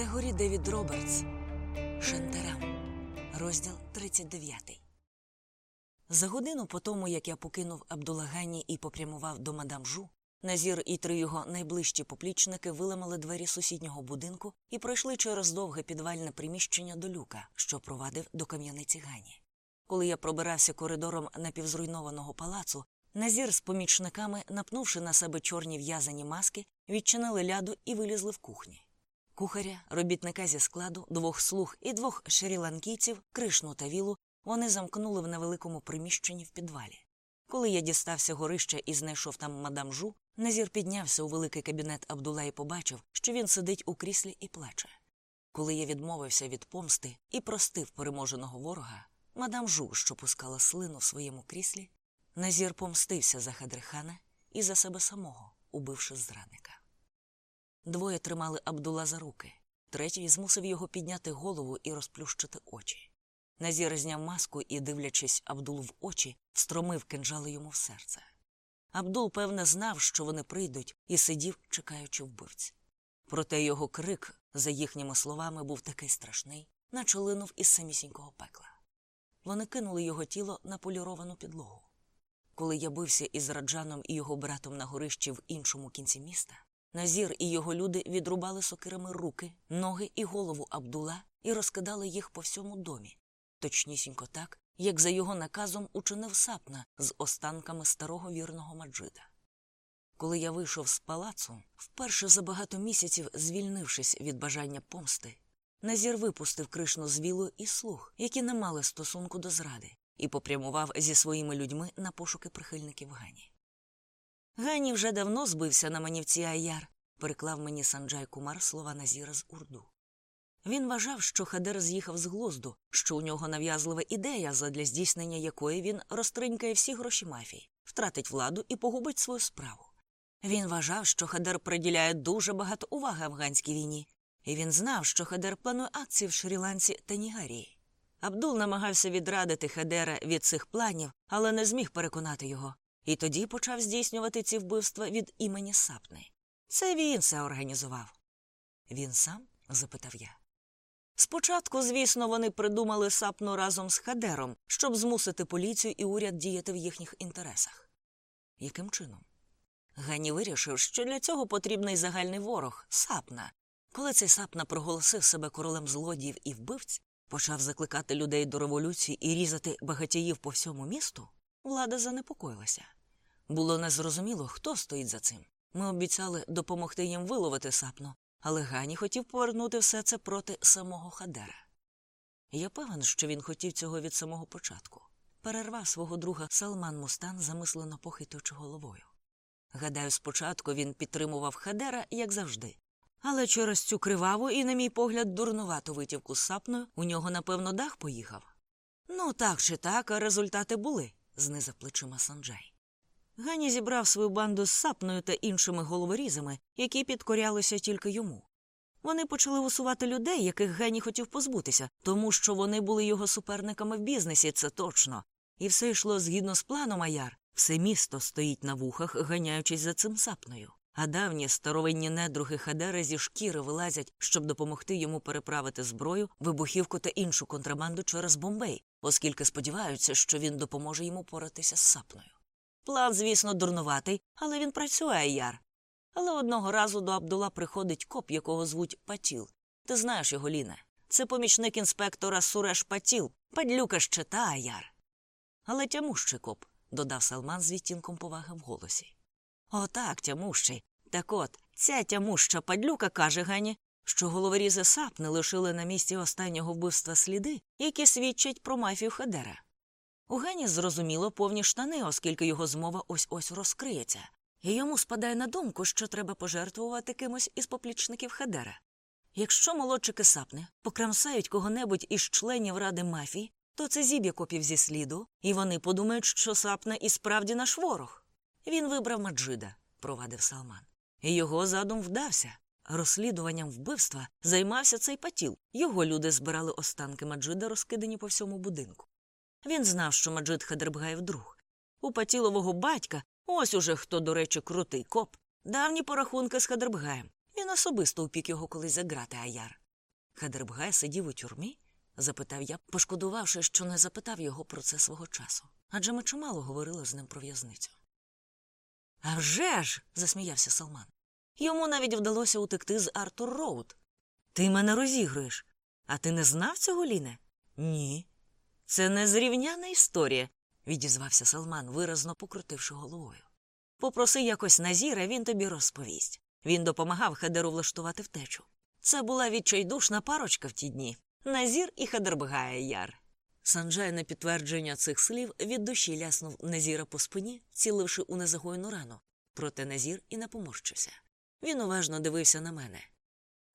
Грегорі Девід Робертс Шантарам. Розділ 39. За годину по тому, як я покинув Абдулагані і попрямував до мадам Жу, Назір і три його найближчі поплічники виламали двері сусіднього будинку і пройшли через довге підвальне приміщення до люка, що провадив до кам'яниці Гані. Коли я пробирався коридором напівзруйнованого палацу, Назір з помічниками, напнувши на себе чорні в'язані маски, відчинили ляду і вилізли в кухні. Кухаря, робітника зі складу, двох слуг і двох шрі-ланкійців, кришну та вілу, вони замкнули в невеликому приміщенні в підвалі. Коли я дістався горища і знайшов там мадам Жу, Назір піднявся у великий кабінет Абдула і побачив, що він сидить у кріслі і плаче. Коли я відмовився від помсти і простив переможеного ворога, мадам Жу, що пускала слину в своєму кріслі, Назір помстився за Хадрихана і за себе самого, убивши зрадника. Двоє тримали Абдула за руки, третій змусив його підняти голову і розплющити очі. Назір зняв маску і, дивлячись Абдулу в очі, встромив кинджали йому в серце. Абдул, певне, знав, що вони прийдуть, і сидів, чекаючи вбивць. Проте його крик, за їхніми словами, був такий страшний, наче линув із самісінького пекла. Вони кинули його тіло на поліровану підлогу. Коли я бився із Раджаном і його братом на горищі в іншому кінці міста, Назір і його люди відрубали сокирами руки, ноги і голову Абдула і розкидали їх по всьому домі, точнісінько так, як за його наказом учинив сапна з останками старого вірного Маджида. Коли я вийшов з палацу, вперше за багато місяців, звільнившись від бажання помсти, Назір випустив кришну з вілу і слуг, які не мали стосунку до зради, і попрямував зі своїми людьми на пошуки прихильників Гані. Гані вже давно збився на манівці Аяр, переклав мені Санджай Кумар слова Назіра з урду. Він вважав, що Хадер з'їхав з глузду, що у нього нав'язлива ідея, задля здійснення якої він розтринькає всі гроші мафії, втратить владу і погубить свою справу. Він вважав, що Хадер приділяє дуже багато уваги афганській війні, і він знав, що Хадер планує акції в Шрі-Ланці та Нігарії. Абдул намагався відрадити Хадера від цих планів, але не зміг переконати його, і тоді почав здійснювати ці вбивства від імені Сапни. Це він це організував. Він сам? запитав я. Спочатку, звісно, вони придумали сапну разом з Хадером, щоб змусити поліцію і уряд діяти в їхніх інтересах. Яким чином? Гані вирішив, що для цього потрібний загальний ворог сапна. Коли цей сапна проголосив себе королем злодіїв і вбивць, почав закликати людей до революції і різати багатіїв по всьому місту, влада занепокоїлася. Було незрозуміло, хто стоїть за цим. Ми обіцяли допомогти їм виловити сапну, але Гані хотів повернути все це проти самого Хадера. Я певен, що він хотів цього від самого початку. Перервав свого друга Салман Мустан, замислено похитуючи головою. Гадаю, спочатку він підтримував Хадера, як завжди. Але через цю криваву і, на мій погляд, дурнувату витівку з сапною у нього, напевно, дах поїхав. Ну, так чи так, а результати були, знизав плечима Санджай. Гані зібрав свою банду з сапною та іншими головорізами, які підкорялися тільки йому. Вони почали усувати людей, яких Гені хотів позбутися, тому що вони були його суперниками в бізнесі, це точно. І все йшло згідно з планом Аяр. Все місто стоїть на вухах, ганяючись за цим сапною. А давні старовинні недруги Хадера зі шкіри вилазять, щоб допомогти йому переправити зброю, вибухівку та іншу контрабанду через Бомбей, оскільки сподіваються, що він допоможе йому поратися з сапною. План, звісно, дурнуватий, але він працює Аяр. Але одного разу до Абдула приходить коп, якого звуть Патіл. Ти знаєш його, Ліне. Це помічник інспектора Суреш Патіл, падлюка щита Аяр. Але тямущий коп, додав Салман з відтінком поваги в голосі. Отак, тямущий. Так от, ця тямуща падлюка каже Гані, що головорізи САП не лишили на місці останнього вбивства сліди, які свідчать про мафію Хедера. У Гані зрозуміло повні штани, оскільки його змова ось ось розкриється, і йому спадає на думку, що треба пожертвувати кимось із поплічників Хедера. Якщо молодчики сапни покрамсають кого-небудь із членів ради мафії, то це зіб'є копів зі сліду, і вони подумають, що сапна і справді наш ворог. Він вибрав Маджида, провадив Салман. І його задум вдався. Розслідуванням вбивства займався цей патіл. Його люди збирали останки Маджида, розкидані по всьому будинку. Він знав, що Маджид Хадербгаєв друг. У патілового батька ось уже хто, до речі, крутий коп, давні порахунки з Хадербгаєм. Він особисто упік його колись за ґрати. Аяр. Хадербгай сидів у тюрмі? запитав я, пошкодувавши, що не запитав його про це свого часу. Адже ми чимало говорили з ним про в'язницю. «А вже ж!» – засміявся Салман. Йому навіть вдалося утекти з Артур Роуд. Ти мене розігруєш. А ти не знав цього, Ліне? Ні. Це незрівняна історія, відізвався Салман, виразно покрутивши головою. Попроси якось Назіра, він тобі розповість. Він допомагав Хедеру влаштувати втечу. Це була відчайдушна парочка в ті дні. Назір і Хадербгая Яр. Санджай на підтвердження цих слів від душі ляснув Назіра по спині, ціливши у незагойну рану. Проте Назір і не поморщився. Він уважно дивився на мене.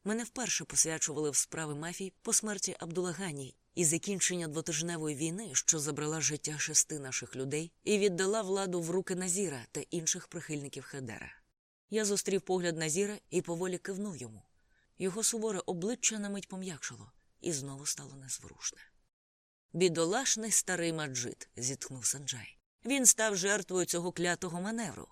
Мене вперше посвячували в справи мафії по смерті Абдулагані і закінчення двотижневої війни, що забрала життя шести наших людей і віддала владу в руки Назіра та інших прихильників Хедера. Я зустрів погляд Назіра і поволі кивнув йому. Його суворе обличчя на мить пом'якшило і знову стало незворушне. Бідолашний старий маджит, зітхнув Санджай. Він став жертвою цього клятого маневру.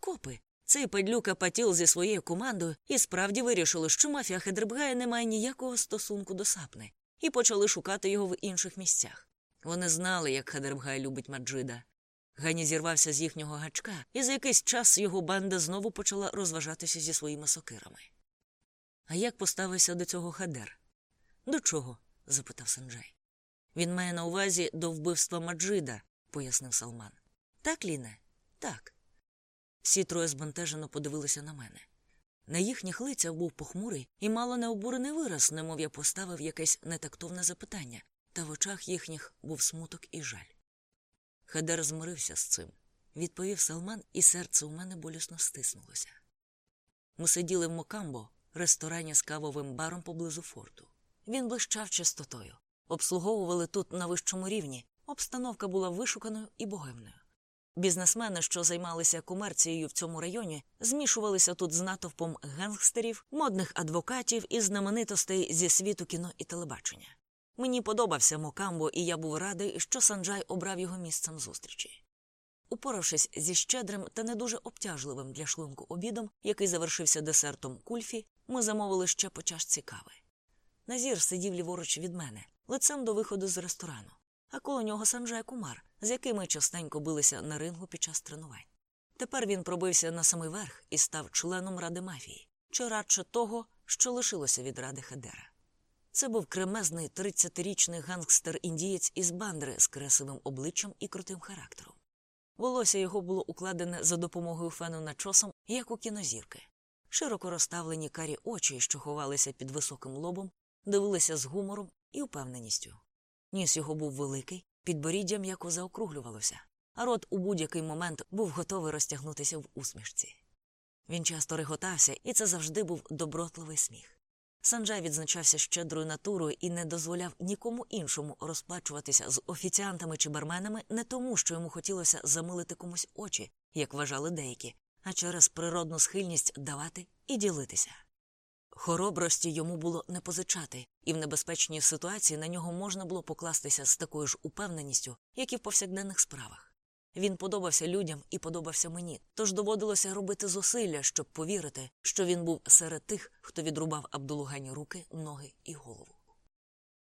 Копи, цей падлюка Патіл зі своєю командою і справді вирішили, що мафія Хедербгая не має ніякого стосунку до сапни, і почали шукати його в інших місцях. Вони знали, як Хедербгай любить Маджида. Гані зірвався з їхнього гачка, і за якийсь час його банда знову почала розважатися зі своїми сокирами. А як поставився до цього Хадер? До чого? запитав Санджай. Він має на увазі до вбивства Маджида, пояснив Салман. Так, Ліне? Так. Всі троє збентежено подивилися на мене. На їхніх лицях був похмурий і мало не обурений вираз, немов я поставив якесь нетактовне запитання, та в очах їхніх був смуток і жаль. Хедер змирився з цим, відповів Салман, і серце у мене болісно стиснулося. Ми сиділи в Мокамбо, ресторані з кавовим баром поблизу форту. Він блищав чистотою. Обслуговували тут на вищому рівні. Обстановка була вишуканою і богемною. Бізнесмени, що займалися комерцією в цьому районі, змішувалися тут з натовпом гангстерів, модних адвокатів і знаменитостей зі світу кіно і телебачення. Мені подобався Мокамбо, і я був радий, що Санджай обрав його місцем зустрічі. Упоравшись зі щедрим та не дуже обтяжливим для шлунку обідом, який завершився десертом кульфі, ми замовили ще по чашці кави. Назір сидів ліворуч від мене, лицем до виходу з ресторану, а коло нього Санджай Кумар, з яким ми частенько билися на рингу під час тренувань. Тепер він пробився на самий верх і став членом ради мафії, чи радше того, що лишилося від ради Хедера. Це був кремезний 30-річний гангстер-індієць із бандри з красивим обличчям і крутим характером. Волосся його було укладене за допомогою фену начосом, як у кінозірки. Широко розставлені карі очі, що ховалися під високим лобом, дивилися з гумором і впевненістю. Ніс його був великий, підборіддя м'яко заокруглювалося, а рот у будь-який момент був готовий розтягнутися в усмішці. Він часто реготався, і це завжди був добротливий сміх. Санджай відзначався щедрою натурою і не дозволяв нікому іншому розплачуватися з офіціантами чи барменами не тому, що йому хотілося замилити комусь очі, як вважали деякі, а через природну схильність давати і ділитися. Хоробрості йому було не позичати, і в небезпечній ситуації на нього можна було покластися з такою ж упевненістю, як і в повсякденних справах. Він подобався людям і подобався мені, тож доводилося робити зусилля, щоб повірити, що він був серед тих, хто відрубав Абдулугані руки, ноги і голову.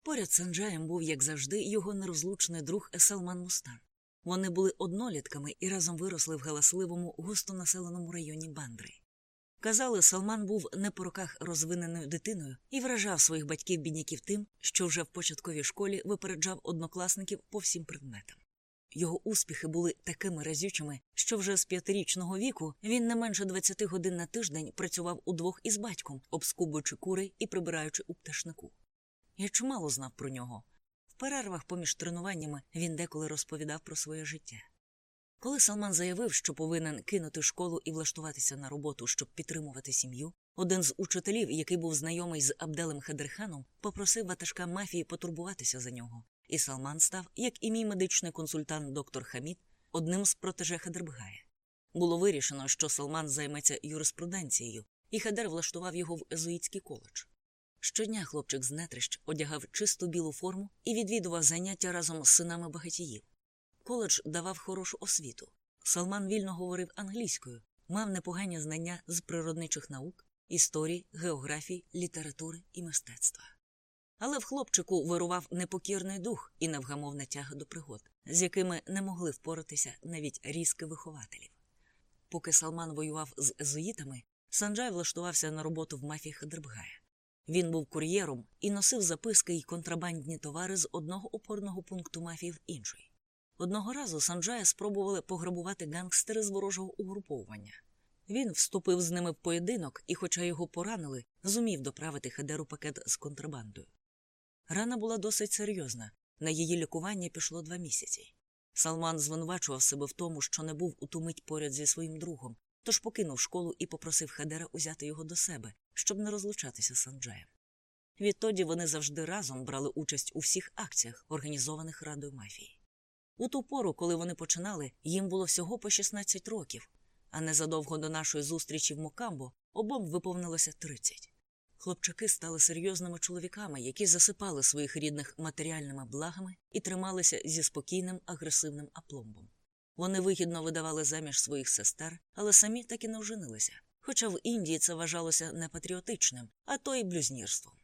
Поряд з Санджаєм був, як завжди, його нерозлучний друг Еселман Мустан. Вони були однолітками і разом виросли в галасливому, густонаселеному районі Бандри. Казали, Салман був не по роках розвиненою дитиною і вражав своїх батьків бідняків тим, що вже в початковій школі випереджав однокласників по всім предметам. Його успіхи були такими разючими, що вже з п'ятирічного віку він не менше 20 годин на тиждень працював удвох із батьком, обскубуючи кури і прибираючи у пташнику. Я чимало знав про нього. В перервах поміж тренуваннями він деколи розповідав про своє життя. Коли Салман заявив, що повинен кинути школу і влаштуватися на роботу, щоб підтримувати сім'ю, один з учителів, який був знайомий з Абделем Хедерханом, попросив ватажка мафії потурбуватися за нього, і Салман став, як і мій медичний консультант доктор Хамід, одним з протеже Хедербгая. Було вирішено, що Салман займеться юриспруденцією, і Хедер влаштував його в езуїтський коледж. Щодня хлопчик з нетрищ одягав чисту білу форму і відвідував заняття разом з синами багатіїв. Коледж давав хорошу освіту. Салман вільно говорив англійською, мав непогані знання з природничих наук, історії, географії, літератури і мистецтва. Але в хлопчику вирував непокірний дух і невгамовна тяга до пригод, з якими не могли впоратися навіть різки вихователів. Поки Салман воював з езуїтами, Санджай влаштувався на роботу в мафії Хадрбгая. Він був кур'єром і носив записки й контрабандні товари з одного опорного пункту мафії в інший. Одного разу Санджая спробували пограбувати гангстери з ворожого угруповування. Він вступив з ними в поєдинок і, хоча його поранили, зумів доправити Хедеру пакет з контрабандою. Рана була досить серйозна, на її лікування пішло два місяці. Салман звинувачував себе в тому, що не був у ту мить поряд зі своїм другом, тож покинув школу і попросив Хедера узяти його до себе, щоб не розлучатися з Санджаєм. Відтоді вони завжди разом брали участь у всіх акціях, організованих радою мафії. У ту пору, коли вони починали, їм було всього по 16 років, а незадовго до нашої зустрічі в Мокамбо обом виповнилося 30. Хлопчаки стали серйозними чоловіками, які засипали своїх рідних матеріальними благами і трималися зі спокійним агресивним апломбом. Вони вигідно видавали заміж своїх сестер, але самі так і не оженилися. Хоча в Індії це вважалося не патріотичним, а то й блюзнірством.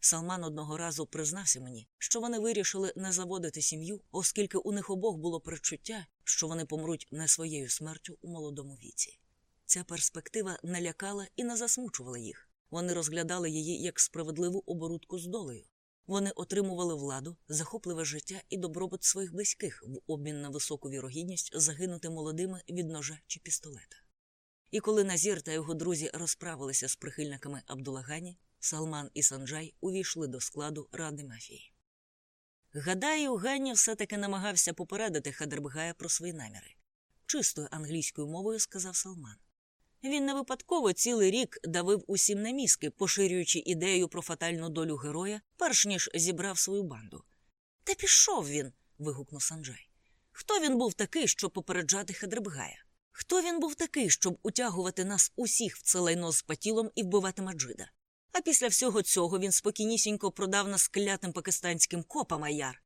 Салман одного разу признався мені, що вони вирішили не заводити сім'ю, оскільки у них обох було перечуття, що вони помруть не своєю смертю у молодому віці. Ця перспектива не лякала і не засмучувала їх. Вони розглядали її як справедливу оборудку з долею. Вони отримували владу, захопливе життя і добробут своїх близьких в обмін на високу вірогідність загинути молодими від ножа чи пістолета. І коли Назір та його друзі розправилися з прихильниками Абдулагані, Салман і Санджай увійшли до складу ради мафії. Гадаю, Ганні все-таки намагався попередити Хадербгая про свої наміри. Чистою англійською мовою сказав Салман. Він не випадково цілий рік давив усім на мізки, поширюючи ідею про фатальну долю героя, перш ніж зібрав свою банду. Та пішов він. вигукнув Санджай. Хто він був такий, щоб попереджати Хедребгая? Хто він був такий, щоб утягувати нас усіх в це лайно з патілом і вбивати Маджида? А після всього цього він спокійнісінько продав нас клятим пакистанським копам Аяр.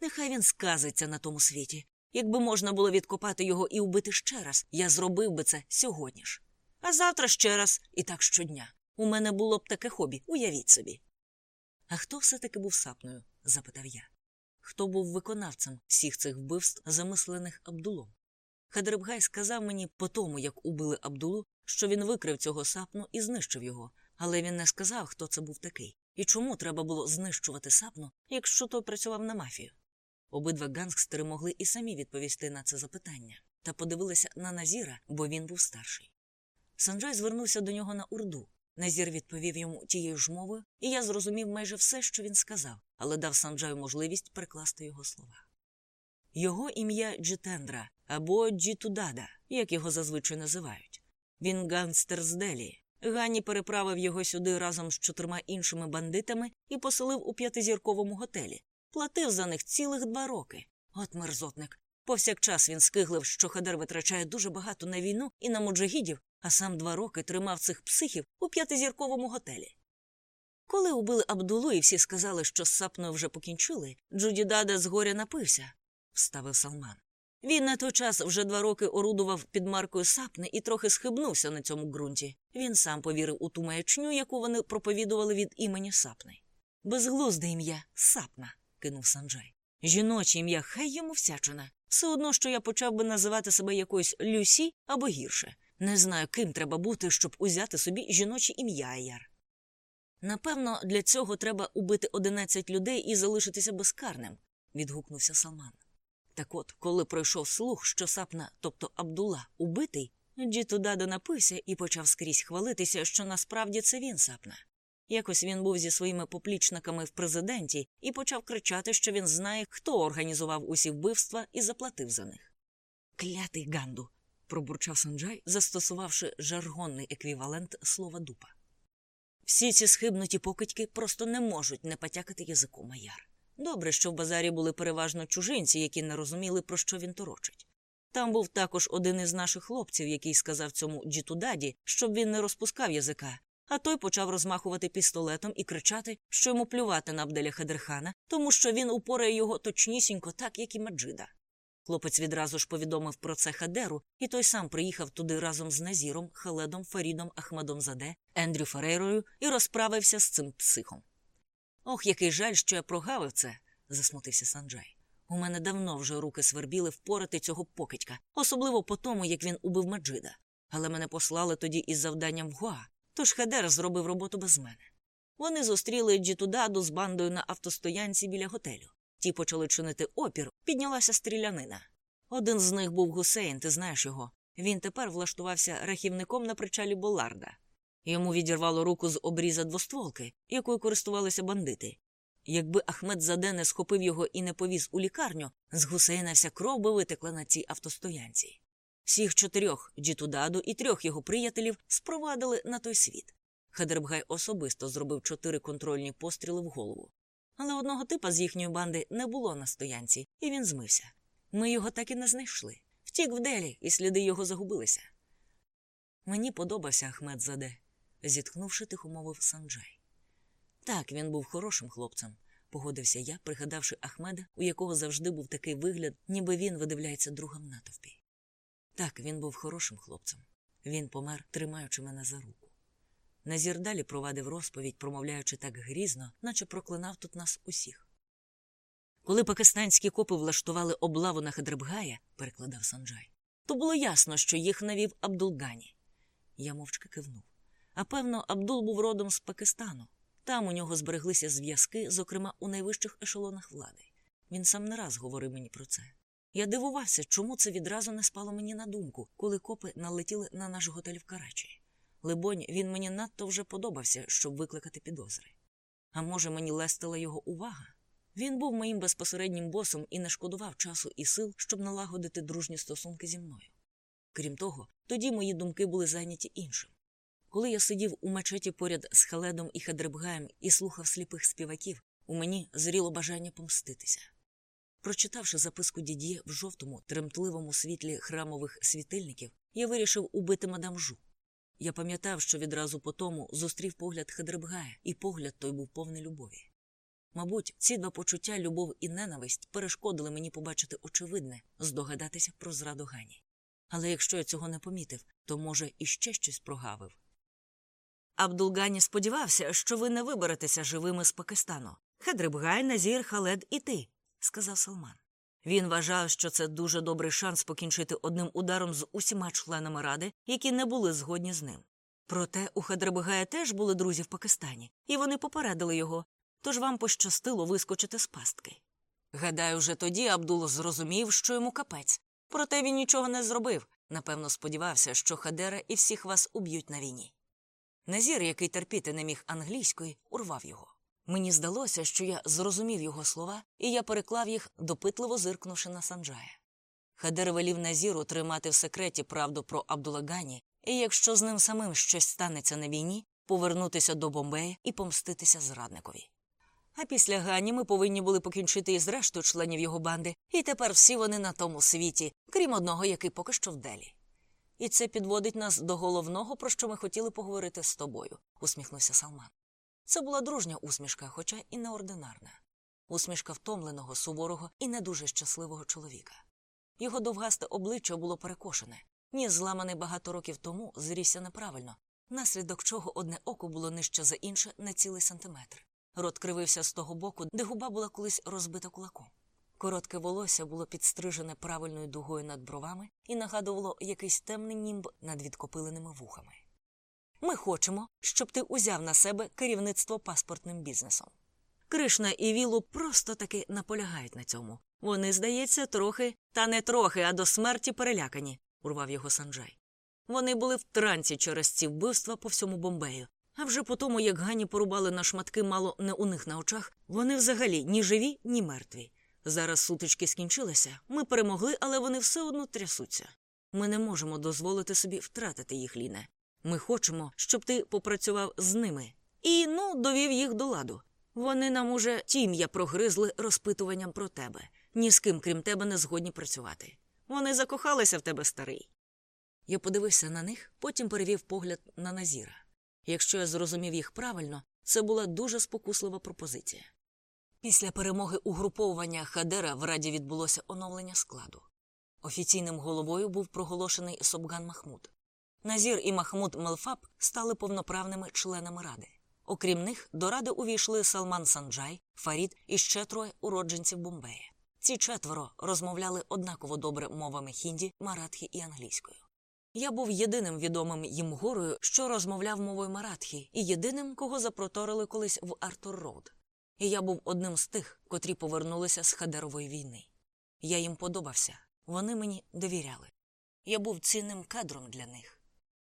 Нехай він сказиться на тому світі. Якби можна було відкопати його і вбити ще раз, я зробив би це сьогодні ж. А завтра ще раз, і так щодня. У мене було б таке хобі, уявіть собі. А хто все-таки був сапною? запитав я. Хто був виконавцем всіх цих вбивств, замислених Абдулом? Хадребгай сказав мені по тому, як убили Абдулу, що він викрив цього сапну і знищив його, але він не сказав, хто це був такий, і чому треба було знищувати сапну, якщо той працював на мафію. Обидва гангстери могли і самі відповісти на це запитання та подивилися на Назіра, бо він був старший. Санджай звернувся до нього на урду. Назір відповів йому тією ж мовою, і я зрозумів майже все, що він сказав, але дав Санджаю можливість перекласти його слова. Його ім'я Джитендра або Джітудада, як його зазвичай називають. Він гангстер з Делі. Ганні переправив його сюди разом з чотирма іншими бандитами і поселив у п'ятизірковому готелі. Платив за них цілих два роки. От мерзотник. Повсякчас він скиглив, що Хадер витрачає дуже багато на війну і на муджагідів, а сам два роки тримав цих психів у п'ятизірковому готелі. Коли убили Абдулу і всі сказали, що з сапною вже покінчили, Джуді Дада згоря напився, вставив Салман. Він на той час вже два роки орудував під маркою сапни і трохи схибнувся на цьому ґрунті. Він сам повірив у ту маячню, яку вони проповідували від імені сапни. Безглузде ім'я сапна, кинув Санджай. Жіноче ім'я хай йому всячина. Все одно, що я почав би називати себе якоюсь Люсі або гірше. Не знаю, ким треба бути, щоб узяти собі жіноче ім'я Аяр. Напевно, для цього треба убити одинадцять людей і залишитися безкарним, відгукнувся Салман. Так от, коли пройшов слух, що сапна, тобто Абдула, убитий, Джітудадо напився і почав скрізь хвалитися, що насправді це він сапна. Якось він був зі своїми поплічниками в президенті і почав кричати, що він знає, хто організував усі вбивства і заплатив за них. Клятий Ганду. пробурчав Санджай, застосувавши жаргонний еквівалент слова дупа. Всі ці схибнуті покидьки просто не можуть не потякати язику маяр. Добре, що в базарі були переважно чужинці, які не розуміли, про що він торочить. Там був також один із наших хлопців, який сказав цьому джітудаді, щоб він не розпускав язика, а той почав розмахувати пістолетом і кричати, що йому плювати на Абделя Хадерхана, тому що він упорає його точнісінько, так як і Маджида. Хлопець відразу ж повідомив про це Хадеру, і той сам приїхав туди разом з Назіром, Халедом, Фарідом, Ахмадом Заде, Ендрю Ферейрою і розправився з цим психом. Ох, який жаль, що я прогавив це, засмутився Санджай. У мене давно вже руки свербіли впорати цього покидька, особливо по тому, як він убив Маджида. Але мене послали тоді із завданням в Гуа, тож Хедер зробив роботу без мене. Вони зустріли Джітудаду з бандою на автостоянці біля готелю. Ті почали чинити опір, піднялася стрілянина. Один з них був Гусейн, ти знаєш його. Він тепер влаштувався рахівником на причалі Боларда. Йому відірвало руку з обріза двостволки, якою користувалися бандити. Якби Ахмед Заде не схопив його і не повіз у лікарню, з Гусейна вся кров би витекла на цій автостоянці. Всіх чотирьох Джітудаду і трьох його приятелів спровадили на той світ. Хедербгай особисто зробив чотири контрольні постріли в голову. Але одного типа з їхньої банди не було на стоянці, і він змився. Ми його так і не знайшли. Втік в делі, і сліди його загубилися. Мені подобався Ахмед Заде, зітхнувши, тихо мовив Санджай. Так, він був хорошим хлопцем, погодився я, пригадавши Ахмеда, у якого завжди був такий вигляд, ніби він видивляється другом натовпі. Так, він був хорошим хлопцем. Він помер, тримаючи мене за руку. Назір далі провадив розповідь, промовляючи так грізно, наче проклинав тут нас усіх. Коли пакистанські копи влаштували облаву на Хадрабгая, перекладав Санджай, то було ясно, що їх навів Абдулгані. Я мовчки кивнув. А певно, Абдул був родом з Пакистану. Там у нього збереглися зв'язки, зокрема у найвищих ешелонах влади. Він сам не раз говорив мені про це. Я дивувався, чому це відразу не спало мені на думку, коли копи налетіли на наш готель в Карачі. Либонь, він мені надто вже подобався, щоб викликати підозри. А може, мені лестила його увага? Він був моїм безпосереднім босом і не шкодував часу і сил, щоб налагодити дружні стосунки зі мною. Крім того, тоді мої думки були зайняті іншим. Коли я сидів у мечеті поряд з Халедом і Хадребгаєм і слухав сліпих співаків, у мені зріло бажання помститися. Прочитавши записку дід'є в жовтому, тремтливому світлі храмових світильників, я вирішив убити мадам Жу. Я пам'ятав, що відразу по тому зустрів погляд Хадребгая, і погляд той був повний любові. Мабуть, ці два почуття, любов і ненависть, перешкодили мені побачити очевидне, здогадатися про зраду Гані. Але якщо я цього не помітив, то, може, іще щось прогавив. Абдулгані сподівався, що ви не виберетеся живими з Пакистану. Хадребгай, Назір, Халед і ти, сказав Салман. Він вважав, що це дуже добрий шанс покінчити одним ударом з усіма членами ради, які не були згодні з ним. Проте у Хадребгая теж були друзі в Пакистані, і вони попередили його, тож вам пощастило вискочити з пастки. Гадаю, вже тоді Абдул зрозумів, що йому капець. Проте він нічого не зробив. Напевно, сподівався, що Хадера і всіх вас уб'ють на війні. Назір, який терпіти не міг англійської, урвав його. Мені здалося, що я зрозумів його слова, і я переклав їх, допитливо зиркнувши на Санджая. Хадер велів Назіру тримати в секреті правду про Абдулагані, і якщо з ним самим щось станеться на війні, повернутися до Бомбея і помститися зрадникові. А після Гані ми повинні були покінчити із рештою членів його банди, і тепер всі вони на тому світі, крім одного, який поки що в делі. І це підводить нас до головного, про що ми хотіли поговорити з тобою, усміхнувся Салман. Це була дружня усмішка, хоча і неординарна. Усмішка втомленого, суворого і не дуже щасливого чоловіка. Його довгасте обличчя було перекошене, ніс зламаний багато років тому зрісся неправильно, наслідок чого одне око було нижче за інше на цілий сантиметр. Рот кривився з того боку, де губа була колись розбита кулаком. Коротке волосся було підстрижене правильною дугою над бровами і нагадувало якийсь темний німб над відкопиленими вухами. Ми хочемо, щоб ти узяв на себе керівництво паспортним бізнесом. Кришна і Вілу просто таки наполягають на цьому. Вони, здається, трохи, та не трохи, а до смерті перелякані, урвав його Санджай. Вони були в трансі через ці вбивства по всьому Бомбею. А вже по тому, як Гані порубали на шматки мало не у них на очах, вони взагалі ні живі, ні мертві. Зараз сутички скінчилися, ми перемогли, але вони все одно трясуться. Ми не можемо дозволити собі втратити їх ліне. Ми хочемо, щоб ти попрацював з ними. І ну, довів їх до ладу. Вони нам уже тім'я прогризли розпитуванням про тебе. Ні з ким, крім тебе, не згодні працювати. Вони закохалися в тебе, старий. Я подивився на них, потім перевів погляд на Назіра. Якщо я зрозумів їх правильно, це була дуже спокуслива пропозиція. Після перемоги угруповування Хадера в раді відбулося оновлення складу. Офіційним головою був проголошений Собган Махмуд. Назір і Махмуд Мелфаб стали повноправними членами ради. Окрім них, до ради увійшли Салман Санджай, Фарід і ще троє уродженців Бомбея. Ці четверо розмовляли однаково добре мовами хінді, маратхі і англійською. Я був єдиним відомим їм горою, що розмовляв мовою маратхі, і єдиним, кого запроторили колись в Артур Роуд. І я був одним з тих, котрі повернулися з Хадерової війни. Я їм подобався, вони мені довіряли. Я був цінним кадром для них.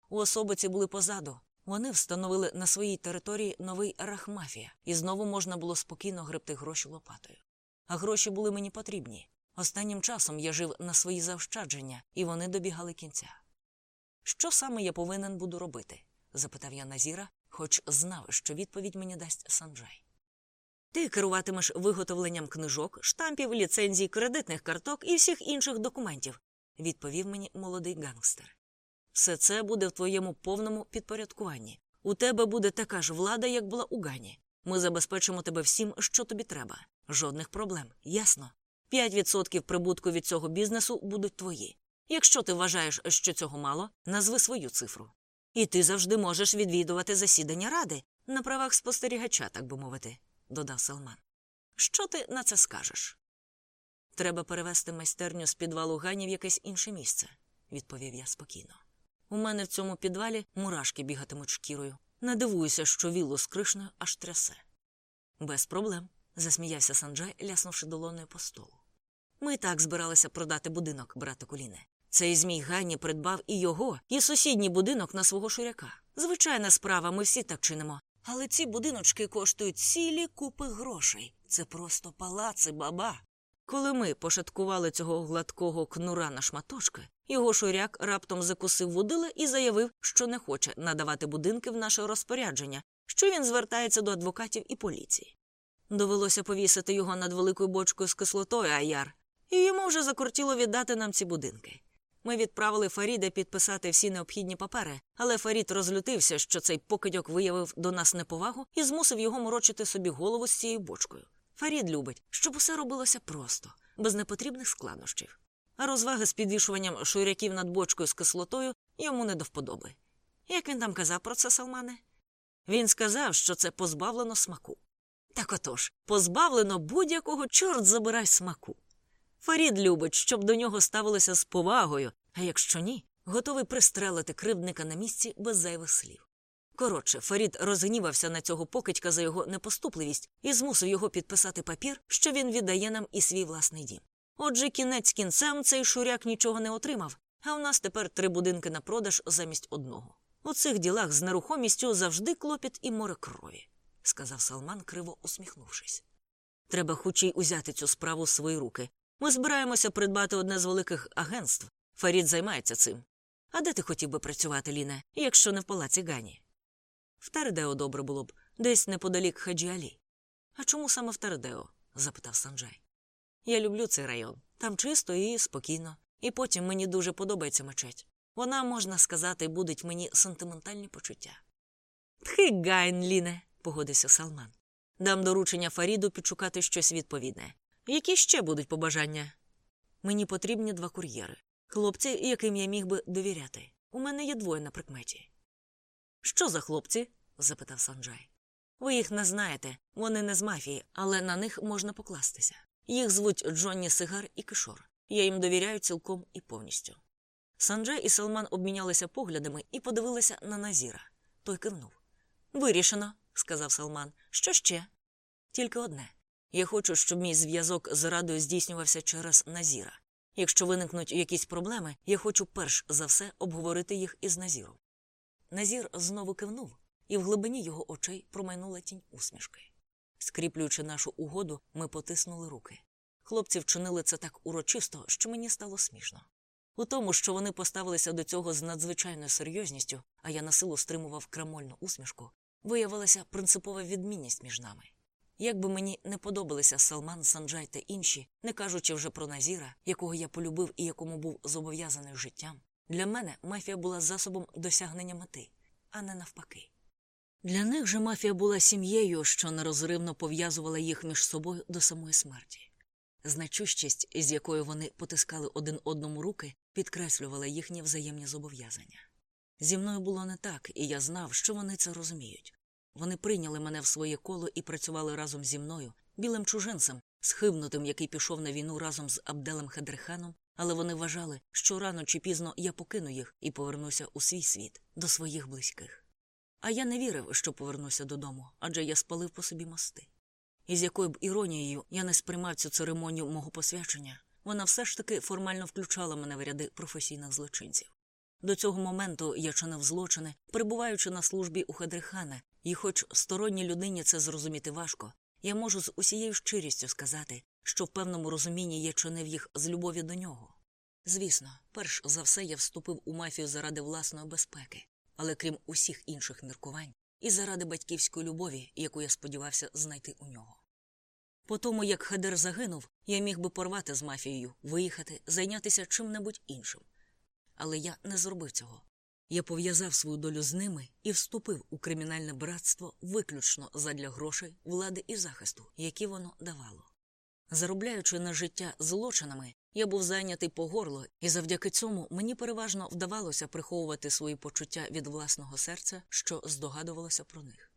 Усобиці були позаду. Вони встановили на своїй території новий рахмафія, і знову можна було спокійно гребти гроші лопатою. А гроші були мені потрібні. Останнім часом я жив на свої заощадження, і вони добігали кінця. Що саме я повинен буду робити? запитав я Назіра, хоч знав, що відповідь мені дасть Санджай. Ти керуватимеш виготовленням книжок, штампів, ліцензій, кредитних карток і всіх інших документів, відповів мені молодий гангстер. Все це буде в твоєму повному підпорядкуванні. У тебе буде така ж влада, як була у Гані. Ми забезпечимо тебе всім, що тобі треба. Жодних проблем, ясно. 5% прибутку від цього бізнесу будуть твої. Якщо ти вважаєш, що цього мало, назви свою цифру. І ти завжди можеш відвідувати засідання ради на правах спостерігача, так би мовити, додав Салман. Що ти на це скажеш? Треба перевести майстерню з підвалу Гані в якесь інше місце, відповів я спокійно. У мене в цьому підвалі мурашки бігатимуть шкірою. Не дивуюся, що віллу з кришною аж трясе. Без проблем, засміявся Санджай, ляснувши долоною по столу. Ми і так збиралися продати будинок, брате Куліне. Цей змій Ганні придбав і його, і сусідній будинок на свого шуряка. Звичайна справа, ми всі так чинимо. Але ці будиночки коштують цілі купи грошей. Це просто палаци, баба. Коли ми пошаткували цього гладкого кнура на шматочки, його шуряк раптом закусив вудила і заявив, що не хоче надавати будинки в наше розпорядження, що він звертається до адвокатів і поліції. Довелося повісити його над великою бочкою з кислотою аяр, і йому вже закортіло віддати нам ці будинки. Ми відправили Фаріда підписати всі необхідні папери, але Фарід розлютився, що цей покидьок виявив до нас неповагу і змусив його морочити собі голову з цією бочкою. Фарід любить, щоб усе робилося просто, без непотрібних складнощів. А розваги з підвішуванням шуряків над бочкою з кислотою йому не до вподоби. Як він там казав про це, Салмане? Він сказав, що це позбавлено смаку. Так отож, позбавлено будь-якого чорт забирай смаку. Фарід любить, щоб до нього ставилося з повагою, а якщо ні, готовий пристрелити кривдника на місці без зайвих слів. Коротше, Фарід розгнівався на цього покидька за його непоступливість і змусив його підписати папір, що він віддає нам і свій власний дім. Отже, кінець кінцем цей шуряк нічого не отримав, а у нас тепер три будинки на продаж замість одного. У цих ділах з нерухомістю завжди клопіт і море крові, сказав Салман, криво усміхнувшись. Треба хоч й узяти цю справу в свої руки. Ми збираємося придбати одне з великих агентств. Фарід займається цим. А де ти хотів би працювати, Ліне, якщо не в палаці Гані? В Таредео добре було б, десь неподалік Хаджі-Алі. А чому саме в Таредео? запитав Санджай. Я люблю цей район. Там чисто і спокійно. І потім мені дуже подобається мечеть. Вона, можна сказати, будить мені сентиментальні почуття. Тхік гайн, Ліне, погодився Салман. Дам доручення Фаріду підшукати щось відповідне. Які ще будуть побажання? Мені потрібні два кур'єри. Хлопці, яким я міг би довіряти. У мене є двоє на прикметі. Що за хлопці? запитав Санджай. Ви їх не знаєте, вони не з мафії, але на них можна покластися. Їх звуть Джонні Сигар і Кишор. Я їм довіряю цілком і повністю. Санджай і Салман обмінялися поглядами і подивилися на Назіра. Той кивнув. Вирішено, сказав Салман. Що ще? Тільки одне. Я хочу, щоб мій зв'язок з радою здійснювався через Назіра. Якщо виникнуть якісь проблеми, я хочу перш за все обговорити їх із Назіром. Назір знову кивнув, і в глибині його очей промайнула тінь усмішки. Скріплюючи нашу угоду, ми потиснули руки. Хлопці вчинили це так урочисто, що мені стало смішно. У тому, що вони поставилися до цього з надзвичайною серйозністю, а я на силу стримував крамольну усмішку, виявилася принципова відмінність між нами. Як би мені не подобалися Салман, Санджай та інші, не кажучи вже про Назіра, якого я полюбив і якому був зобов'язаний життям, для мене мафія була засобом досягнення мети, а не навпаки. Для них же мафія була сім'єю, що нерозривно пов'язувала їх між собою до самої смерті. Значущість, із якою вони потискали один одному руки, підкреслювала їхні взаємні зобов'язання. Зі мною було не так, і я знав, що вони це розуміють. Вони прийняли мене в своє коло і працювали разом зі мною, білим чужинцем, схибнутим, який пішов на війну разом з Абделем Хадерханом, але вони вважали, що рано чи пізно я покину їх і повернуся у свій світ, до своїх близьких. А я не вірив, що повернуся додому, адже я спалив по собі мости. І з якою б іронією я не сприймав цю церемонію мого посвячення, вона все ж таки формально включала мене в ряди професійних злочинців. До цього моменту я чинив злочини, перебуваючи на службі у Хадрихана, і, хоч сторонній людині це зрозуміти важко, я можу з усією щирістю сказати, що в певному розумінні я чинив їх з любові до нього. Звісно, перш за все я вступив у мафію заради власної безпеки, але крім усіх інших міркувань, і заради батьківської любові, яку я сподівався знайти у нього. По тому, як Хедер загинув, я міг би порвати з мафією, виїхати, зайнятися чим-небудь іншим. Але я не зробив цього. Я пов'язав свою долю з ними і вступив у кримінальне братство виключно задля грошей, влади і захисту, які воно давало. Заробляючи на життя злочинами, я був зайнятий по горло, і завдяки цьому мені переважно вдавалося приховувати свої почуття від власного серця, що здогадувалося про них.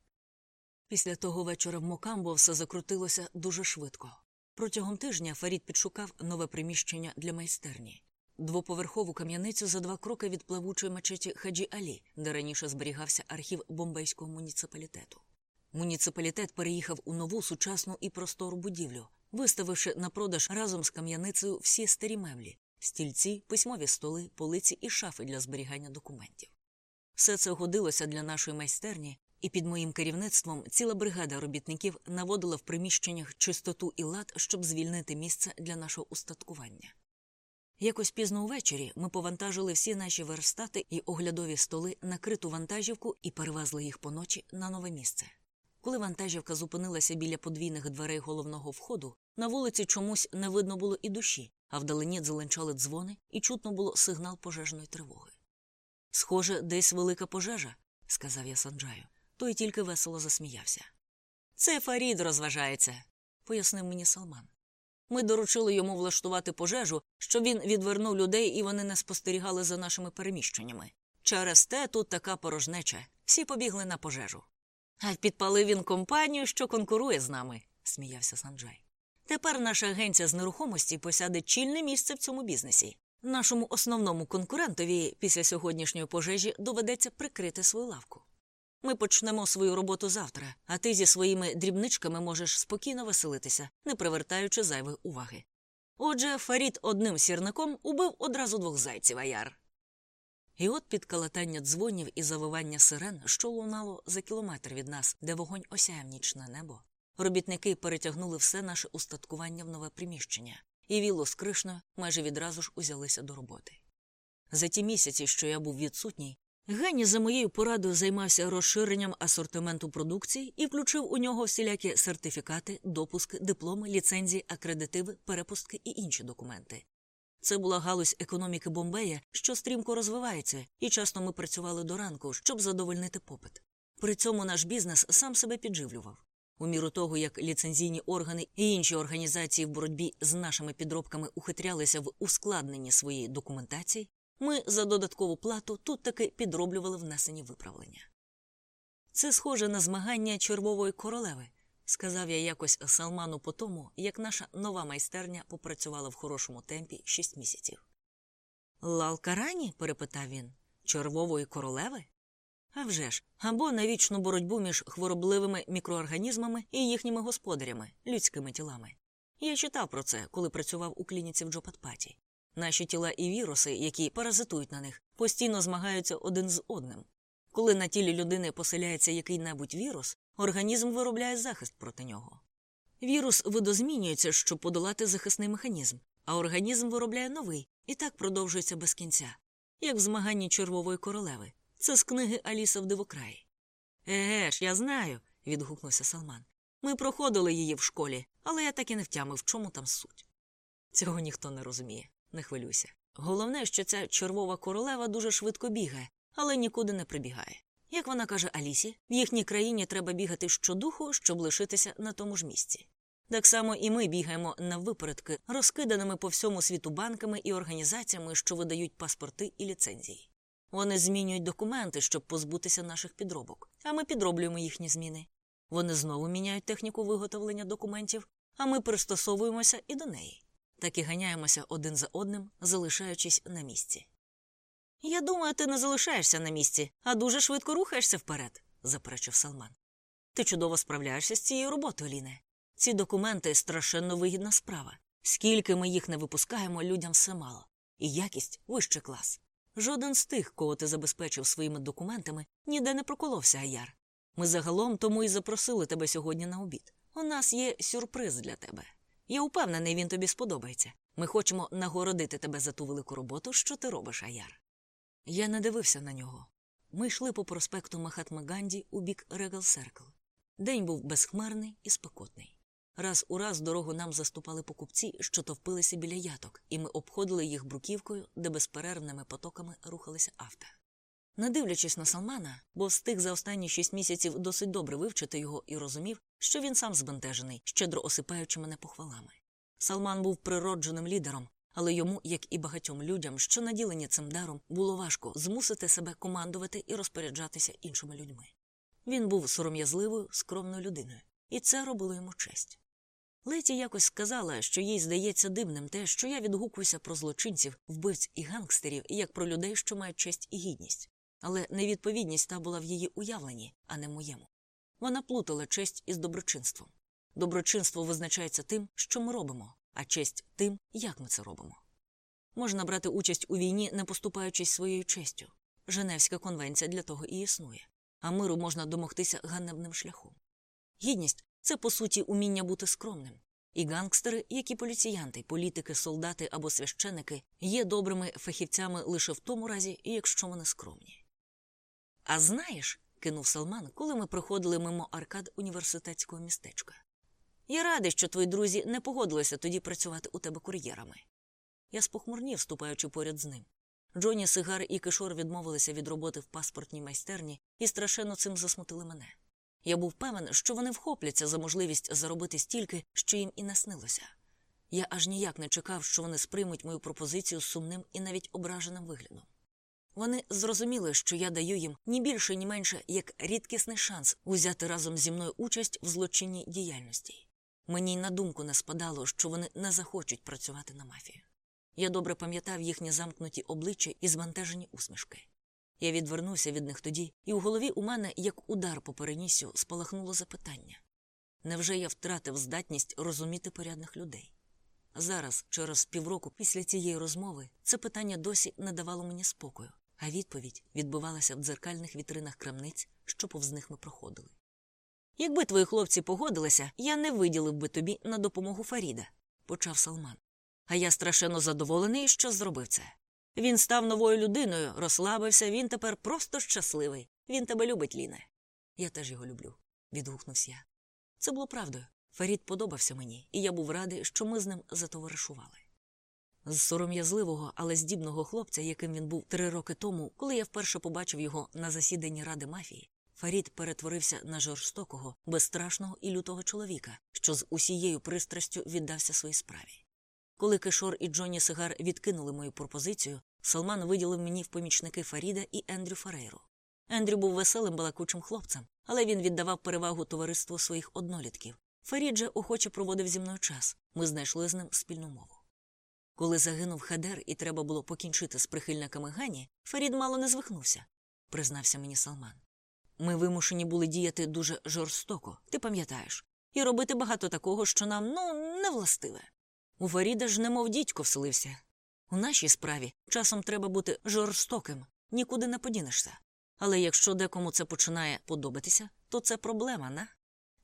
Після того вечора в Мокамбо все закрутилося дуже швидко. Протягом тижня Фарід підшукав нове приміщення для майстерні двоповерхову кам'яницю за два кроки від плавучої мечеті Хаджі Алі, де раніше зберігався архів бомбейського муніципалітету. Муніципалітет переїхав у нову сучасну і простору будівлю, виставивши на продаж разом з кам'яницею всі старі меблі, стільці, письмові столи, полиці і шафи для зберігання документів. Все це годилося для нашої майстерні, і під моїм керівництвом ціла бригада робітників наводила в приміщеннях чистоту і лад, щоб звільнити місце для нашого устаткування. Якось пізно увечері ми повантажили всі наші верстати і оглядові столи на криту вантажівку і перевезли їх поночі на нове місце. Коли вантажівка зупинилася біля подвійних дверей головного входу, на вулиці чомусь не видно було і душі, а вдалині дзеленчали дзвони, і чутно було сигнал пожежної тривоги. Схоже, десь велика пожежа, сказав я Санджаю. Той тільки весело засміявся. Це Фарід розважається, пояснив мені Салман. Ми доручили йому влаштувати пожежу, щоб він відвернув людей і вони не спостерігали за нашими переміщеннями. Через те тут така порожнеча. Всі побігли на пожежу. А підпалив він компанію, що конкурує з нами, сміявся Санджай. Тепер наша агенція з нерухомості посяде чільне місце в цьому бізнесі. Нашому основному конкурентові після сьогоднішньої пожежі доведеться прикрити свою лавку. Ми почнемо свою роботу завтра, а ти зі своїми дрібничками можеш спокійно веселитися, не привертаючи зайвої уваги. Отже, Фарід одним сірником убив одразу двох зайців аяр. І от під калатання дзвонів і завивання сирен, що лунало за кілометр від нас, де вогонь осяяв нічне небо, робітники перетягнули все наше устаткування в нове приміщення, і віло з Кришною майже відразу ж узялися до роботи. За ті місяці, що я був відсутній, Гені за моєю порадою займався розширенням асортименту продукції і включив у нього всілякі сертифікати, допуски, дипломи, ліцензії, акредитиви, перепустки і інші документи. Це була галузь економіки Бомбея, що стрімко розвивається, і часто ми працювали до ранку, щоб задовольнити попит. При цьому наш бізнес сам себе підживлював. У міру того, як ліцензійні органи і інші організації в боротьбі з нашими підробками ухитрялися в ускладненні своєї документації, ми за додаткову плату тут таки підроблювали внесені виправлення. Це схоже на змагання червової королеви, сказав я якось Салману по тому, як наша нова майстерня попрацювала в хорошому темпі шість місяців. Лалкарані? перепитав він. Червової королеви? А вже ж, або на вічну боротьбу між хворобливими мікроорганізмами і їхніми господарями, людськими тілами. Я читав про це, коли працював у клініці в Джопатпаті. Наші тіла і віруси, які паразитують на них, постійно змагаються один з одним. Коли на тілі людини поселяється який-небудь вірус, організм виробляє захист проти нього. Вірус видозмінюється, щоб подолати захисний механізм, а організм виробляє новий і так продовжується без кінця, як в змаганні червової королеви. Це з книги Аліса в дивокраї. Еге ж, я знаю, відгукнувся Салман. Ми проходили її в школі, але я так і не втямив, в чому там суть. Цього ніхто не розуміє не хвилюйся. Головне, що ця червова королева дуже швидко бігає, але нікуди не прибігає. Як вона каже Алісі, в їхній країні треба бігати щодуху, щоб лишитися на тому ж місці. Так само і ми бігаємо на випередки, розкиданими по всьому світу банками і організаціями, що видають паспорти і ліцензії. Вони змінюють документи, щоб позбутися наших підробок, а ми підроблюємо їхні зміни. Вони знову міняють техніку виготовлення документів, а ми пристосовуємося і до неї. Так і ганяємося один за одним, залишаючись на місці. Я думаю, ти не залишаєшся на місці, а дуже швидко рухаєшся вперед, заперечив Салман. Ти чудово справляєшся з цією роботою, Ліне. Ці документи страшенно вигідна справа. Скільки ми їх не випускаємо, людям все мало, і якість вищий клас. Жоден з тих, кого ти забезпечив своїми документами, ніде не проколовся, Аяр. Ми загалом тому і запросили тебе сьогодні на обід. У нас є сюрприз для тебе. Я упевнений, він тобі сподобається. Ми хочемо нагородити тебе за ту велику роботу, що ти робиш, Аяр. Я не дивився на нього. Ми йшли по проспекту Махатма Ганді у бік Регал Серкл. День був безхмарний і спекотний. Раз у раз дорогу нам заступали покупці, що товпилися біля яток, і ми обходили їх бруківкою, де безперервними потоками рухалися авто. Не дивлячись на Салмана, бо встиг за останні шість місяців досить добре вивчити його і розумів, що він сам збентежений, щедро осипаючи мене похвалами. Салман був природженим лідером, але йому, як і багатьом людям, що наділені цим даром, було важко змусити себе командувати і розпоряджатися іншими людьми. Він був сором'язливою, скромною людиною, і це робило йому честь. Леті якось сказала, що їй здається дивним те, що я відгукуюся про злочинців, вбивць і гангстерів, як про людей, що мають честь і гідність. Але невідповідність та була в її уявленні, а не моєму. Вона плутала честь із доброчинством. Доброчинство визначається тим, що ми робимо, а честь тим, як ми це робимо. Можна брати участь у війні, не поступаючись своєю честю. Женевська конвенція для того і існує, а миру можна домогтися ганебним шляхом. Гідність це, по суті, уміння бути скромним. І гангстери, як і поліціянти, політики, солдати або священики, є добрими фахівцями лише в тому разі, якщо вони скромні. А знаєш, кинув Салман, коли ми проходили мимо аркад університетського містечка. Я радий, що твої друзі не погодилися тоді працювати у тебе кур'єрами. Я спохмурнів, ступаючи поряд з ним. Джоні, Сигар і Кишор відмовилися від роботи в паспортній майстерні і страшенно цим засмутили мене. Я був певен, що вони вхопляться за можливість заробити стільки, що їм і не снилося. Я аж ніяк не чекав, що вони сприймуть мою пропозицію з сумним і навіть ображеним виглядом. Вони зрозуміли, що я даю їм ні більше, ні менше як рідкісний шанс узяти разом зі мною участь в злочинній діяльності. Мені й на думку не спадало, що вони не захочуть працювати на мафію. Я добре пам'ятав їхні замкнуті обличчя і збентежені усмішки. Я відвернувся від них тоді, і в голові у мене, як удар по перенісю, спалахнуло запитання невже я втратив здатність розуміти порядних людей? Зараз, через півроку після цієї розмови, це питання досі не давало мені спокою, а відповідь відбувалася в дзеркальних вітринах крамниць, що повз них ми проходили. Якби твої хлопці погодилися, я не виділив би тобі на допомогу Фаріда, почав Салман. А я страшенно задоволений, що зробив це. Він став новою людиною, розслабився, він тепер просто щасливий. Він тебе любить, Ліне. Я теж його люблю, відгукнувся я. Це було правдою. Фарід подобався мені, і я був радий, що ми з ним затоваришували. З сором'язливого, але здібного хлопця, яким він був три роки тому, коли я вперше побачив його на засіданні ради мафії, Фарід перетворився на жорстокого, безстрашного і лютого чоловіка, що з усією пристрастю віддався своїй справі. Коли Кишор і Джонні Сигар відкинули мою пропозицію, Салман виділив мені в помічники Фаріда і Ендрю Фарейру. Ендрю був веселим балакучим хлопцем, але він віддавав перевагу товариству своїх однолітків. Фарід же охоче проводив зі мною час. Ми знайшли з ним спільну мову. Коли загинув Хадер і треба було покінчити з прихильниками Гані, Фарід мало не звихнувся, признався мені Салман. Ми вимушені були діяти дуже жорстоко, ти пам'ятаєш, і робити багато такого, що нам ну не властиве. У Фаріда ж немов дідько вселився. У нашій справі часом треба бути жорстоким, нікуди не подінешся. Але якщо декому це починає подобатися, то це проблема, не?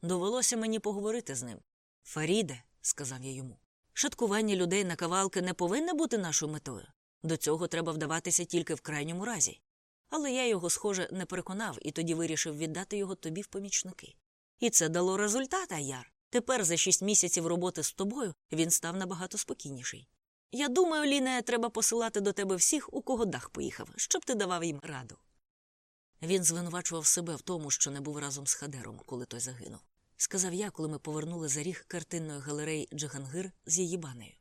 Довелося мені поговорити з ним. Фаріде, сказав я йому, шаткування людей на кавалки не повинне бути нашою метою. До цього треба вдаватися тільки в крайньому разі. Але я його, схоже, не переконав і тоді вирішив віддати його тобі в помічники. І це дало результат, Аяр. Тепер за шість місяців роботи з тобою він став набагато спокійніший. Я думаю, Ліне, треба посилати до тебе всіх, у кого дах поїхав, щоб ти давав їм раду. Він звинувачував себе в тому, що не був разом з Хадером, коли той загинув. Сказав я, коли ми повернули за ріг картинної галереї Джахангир з її банею.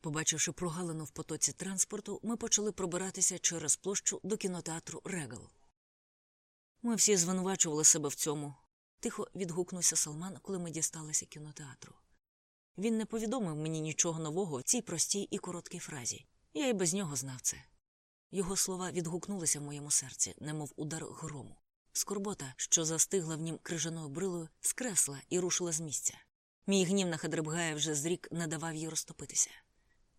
Побачивши прогалину в потоці транспорту, ми почали пробиратися через площу до кінотеатру Регал. Ми всі звинувачували себе в цьому. Тихо відгукнувся Салман, коли ми дісталися кінотеатру. Він не повідомив мені нічого нового в цій простій і короткій фразі. Я й без нього знав це. Його слова відгукнулися в моєму серці, немов удар грому. Скорбота, що застигла в нім крижаною брилою, скресла і рушила з місця. Мій гнів на Хадребгая вже зрік не давав їй розтопитися.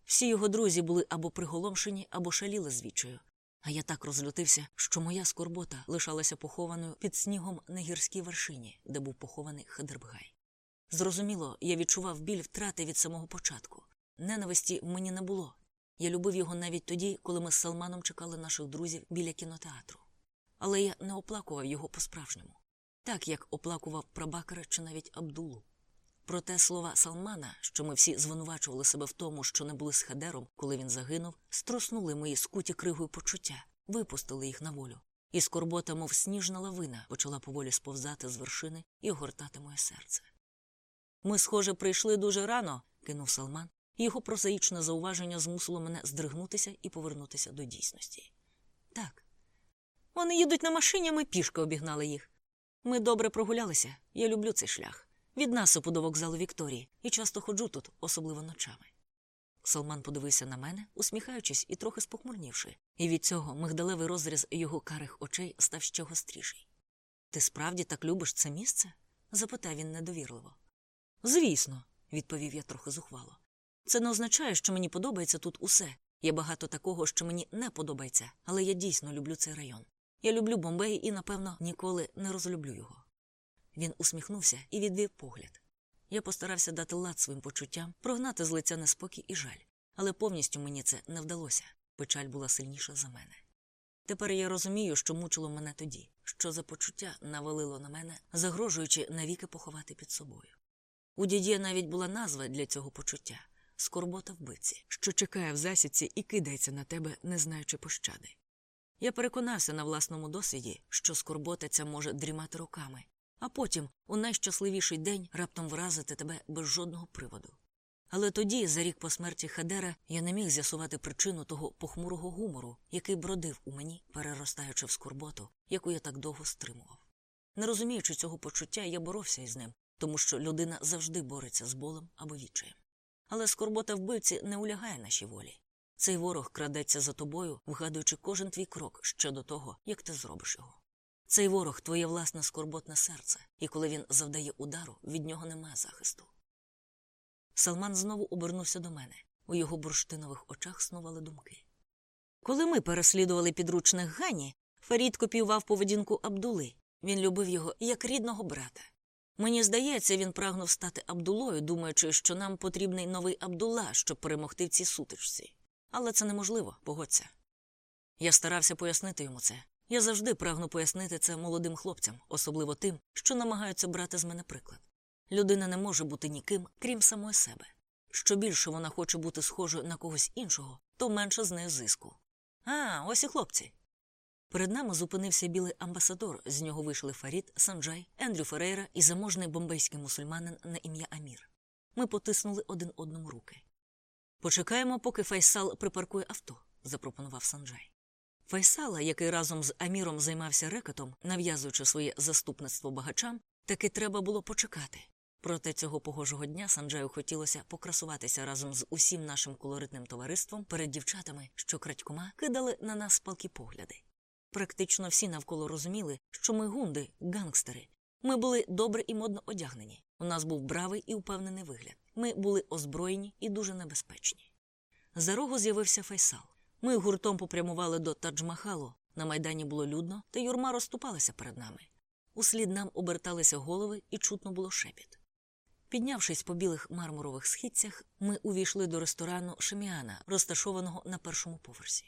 Всі його друзі були або приголомшені, або шаліли звідчою. А я так розлютився, що моя скорбота лишалася похованою під снігом на гірській вершині, де був похований Хадребгай. Зрозуміло, я відчував біль втрати від самого початку. Ненависті мені не було. Я любив його навіть тоді, коли ми з Салманом чекали наших друзів біля кінотеатру. Але я не оплакував його по-справжньому, так як оплакував Прабакара чи навіть Абдулу. Проте слова Салмана, що ми всі звинувачували себе в тому, що не були з Хадером, коли він загинув, струснули мої скуті кригою почуття, випустили їх на волю. І скорбота, мов сніжна лавина, почала поволі сповзати з вершини і огортати моє серце. Ми, схоже, прийшли дуже рано, кинув Салман, і його прозаїчне зауваження змусило мене здригнутися і повернутися до дійсності. Так. Вони їдуть на машині, ми пішки обігнали їх. Ми добре прогулялися, я люблю цей шлях. Від насипу до вокзалу Вікторії і часто ходжу тут, особливо ночами. Салман подивився на мене, усміхаючись і трохи спохмурнівши, і від цього мигдалевий розріз його карих очей став ще гостріший. Ти справді так любиш це місце? запитав він недовірливо. Звісно, відповів я трохи зухвало. Це не означає, що мені подобається тут усе. Є багато такого, що мені не подобається, але я дійсно люблю цей район. Я люблю Бомбей і, напевно, ніколи не розлюблю його. Він усміхнувся і відвів погляд. Я постарався дати лад своїм почуттям, прогнати з лиця неспокій і жаль, але повністю мені це не вдалося. Печаль була сильніша за мене. Тепер я розумію, що мучило мене тоді, що за почуття навалило на мене, загрожуючи навіки поховати під собою. У дідє навіть була назва для цього почуття скорбота вбивці, що чекає в засідці і кидається на тебе, не знаючи пощади. Я переконався на власному досвіді, що скорбота ця може дрімати роками, а потім, у найщасливіший день, раптом вразити тебе без жодного приводу. Але тоді, за рік по смерті Хадера, я не міг з'ясувати причину того похмурого гумору, який бродив у мені, переростаючи в скорботу, яку я так довго стримував. Не розуміючи цього почуття, я боровся із ним, тому що людина завжди бореться з болем або відчаєм. Але скорбота вбивці не улягає нашій волі. Цей ворог крадеться за тобою, вгадуючи кожен твій крок щодо того, як ти зробиш його. Цей ворог твоє власне скорботне серце, і коли він завдає удару, від нього немає захисту. Салман знову обернувся до мене. У його бурштинових очах снували думки. Коли ми переслідували підручних Гані, Фарід копіював поведінку Абдули. Він любив його як рідного брата. Мені здається, він прагнув стати Абдулою, думаючи, що нам потрібний новий Абдула, щоб перемогти в цій сутичці. Але це неможливо, погодься. Я старався пояснити йому це. Я завжди прагну пояснити це молодим хлопцям, особливо тим, що намагаються брати з мене приклад. Людина не може бути ніким, крім самої себе. Що більше вона хоче бути схожою на когось іншого, то менше з нею зиску. А, ось і хлопці. Перед нами зупинився білий амбасадор, з нього вийшли Фарід, Санджай, Ендрю Ферейра і заможний бомбейський мусульманин на ім'я Амір. Ми потиснули один одному руки. Почекаємо, поки Файсал припаркує авто, запропонував Санджай. Файсала, який разом з Аміром займався рекетом, нав'язуючи своє заступництво багачам, таки треба було почекати. Проте цього погожого дня Санджаю хотілося покрасуватися разом з усім нашим колоритним товариством перед дівчатами, що крадькома кидали на нас палкі погляди. Практично всі навколо розуміли, що ми гунди, гангстери. Ми були добре і модно одягнені. У нас був бравий і упевнений вигляд. Ми були озброєні і дуже небезпечні. За рогу з'явився Файсал. Ми гуртом попрямували до Тадж-Махалу. На майдані було людно, та юрма розступалася перед нами. Услід нам оберталися голови і чутно було шепіт. Піднявшись по білих мармурових східцях, ми увійшли до ресторану Шеміана, розташованого на першому поверсі.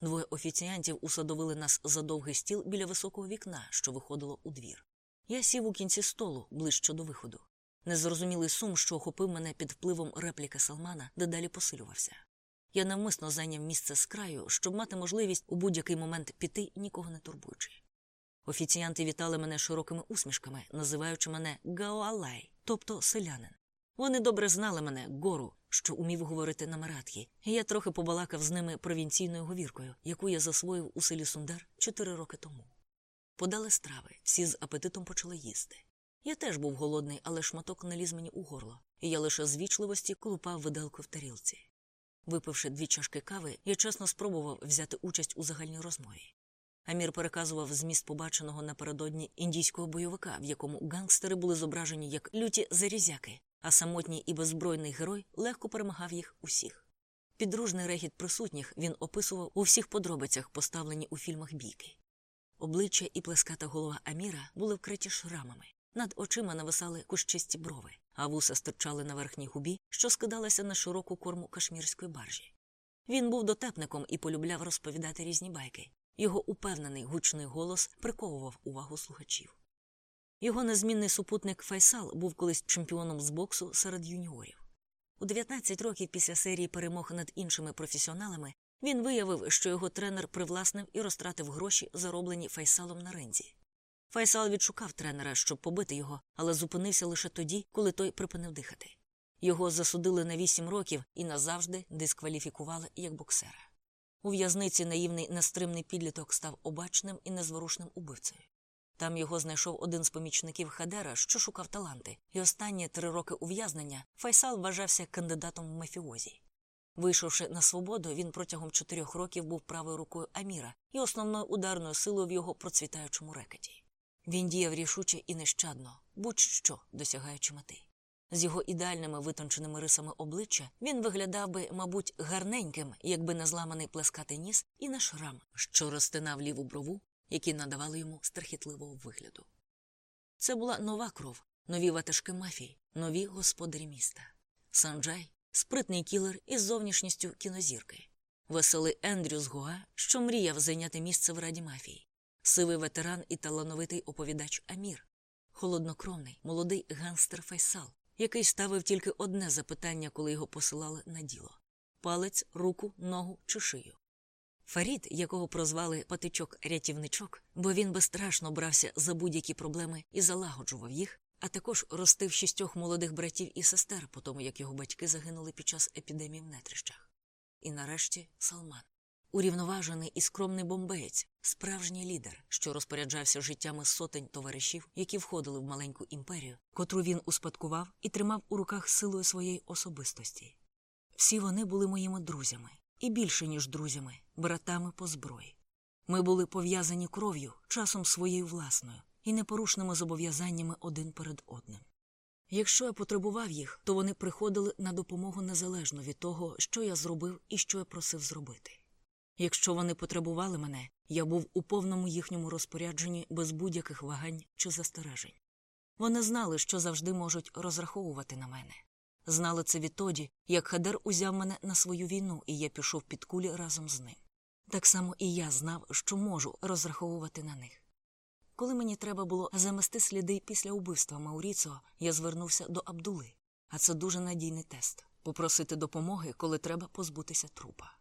Двоє офіціантів усадовили нас за довгий стіл біля високого вікна, що виходило у двір. Я сів у кінці столу, ближче до виходу. Незрозумілий сум, що охопив мене під впливом репліки Салмана, дедалі посилювався. Я навмисно зайняв місце з краю, щоб мати можливість у будь-який момент піти, нікого не турбуючи. Офіціанти вітали мене широкими усмішками, називаючи мене Гаоалай, тобто селянин. Вони добре знали мене, гору, що умів говорити на маратхі, і я трохи побалакав з ними провінційною говіркою, яку я засвоїв у селі Сундар чотири роки тому. Подали страви, всі з апетитом почали їсти. Я теж був голодний, але шматок наліз мені у горло, і я лише з вічливості колупав виделку в тарілці. Випивши дві чашки кави, я чесно спробував взяти участь у загальній розмові. Амір переказував зміст побаченого напередодні індійського бойовика, в якому гангстери були зображені як люті зарізяки, а самотній і беззбройний герой легко перемагав їх усіх. Підружний регіт присутніх він описував у всіх подробицях, поставлені у фільмах бійки. Обличчя і плеската голова Аміра були вкриті шрамами. Над очима нависали кущисті брови, а вуса стирчали на верхній губі, що скидалася на широку корму кашмірської баржі. Він був дотепником і полюбляв розповідати різні байки. Його упевнений гучний голос приковував увагу слухачів. Його незмінний супутник Файсал був колись чемпіоном з боксу серед юніорів. У 19 років після серії перемог над іншими професіоналами він виявив, що його тренер привласнив і розтратив гроші, зароблені Файсалом на ринзі. Файсал відшукав тренера, щоб побити його, але зупинився лише тоді, коли той припинив дихати. Його засудили на 8 років і назавжди дискваліфікували як боксера. У в'язниці наївний нестримний підліток став обачним і незворушним убивцею. Там його знайшов один з помічників Хадера, що шукав таланти, і останні три роки ув'язнення Файсал вважався кандидатом в мафіозі. Вийшовши на свободу, він протягом чотирьох років був правою рукою Аміра і основною ударною силою в його процвітаючому рекеті. Він діяв рішуче і нещадно, будь-що досягаючи мети. З його ідеальними витонченими рисами обличчя він виглядав би, мабуть, гарненьким, якби не зламаний плескатий ніс і на шрам, що розтинав ліву брову, які надавали йому страхітливого вигляду. Це була нова кров, нові ватажки мафії, нові господарі міста. Санджай спритний кілер із зовнішністю кінозірки, веселий Ендрю з Гоа, що мріяв зайняти місце в раді мафії, сивий ветеран і талановитий оповідач Амір, холоднокровний, молодий гангстер Файсал, який ставив тільки одне запитання, коли його посилали на діло палець, руку, ногу чи шию. Фарід, якого прозвали патичок-рятівничок, бо він безстрашно брався за будь-які проблеми і залагоджував їх, а також ростив шістьох молодих братів і сестер, по тому як його батьки загинули під час епідемії в нетрищах. І нарешті Салман. Урівноважений і скромний бомбеєць, справжній лідер, що розпоряджався життями сотень товаришів, які входили в маленьку імперію, котру він успадкував і тримав у руках силою своєї особистості. Всі вони були моїми друзями, і більше, ніж друзями, братами по зброї. Ми були пов'язані кров'ю, часом своєю власною, і непорушними зобов'язаннями один перед одним. Якщо я потребував їх, то вони приходили на допомогу незалежно від того, що я зробив і що я просив зробити. Якщо вони потребували мене, я був у повному їхньому розпорядженні без будь-яких вагань чи застережень. Вони знали, що завжди можуть розраховувати на мене. Знали це відтоді, як Хадер узяв мене на свою війну, і я пішов під кулі разом з ним. Так само і я знав, що можу розраховувати на них. Коли мені треба було замести сліди після убивства Мауріцо, я звернувся до Абдули, а це дуже надійний тест попросити допомоги, коли треба позбутися трупа.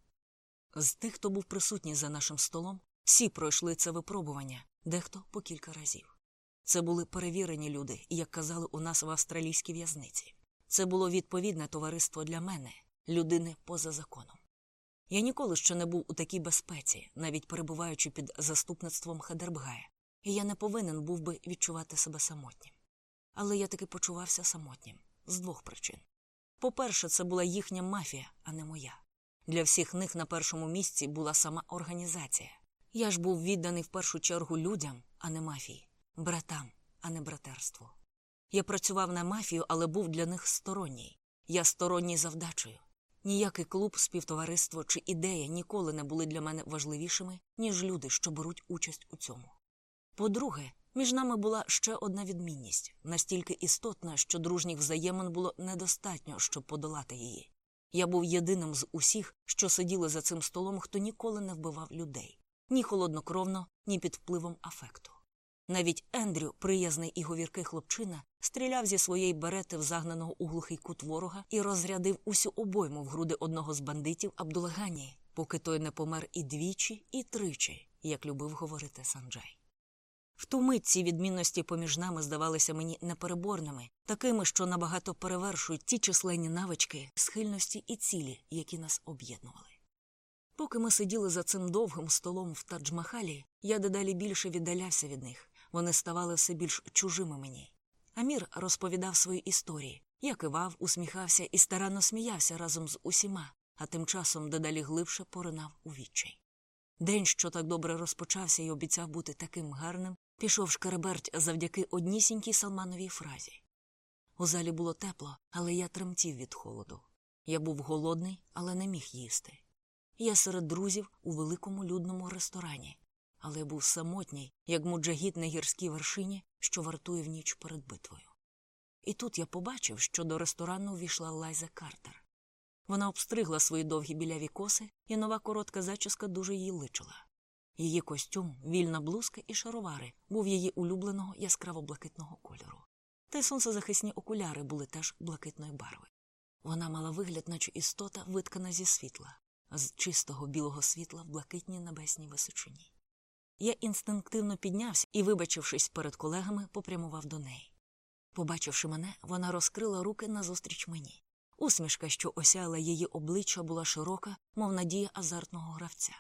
З тих, хто був присутній за нашим столом, всі пройшли це випробування, дехто по кілька разів. Це були перевірені люди, як казали у нас в австралійській в'язниці. Це було відповідне товариство для мене, людини поза законом. Я ніколи ще не був у такій безпеці, навіть перебуваючи під заступництвом Хадербгая, і я не повинен був би відчувати себе самотнім. Але я таки почувався самотнім з двох причин. По-перше, це була їхня мафія, а не моя. Для всіх них на першому місці була сама організація. Я ж був відданий в першу чергу людям, а не мафії, братам, а не братерству. Я працював на мафію, але був для них сторонній. Я сторонній завдачею. Ніякий клуб, співтовариство чи ідея ніколи не були для мене важливішими, ніж люди, що беруть участь у цьому. По-друге, між нами була ще одна відмінність настільки істотна, що дружніх взаємин було недостатньо, щоб подолати її. Я був єдиним з усіх, що сиділи за цим столом, хто ніколи не вбивав людей ні холоднокровно, ні під впливом афекту. Навіть Ендрю, приязний і говіркий хлопчина, стріляв зі своєї берети в загнаного у глухий кут ворога і розрядив усю обойму в груди одного з бандитів Абдулагані, поки той не помер і двічі, і тричі, як любив говорити Санджай. В ту мить ці відмінності поміж нами здавалися мені непереборними, такими, що набагато перевершують ті численні навички, схильності і цілі, які нас об'єднували. Поки ми сиділи за цим довгим столом в Тадж-Махалі, я дедалі більше віддалявся від них. Вони ставали все більш чужими мені. Амір розповідав свої історії. Я кивав, усміхався і старанно сміявся разом з усіма, а тим часом дедалі глибше поринав у відчай. День, що так добре розпочався і обіцяв бути таким гарним, пішов шкереберть завдяки однісінькій салмановій фразі. У залі було тепло, але я тремтів від холоду. Я був голодний, але не міг їсти. Я серед друзів у великому людному ресторані, але був самотній, як муджагіт на гірській вершині, що вартує в ніч перед битвою. І тут я побачив, що до ресторану увійшла Лайза Картер. Вона обстригла свої довгі біляві коси, і нова коротка зачіска дуже їй личила. Її костюм, вільна блузка і шаровари був її улюбленого яскраво-блакитного кольору. Та й сонцезахисні окуляри були теж блакитної барви. Вона мала вигляд, наче істота, виткана зі світла, з чистого білого світла в блакитній небесній височині. Я інстинктивно піднявся і, вибачившись перед колегами, попрямував до неї. Побачивши мене, вона розкрила руки назустріч мені. Усмішка, що осяяла її обличчя, була широка, мов надія азартного гравця.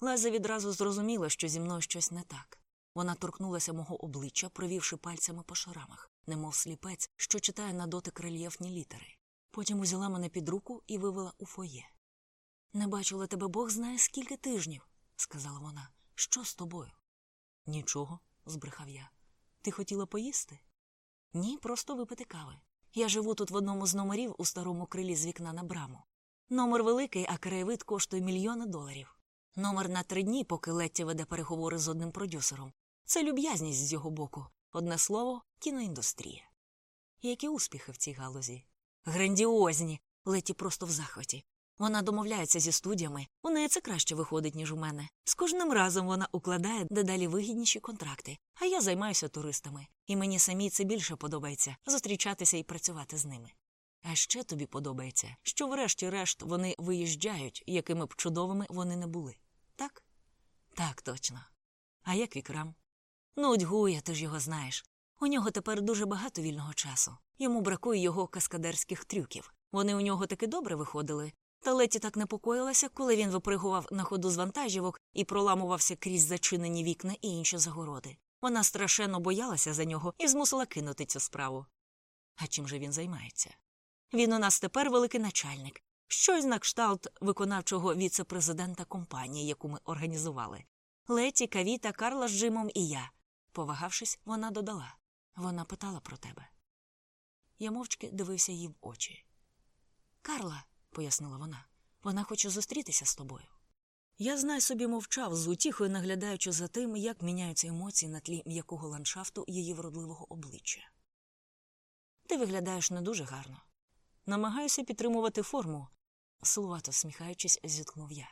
Лаза відразу зрозуміла, що зі мною щось не так. Вона торкнулася мого обличчя, провівши пальцями по шарамах, немов сліпець, що читає на дотик рельєфні літери. Потім узяла мене під руку і вивела у фоє. Не бачила тебе Бог знає скільки тижнів, сказала вона. Що з тобою? Нічого, збрехав я. Ти хотіла поїсти? Ні, просто випити кави. Я живу тут в одному з номерів у старому крилі з вікна на браму. Номер великий, а краєвид коштує мільйони доларів. Номер на три дні, поки Летті веде переговори з одним продюсером. Це люб'язність з його боку. Одне слово кіноіндустрія. Які успіхи в цій галузі? Грандіозні. Леті просто в захваті. Вона домовляється зі студіями, у неї це краще виходить, ніж у мене. З кожним разом вона укладає дедалі вигідніші контракти, а я займаюся туристами, і мені самій це більше подобається зустрічатися і працювати з ними. А ще тобі подобається, що врешті-решт вони виїжджають, якими б чудовими вони не були. Так? Так, точно. А як вікрам? Нудьгує, ти ж його знаєш. У нього тепер дуже багато вільного часу. Йому бракує його каскадерських трюків. Вони у нього таки добре виходили. Та Леті так непокоїлася, коли він випригував на ходу з вантажівок і проламувався крізь зачинені вікна і інші загороди. Вона страшенно боялася за нього і змусила кинути цю справу. А чим же він займається? Він у нас тепер великий начальник, щось на кшталт виконавчого віце-президента компанії, яку ми організували. Леті, Кавіта, Карла з Джимом і я. Повагавшись, вона додала вона питала про тебе. Я мовчки дивився їй в очі. Карла, пояснила вона, вона хоче зустрітися з тобою. Я знай собі мовчав, з утіхою наглядаючи за тим, як міняються емоції на тлі м'якого ландшафту її вродливого обличчя. Ти виглядаєш не дуже гарно. Намагаюся підтримувати форму, силувато сміхаючись, зіткнув я.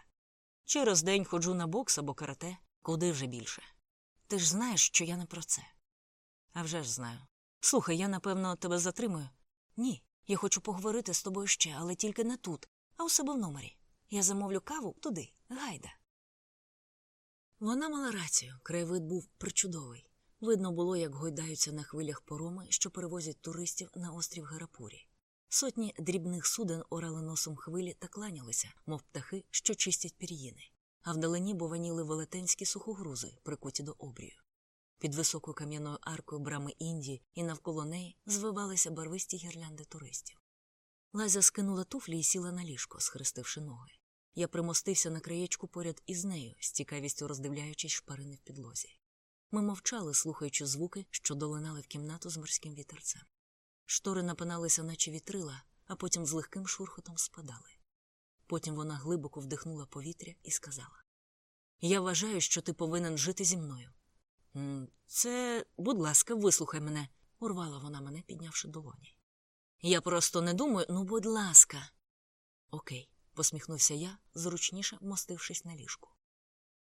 Через день ходжу на бокс або карате, куди вже більше. Ти ж знаєш, що я не про це. А вже ж знаю. Слухай, я, напевно, тебе затримую. Ні, я хочу поговорити з тобою ще, але тільки не тут, а у себе в номері. Я замовлю каву туди, гайда. Вона мала рацію, краєвид був причудовий. Видно було, як гойдаються на хвилях пороми, що перевозять туристів на острів Гарапурі. Сотні дрібних суден орали носом хвилі та кланялися, мов птахи, що чистять пір'їни, а вдалині бованіли велетенські сухогрузи, прикуті до обрію. Під високою кам'яною аркою брами Індії і навколо неї звивалися барвисті гірлянди туристів. Лазя скинула туфлі і сіла на ліжко, схрестивши ноги. Я примостився на краєчку поряд із нею, з цікавістю роздивляючись шпарини в підлозі. Ми мовчали, слухаючи звуки, що долинали в кімнату з морським вітерцем. Штори напиналися, наче вітрила, а потім з легким шурхотом спадали. Потім вона глибоко вдихнула повітря і сказала: Я вважаю, що ти повинен жити зі мною. Це, будь ласка, вислухай мене, урвала вона мене, піднявши долоні. Я просто не думаю, ну, будь ласка. Окей, посміхнувся я, зручніше вмостившись на ліжку.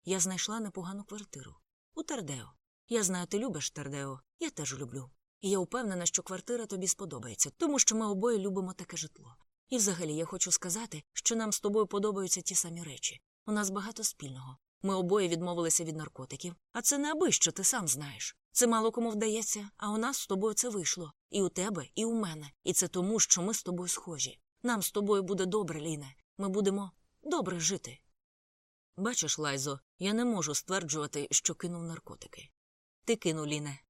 Я знайшла непогану квартиру у Тардео. Я знаю, ти любиш Тардео, я теж люблю. І я впевнена, що квартира тобі сподобається, тому що ми обоє любимо таке житло. І взагалі я хочу сказати, що нам з тобою подобаються ті самі речі. У нас багато спільного. Ми обоє відмовилися від наркотиків, а це не аби ти сам знаєш. Це мало кому вдається, а у нас з тобою це вийшло. І у тебе, і у мене. І це тому, що ми з тобою схожі. Нам з тобою буде добре, Ліне. Ми будемо добре жити. Бачиш, Лайзо, я не можу стверджувати, що кинув наркотики. Ти кинув, Ліне.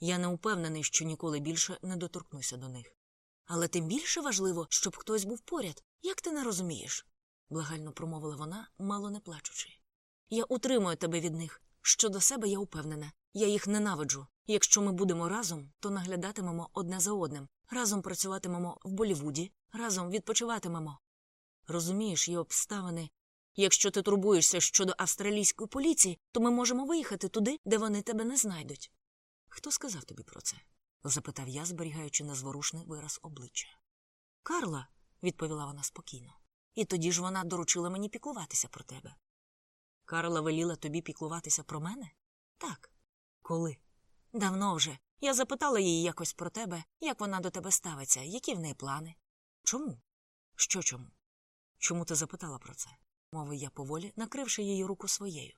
Я не упевнений, що ніколи більше не доторкнуся до них. Але тим більше важливо, щоб хтось був поряд. Як ти не розумієш? благально промовила вона, мало не плачучи. Я утримую тебе від них. Щодо себе я упевнена. Я їх ненавиджу. Якщо ми будемо разом, то наглядатимемо одне за одним, разом працюватимемо в Болівуді, разом відпочиватимемо. Розумієш, є обставини. Якщо ти турбуєшся щодо австралійської поліції, то ми можемо виїхати туди, де вони тебе не знайдуть. Хто сказав тобі про це? запитав я, зберігаючи незворушний вираз обличчя. Карла, відповіла вона спокійно. І тоді ж вона доручила мені піклуватися про тебе. Карла веліла тобі піклуватися про мене? Так. Коли? Давно вже. Я запитала її якось про тебе, як вона до тебе ставиться, які в неї плани. Чому? Що чому? Чому ти запитала про це? мовив я поволі, накривши її руку своєю.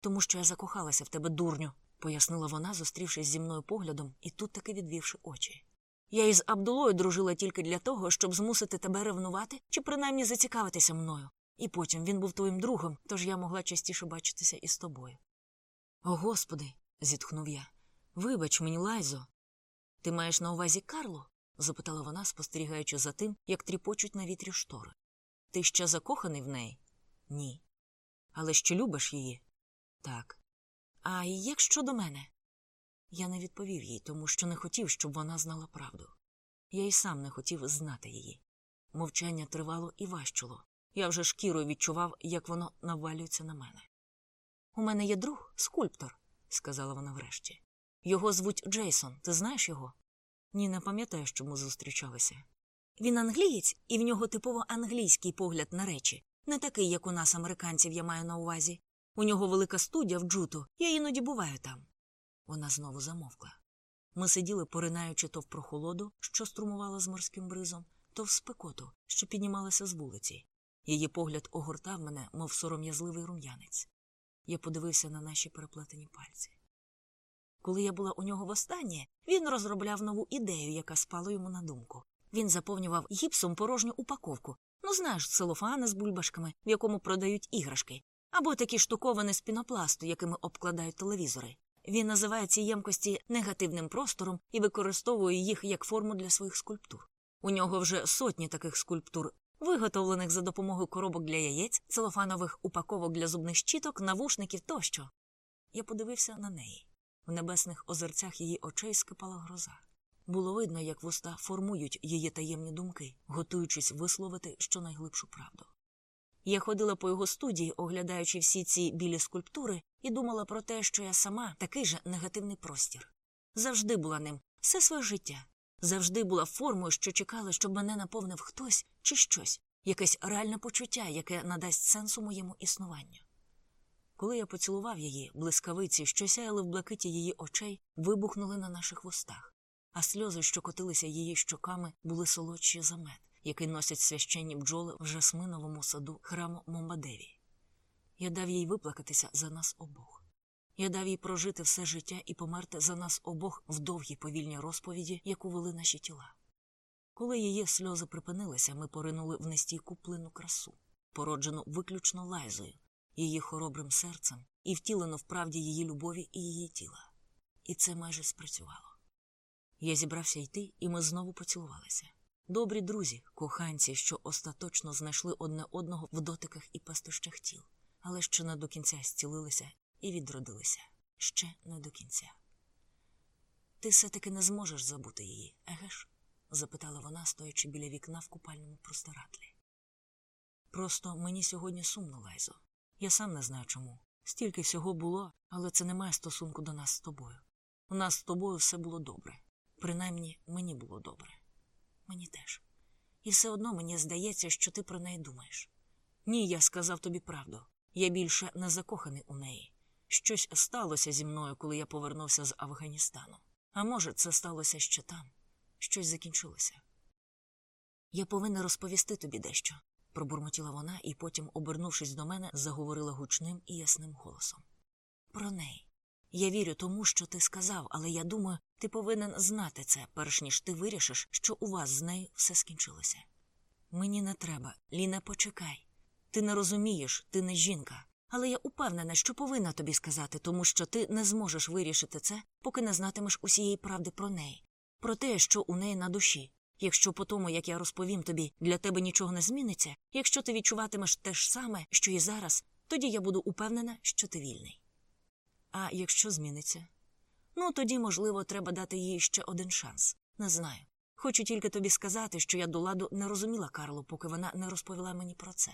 Тому що я закохалася в тебе, дурню, пояснила вона, зустрівшись зі мною поглядом і тут таки відвівши очі. Я із Абдулою дружила тільки для того, щоб змусити тебе ревнувати чи принаймні зацікавитися мною. І потім він був твоїм другом, тож я могла частіше бачитися із тобою. О, господи, зітхнув я. Вибач мені, Лайзо. Ти маєш на увазі Карлу? запитала вона, спостерігаючи за тим, як тріпочуть на вітрі штори. Ти ще закоханий в неї? Ні. Але що любиш її? Так. А як щодо мене? Я не відповів їй, тому що не хотів, щоб вона знала правду. Я й сам не хотів знати її. Мовчання тривало і важчало. Я вже шкірою відчував, як воно навалюється на мене. У мене є друг, скульптор, сказала вона врешті. Його звуть Джейсон. Ти знаєш його? Ні, не пам'ятаю, що ми зустрічалися. Він англієць, і в нього типово англійський погляд на речі, не такий, як у нас, американців, я маю на увазі. У нього велика студія в джуту, я іноді буваю там. Вона знову замовкла. Ми сиділи, поринаючи то в прохолоду, що струмувала з морським бризом, то в спекоту, що піднімалася з вулиці. Її погляд огортав мене, мов сором'язливий рум'янець. Я подивився на наші переплетені пальці. Коли я була у нього востаннє, він розробляв нову ідею, яка спала йому на думку. Він заповнював гіпсом порожню упаковку. Ну, знаєш, целофани з бульбашками, в якому продають іграшки, або такі штуковини з пінопласту, якими обкладають телевізори. Він називає ці ємкості негативним простором і використовує їх як форму для своїх скульптур. У нього вже сотні таких скульптур, виготовлених за допомогою коробок для яєць, целофанових упаковок для зубних щіток, навушників тощо. Я подивився на неї. В небесних озерцях її очей скипала гроза. Було видно, як вуста формують її таємні думки, готуючись висловити щонайглибшу правду. Я ходила по його студії, оглядаючи всі ці білі скульптури, і думала про те, що я сама такий же негативний простір. Завжди була ним все своє життя, завжди була формою, що чекала, щоб мене наповнив хтось чи щось, якесь реальне почуття, яке надасть сенсу моєму існуванню. Коли я поцілував її, блискавиці, що сяяли в блакиті її очей, вибухнули на наших вустах, а сльози, що котилися її щоками, були солодші за мед, який носять священні бджоли в жасминовому саду храму Момбадеві. Я дав їй виплакатися за нас обох. Я дав їй прожити все життя і померти за нас обох в довгій повільній розповіді, яку вели наші тіла. Коли її сльози припинилися, ми поринули в нестійку плину красу, породжену виключно лайзою, її хоробрим серцем і втілену в правді її любові і її тіла. І це майже спрацювало. Я зібрався йти, і ми знову поцілувалися. Добрі друзі, коханці, що остаточно знайшли одне одного в дотиках і пестощах тіл, але ще не до кінця зцілилися і відродилися. Ще не до кінця. Ти все-таки не зможеш забути її, еге ж? запитала вона, стоячи біля вікна в купальному просторатлі. Просто мені сьогодні сумно, Лайзо. Я сам не знаю чому. Стільки всього було, але це не має стосунку до нас з тобою. У нас з тобою все було добре. Принаймні, мені було добре. Мені теж. І все одно мені здається, що ти про неї думаєш. Ні, я сказав тобі правду. Я більше не закоханий у неї. Щось сталося зі мною, коли я повернувся з Афганістану. А може, це сталося ще там. Щось закінчилося. Я повинна розповісти тобі дещо. пробурмотіла вона і потім, обернувшись до мене, заговорила гучним і ясним голосом. Про неї. Я вірю тому, що ти сказав, але я думаю, ти повинен знати це, перш ніж ти вирішиш, що у вас з нею все скінчилося. Мені не треба, Ліна, почекай. Ти не розумієш, ти не жінка. Але я упевнена, що повинна тобі сказати, тому що ти не зможеш вирішити це, поки не знатимеш усієї правди про неї, про те, що у неї на душі. Якщо по тому, як я розповім тобі, для тебе нічого не зміниться, якщо ти відчуватимеш те ж саме, що і зараз, тоді я буду упевнена, що ти вільний. А якщо зміниться? Ну, тоді, можливо, треба дати їй ще один шанс. Не знаю. Хочу тільки тобі сказати, що я до ладу не розуміла Карлу, поки вона не розповіла мені про це.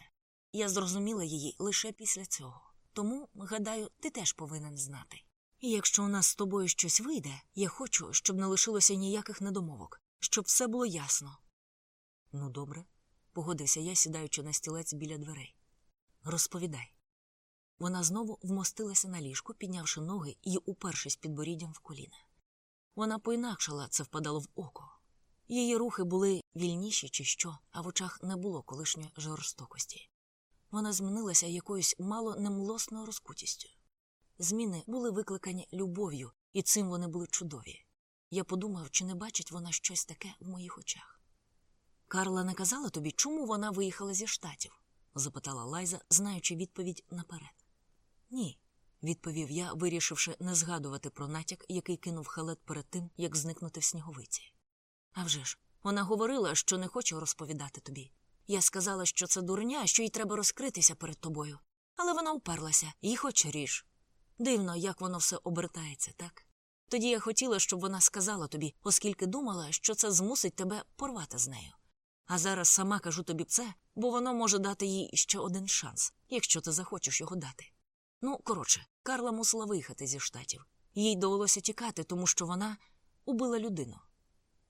Я зрозуміла її лише після цього. Тому, гадаю, ти теж повинен знати. І якщо у нас з тобою щось вийде, я хочу, щоб не лишилося ніяких недомовок, щоб все було ясно. Ну, добре, погодився я, сідаючи на стілець біля дверей. Розповідай. Вона знову вмостилася на ліжку, піднявши ноги і упершись підборіддям в коліна. Вона поінакшила, це впадало в око. Її рухи були вільніші, чи що, а в очах не було колишньої жорстокості. Вона змінилася якоюсь мало немлосною розкутістю. Зміни були викликані любов'ю, і цим вони були чудові. Я подумав, чи не бачить вона щось таке в моїх очах. Карла не казала тобі, чому вона виїхала зі штатів? запитала Лайза, знаючи відповідь наперед. Ні, відповів я, вирішивши не згадувати про натяк, який кинув халет перед тим, як зникнути в сніговиці. А вже ж, вона говорила, що не хоче розповідати тобі. Я сказала, що це дурня, що їй треба розкритися перед тобою. Але вона уперлася, і хоч ріж. Дивно, як воно все обертається, так? Тоді я хотіла, щоб вона сказала тобі, оскільки думала, що це змусить тебе порвати з нею. А зараз сама кажу тобі це, бо воно може дати їй ще один шанс, якщо ти захочеш його дати. Ну, коротше, Карла мусила виїхати зі штатів. Їй довелося тікати, тому що вона убила людину.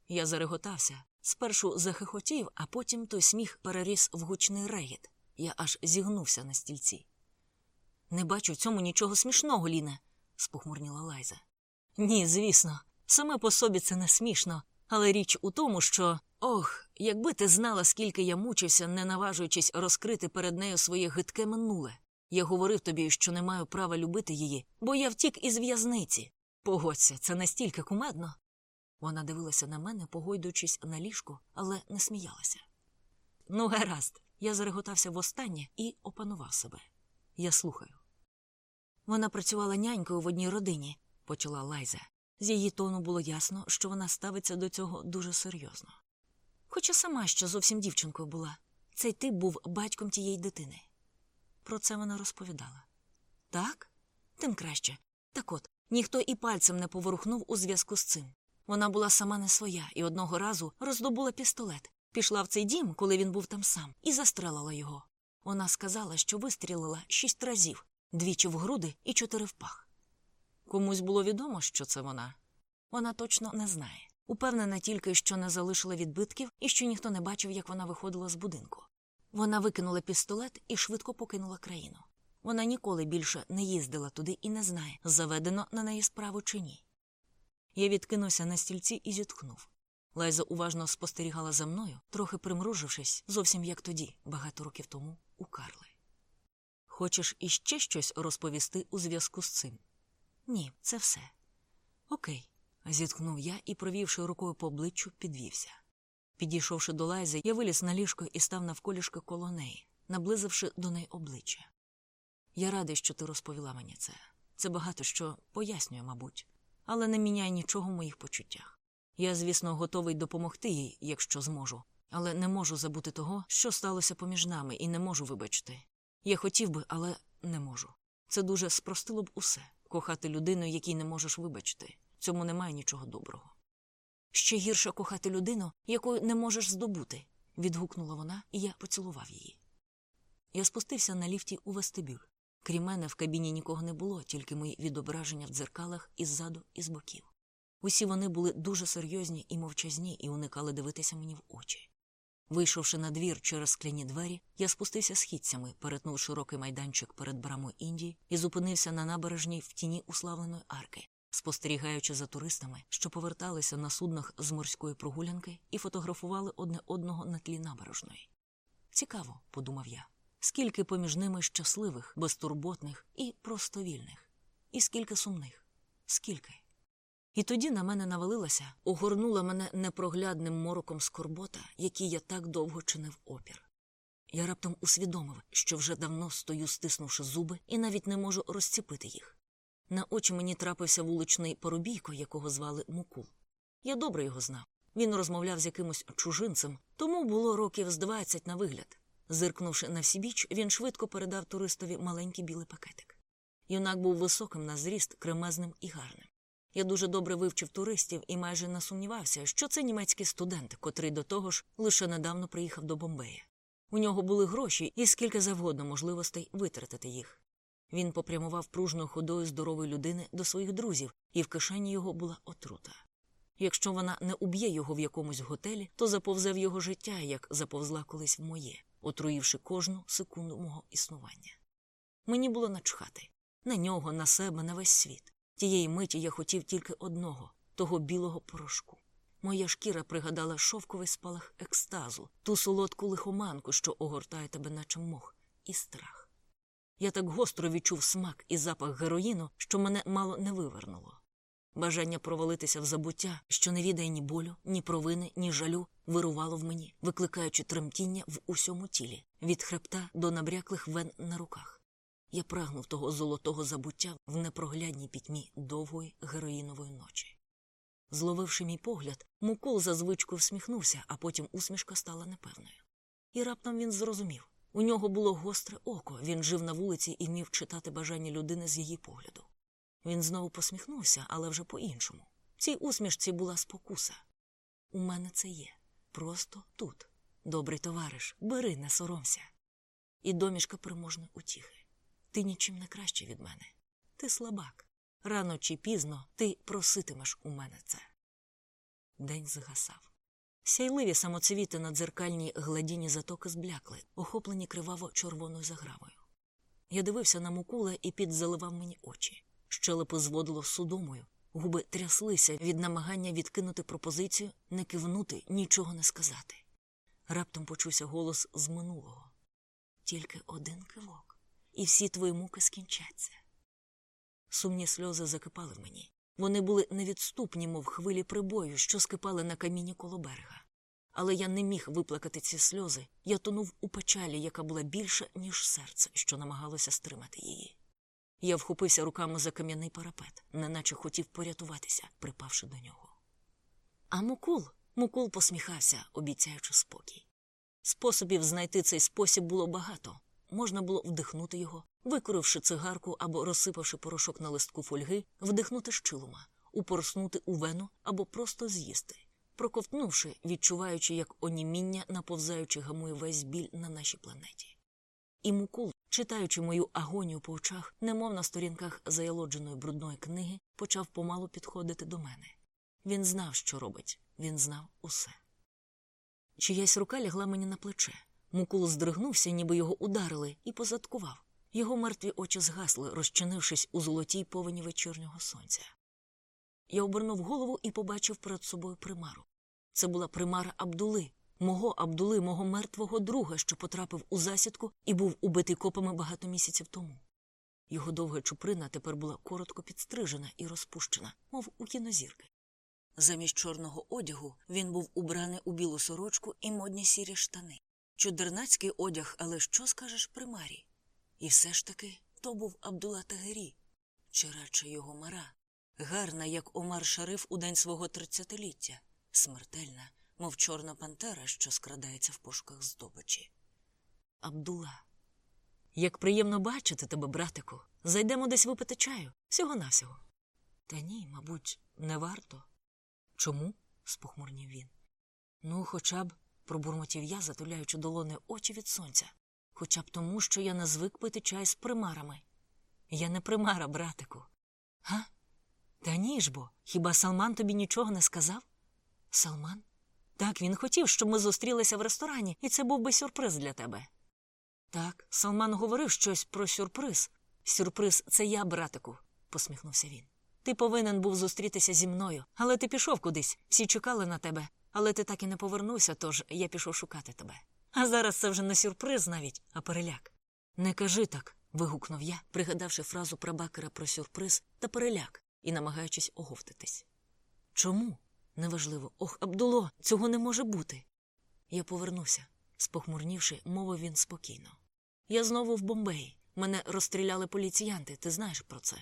Я зареготався, спершу захихотів, а потім той сміх переріс в гучний регіт. Я аж зігнувся на стільці. Не бачу цьому нічого смішного, Ліне, спохмурніла Лайза. Ні, звісно, саме по собі це не смішно, але річ у тому, що ох, якби ти знала, скільки я мучився, не наважуючись розкрити перед нею своє гидке минуле. Я говорив тобі, що не маю права любити її, бо я втік із в'язниці. Погодься, це настільки кумедно. Вона дивилася на мене, погойдуючись на ліжку, але не сміялася. Ну, гаразд, я зареготався востаннє і опанував себе. Я слухаю. Вона працювала нянькою в одній родині, почала Лайза. З її тону було ясно, що вона ставиться до цього дуже серйозно. Хоча сама ще зовсім дівчинкою була, цей тип був батьком тієї дитини. Про це вона розповідала. Так? Тим краще. Так от, ніхто і пальцем не поворухнув у зв'язку з цим. Вона була сама не своя і одного разу роздобула пістолет, пішла в цей дім, коли він був там сам, і застрелила його. Вона сказала, що вистрілила шість разів, двічі в груди і чотири в пах. Комусь було відомо, що це вона. Вона точно не знає. Упевнена тільки, що не залишила відбитків і що ніхто не бачив, як вона виходила з будинку. Вона викинула пістолет і швидко покинула країну. Вона ніколи більше не їздила туди і не знає, заведено на неї справу чи ні. Я відкинувся на стільці і зітхнув. Лайза уважно спостерігала за мною, трохи примружившись, зовсім як тоді, багато років тому, у Карли. Хочеш іще щось розповісти у зв'язку з цим? Ні, це все. Окей, зітхнув я і, провівши рукою по обличчю, підвівся. Підійшовши до Лайзи, я виліз на ліжко і став навколішки коло неї, наблизивши до неї обличчя. Я радий, що ти розповіла мені це. Це багато що пояснює, мабуть, але не міняє нічого в моїх почуттях. Я, звісно, готовий допомогти їй, якщо зможу, але не можу забути того, що сталося поміж нами, і не можу вибачити. Я хотів би, але не можу. Це дуже спростило б усе кохати людину, якій не можеш вибачити. Цьому немає нічого доброго. Ще гірше кохати людину, якою не можеш здобути, відгукнула вона, і я поцілував її. Я спустився на ліфті у вестибюль. Крім мене, в кабіні нікого не було, тільки мої відображення в дзеркалах іззаду і з боків. Усі вони були дуже серйозні і мовчазні і уникали дивитися мені в очі. Вийшовши на двір через скляні двері, я спустився східцями, перетнув широкий майданчик перед брамою Індії і зупинився на набережній в тіні уславленої арки, спостерігаючи за туристами, що поверталися на суднах з морської прогулянки і фотографували одне одного на тлі набережної. Цікаво, подумав я. Скільки поміж ними щасливих, безтурботних і просто вільних, і скільки сумних, скільки. І тоді на мене навалилася, огорнула мене непроглядним мороком скорбота, який я так довго чинив опір. Я раптом усвідомив, що вже давно стою, стиснувши зуби, і навіть не можу розціпити їх. На очі мені трапився вуличний поробійко, якого звали Мукул. Я добре його знав. Він розмовляв з якимось чужинцем, тому було років з двадцять на вигляд. Зиркнувши на всібіч, він швидко передав туристові маленький білий пакетик. Юнак був високим на зріст, кремезним і гарним. Я дуже добре вивчив туристів і майже не сумнівався, що це німецький студент, котрий до того ж лише недавно приїхав до Бомбея. У нього були гроші і скільки завгодно можливостей витратити їх. Він попрямував пружною ходою здорової людини до своїх друзів, і в кишені його була отрута. Якщо вона не уб'є його в якомусь готелі, то заповзе в його життя, як заповзла колись в моє, отруївши кожну секунду мого існування. Мені було начхати на нього, на себе, на весь світ. Тієї миті я хотів тільки одного того білого порошку. Моя шкіра пригадала шовковий спалах екстазу, ту солодку лихоманку, що огортає тебе, наче мох, і страх. Я так гостро відчув смак і запах героїну, що мене мало не вивернуло. Бажання провалитися в забуття, що не відає ні болю, ні провини, ні жалю, вирувало в мені, викликаючи тремтіння в усьому тілі, від хребта до набряклих вен на руках. Я прагнув того золотого забуття в непроглядній пітьмі довгої героїнової ночі. Зловивши мій погляд, Мукул за звичкою всміхнувся, а потім усмішка стала непевною. І раптом він зрозумів у нього було гостре око, він жив на вулиці і вмів читати бажання людини з її погляду. Він знову посміхнувся, але вже по-іншому. В цій усмішці була спокуса. У мене це є. Просто тут. Добрий товариш, бери, не соромся. І домішка переможної утіхи. Ти нічим не краще від мене. Ти слабак. Рано чи пізно ти проситимеш у мене це. День згасав. Сяйливі самоцвіти на дзеркальній гладіні затоки зблякли, охоплені криваво червоною загравою. Я дивився на мукула і під заливав мені очі. Щелепи зводило судомою, губи тряслися від намагання відкинути пропозицію, не кивнути, нічого не сказати. Раптом почувся голос з минулого. Тільки один кивок, і всі твої муки скінчаться. Сумні сльози закипали в мені. Вони були невідступні, мов хвилі прибою, що скипали на каміні коло берега. Але я не міг виплакати ці сльози. Я тонув у печалі, яка була більша, ніж серце, що намагалося стримати її. Я вхопився руками за кам'яний парапет, неначе хотів порятуватися, припавши до нього. А Мукул, Мукул посміхався, обіцяючи спокій. Способів знайти цей спосіб було багато. Можна було вдихнути його, викуривши цигарку або розсипавши порошок на листку фольги, вдихнути щилума, упорснути у вену або просто з'їсти, проковтнувши, відчуваючи, як оніміння, наповзаючи гамує весь біль на нашій планеті. І Мукул, читаючи мою агонію по очах, немов на сторінках заялодженої брудної книги, почав помалу підходити до мене. Він знав, що робить, він знав усе. Чиясь рука лягла мені на плече. Мукул здригнувся, ніби його ударили, і позадкував. Його мертві очі згасли, розчинившись у золотій повені вечірнього сонця. Я обернув голову і побачив перед собою примару. Це була примара Абдули, мого Абдули, мого мертвого друга, що потрапив у засідку і був убитий копами багато місяців тому. Його довга чуприна тепер була коротко підстрижена і розпущена, мов у кінозірки. Замість чорного одягу він був убраний у білу сорочку і модні сірі штани. Чудернацький одяг, але що скажеш примарі? І все ж таки то був Абдула Тагері, чи радше його мара, гарна, як Омар Шариф у день свого тридцятиліття, смертельна, мов чорна пантера, що скрадається в пошуках здобичі. Абдула. Як приємно бачити тебе, братику. Зайдемо десь випити чаю, всього навсього. Та ні, мабуть, не варто. Чому? спохмурнів він. Ну, хоча б, пробурмотів я, затуляючи долони очі від сонця, хоча б тому, що я не звик пити чай з примарами. Я не примара, братику. Га? Та ні ж бо, хіба Салман тобі нічого не сказав? Салман? Так, він хотів, щоб ми зустрілися в ресторані, і це був би сюрприз для тебе. Так, Салман говорив щось про сюрприз. Сюрприз це я, братику, посміхнувся він. Ти повинен був зустрітися зі мною, але ти пішов кудись, всі чекали на тебе, але ти так і не повернувся, тож я пішов шукати тебе. А зараз це вже не сюрприз навіть, а переляк. Не кажи так. вигукнув я, пригадавши фразу прабакера про сюрприз та переляк і намагаючись оговтатись. Чому? Неважливо. Ох, Абдуло, цього не може бути. Я повернувся, спохмурнівши, мовив він спокійно. Я знову в Бомбеї. Мене розстріляли поліціянти, ти знаєш про це.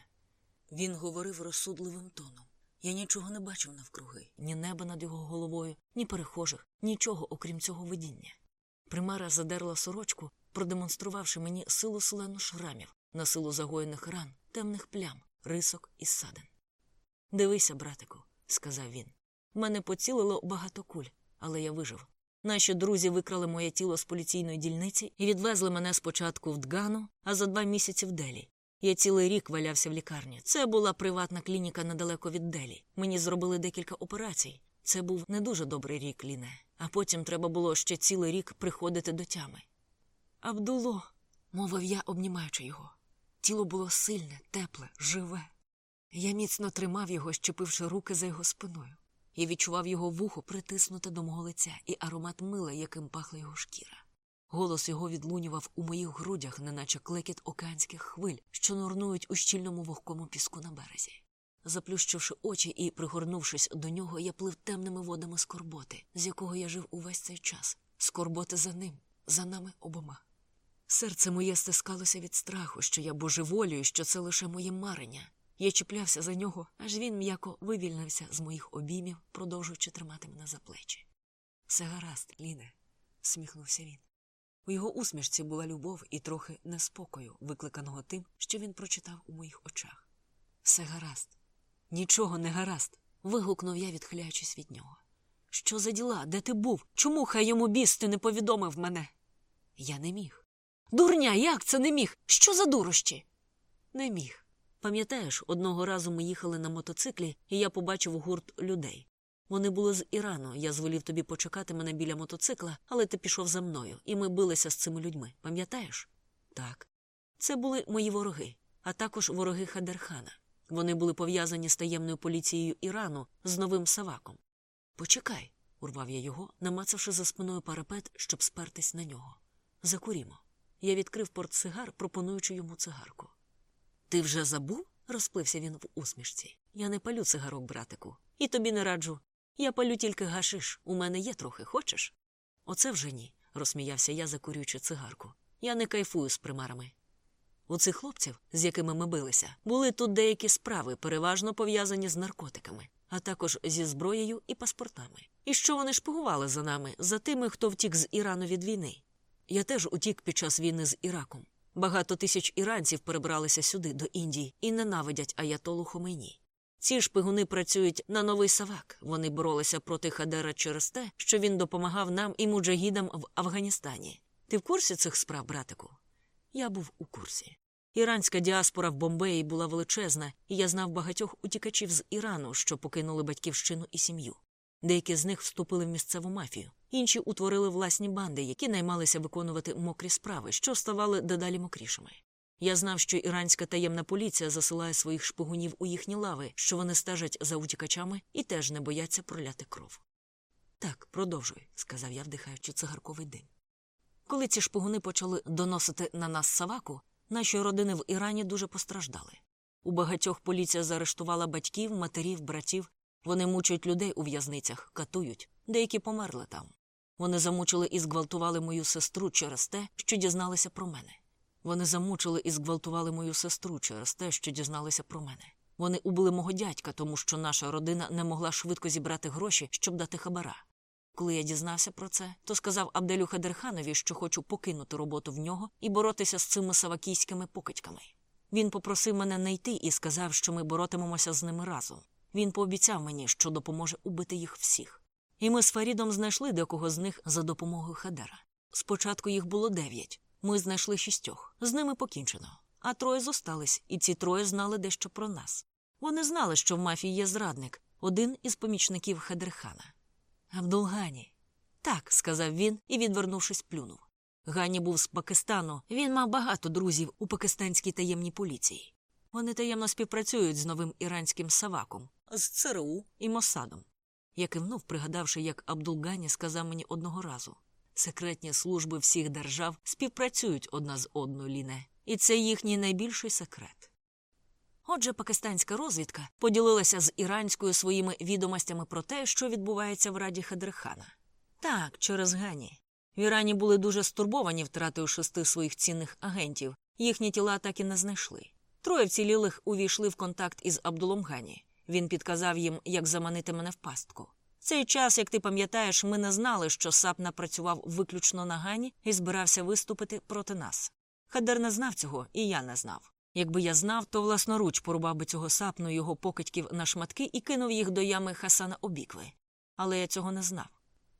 Він говорив розсудливим тоном. Я нічого не бачив навкруги, ні неба над його головою, ні перехожих, нічого, окрім цього видіння. Примара задерла сорочку, продемонструвавши мені силу селену шрамів, на силу загоєних ран, темних плям, рисок і ссадин. Дивися, братику, сказав він. Мене поцілило багато куль, але я вижив. Наші друзі викрали моє тіло з поліційної дільниці і відвезли мене спочатку в Дгану, а за два місяці в Делі. Я цілий рік валявся в лікарні. Це була приватна клініка недалеко від Делі. Мені зробили декілька операцій. Це був не дуже добрий рік, Ліне. А потім треба було ще цілий рік приходити до тями. Абдуло, мовив я, обнімаючи його. Тіло було сильне, тепле, живе. Я міцно тримав його, щепивши руки за його спиною. Я відчував його вухо притиснуте до мого лиця і аромат мила, яким пахла його шкіра. Голос його відлунював у моїх грудях, неначе клекіт океанських хвиль, що нурнують у щільному вогкому піску на березі. Заплющивши очі і пригорнувшись до нього, я плив темними водами скорботи, з якого я жив увесь цей час, скорботи за ним, за нами обома. Серце моє стискалося від страху, що я божеволюю, що це лише моє марення. Я чіплявся за нього, аж він м'яко вивільнився з моїх обіймів, продовжуючи тримати мене за плечі. Все гаразд, Ліне, сміхнувся він. У його усмішці була любов і трохи неспокою, викликаного тим, що він прочитав у моїх очах. Все гаразд. Нічого не гаразд. вигукнув я, відхиляючись від нього. Що за діла? Де ти був? Чому хай йому біс ти не повідомив мене? Я не міг. Дурня, як це не міг? Що за дурощі? Не міг. Пам'ятаєш, одного разу ми їхали на мотоциклі, і я побачив гурт людей. Вони були з Ірану. Я зволів тобі почекати мене біля мотоцикла, але ти пішов за мною, і ми билися з цими людьми. Пам'ятаєш? Так. Це були мої вороги, а також вороги Хадерхана. Вони були пов'язані з таємною поліцією Ірану з новим Саваком. Почекай, урвав я його, намацавши за спиною парапет, щоб спертись на нього. Закурімо. Я відкрив портсигар, пропонуючи йому цигарку. Ти вже забув? розплився він в усмішці. Я не палю цигарок, братику, і тобі не раджу. Я палю тільки гашиш, у мене є трохи, хочеш? Оце вже ні, розсміявся я, закурюючи цигарку. Я не кайфую з примарами. У цих хлопців, з якими ми билися, були тут деякі справи, переважно пов'язані з наркотиками, а також зі зброєю і паспортами. І що вони шпигували за нами, за тими, хто втік з Ірану від війни. Я теж утік під час війни з Іраком. Багато тисяч іранців перебралися сюди, до Індії, і ненавидять Аятолу Хомейні. Ці шпигуни працюють на новий Савак. Вони боролися проти Хадера через те, що він допомагав нам і муджагідам в Афганістані. Ти в курсі цих справ, братику? Я був у курсі. Іранська діаспора в Бомбеї була величезна, і я знав багатьох утікачів з Ірану, що покинули батьківщину і сім'ю. Деякі з них вступили в місцеву мафію, інші утворили власні банди, які наймалися виконувати мокрі справи, що ставали дедалі мокрішими. Я знав, що іранська таємна поліція засилає своїх шпигунів у їхні лави, що вони стежать за утікачами і теж не бояться проляти кров. Так, продовжуй, сказав я, вдихаючи цигарковий дим. Коли ці шпигуни почали доносити на нас саваку, наші родини в Ірані дуже постраждали. У багатьох поліція заарештувала батьків, матерів, братів. Вони мучують людей у в'язницях, катують, деякі померли там. Вони замучили і зґвалтували мою сестру через те, що дізналися про мене. Вони замучили і зґвалтували мою сестру через те, що дізналися про мене. Вони убили мого дядька, тому що наша родина не могла швидко зібрати гроші, щоб дати хабара. Коли я дізнався про це, то сказав Абделю Хадерханові, що хочу покинути роботу в нього і боротися з цими савакійськими покидьками. Він попросив мене не йти і сказав, що ми боротимемося з ними разом. Він пообіцяв мені, що допоможе убити їх всіх. І ми з Фарідом знайшли декого з них за допомогою Хадера. Спочатку їх було дев'ять. Ми знайшли шістьох. З ними покінчено. А троє зостались, і ці троє знали дещо про нас. Вони знали, що в мафії є зрадник, один із помічників Хадерхана. Абдулгані. Так, сказав він і, відвернувшись, плюнув. Гані був з Пакистану. Він мав багато друзів у пакистанській таємній поліції. Вони таємно співпрацюють з новим іранським Саваком, з ЦРУ і Мосадом. Я кивнув, пригадавши, як Абдулгані сказав мені одного разу Секретні служби всіх держав співпрацюють одна з одною, Ліне, і це їхній найбільший секрет. Отже, пакистанська розвідка поділилася з іранською своїми відомостями про те, що відбувається в раді Хадерхана. Так, через Гані. В Ірані були дуже стурбовані втратою шести своїх цінних агентів, їхні тіла так і не знайшли. Троє вцілілих увійшли в контакт із Абдулом Гані. Він підказав їм, як заманити мене в пастку. Цей час, як ти пам'ятаєш, ми не знали, що САП напрацював виключно на Гані і збирався виступити проти нас. Хадер не знав цього, і я не знав. Якби я знав, то власноруч порубав би цього сапну його покидьків на шматки і кинув їх до ями Хасана Обікви. Але я цього не знав.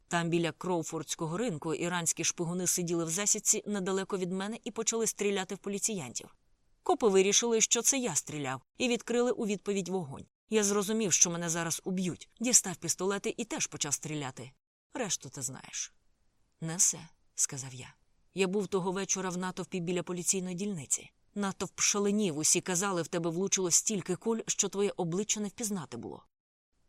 Там біля Кроуфордського ринку іранські шпигуни сиділи в засідці недалеко від мене і почали стріляти в поліціянтів. Копи вирішили, що це я стріляв, і відкрили у відповідь вогонь. Я зрозумів, що мене зараз уб'ють, дістав пістолети і теж почав стріляти. Решту ти знаєш. Не все, сказав я. Я був того вечора в натовпі біля поліційної дільниці. Натовп шаленів, усі казали, в тебе влучило стільки куль, що твоє обличчя не впізнати було.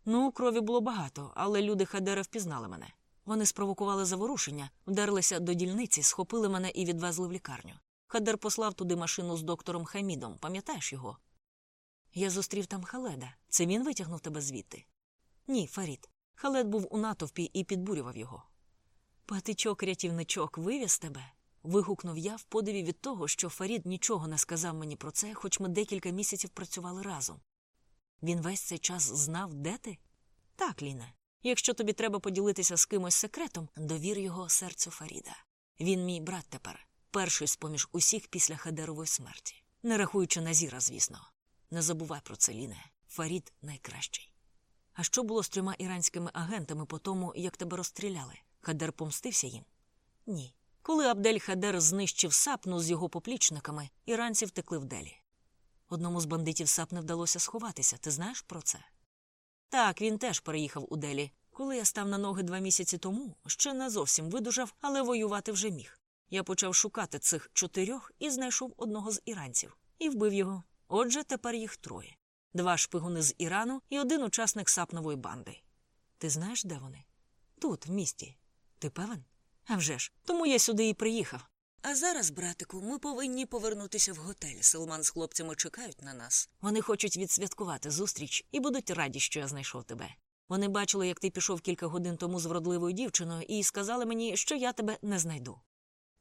Ну, крові було багато, але люди Хадера впізнали мене. Вони спровокували заворушення, вдерлися до дільниці, схопили мене і відвезли в лікарню. Хадер послав туди машину з доктором Хамідом, пам'ятаєш його? Я зустрів там Халеда. Це він витягнув тебе звідти? Ні, Фарід. Халед був у натовпі і підбурював його. Патичок рятівничок вивіз тебе? Вигукнув я в подиві від того, що Фарід нічого не сказав мені про це, хоч ми декілька місяців працювали разом. Він весь цей час знав, де ти? Так, Ліне. Якщо тобі треба поділитися з кимось секретом, довір його серцю Фаріда. Він мій брат тепер, перший з поміж усіх після Хадерової смерті, не рахуючи Назіра, звісно. Не забувай про це, Ліне. Фарід найкращий. А що було з трьома іранськими агентами по тому, як тебе розстріляли? Хадер помстився їм? Ні. Коли Абдель Хадер знищив сапну з його поплічниками, іранці втекли в делі. Одному з бандитів сап не вдалося сховатися. Ти знаєш про це? Так, він теж переїхав у делі. Коли я став на ноги два місяці тому, ще не зовсім видужав, але воювати вже міг. Я почав шукати цих чотирьох і знайшов одного з іранців і вбив його. Отже, тепер їх троє: два шпигуни з Ірану і один учасник сапнової банди. Ти знаєш, де вони? Тут, в місті. Ти певен? А вже ж, тому я сюди і приїхав. А зараз, братику, ми повинні повернутися в готель. Селман з хлопцями чекають на нас. Вони хочуть відсвяткувати зустріч і будуть раді, що я знайшов тебе. Вони бачили, як ти пішов кілька годин тому з вродливою дівчиною, і сказали мені, що я тебе не знайду.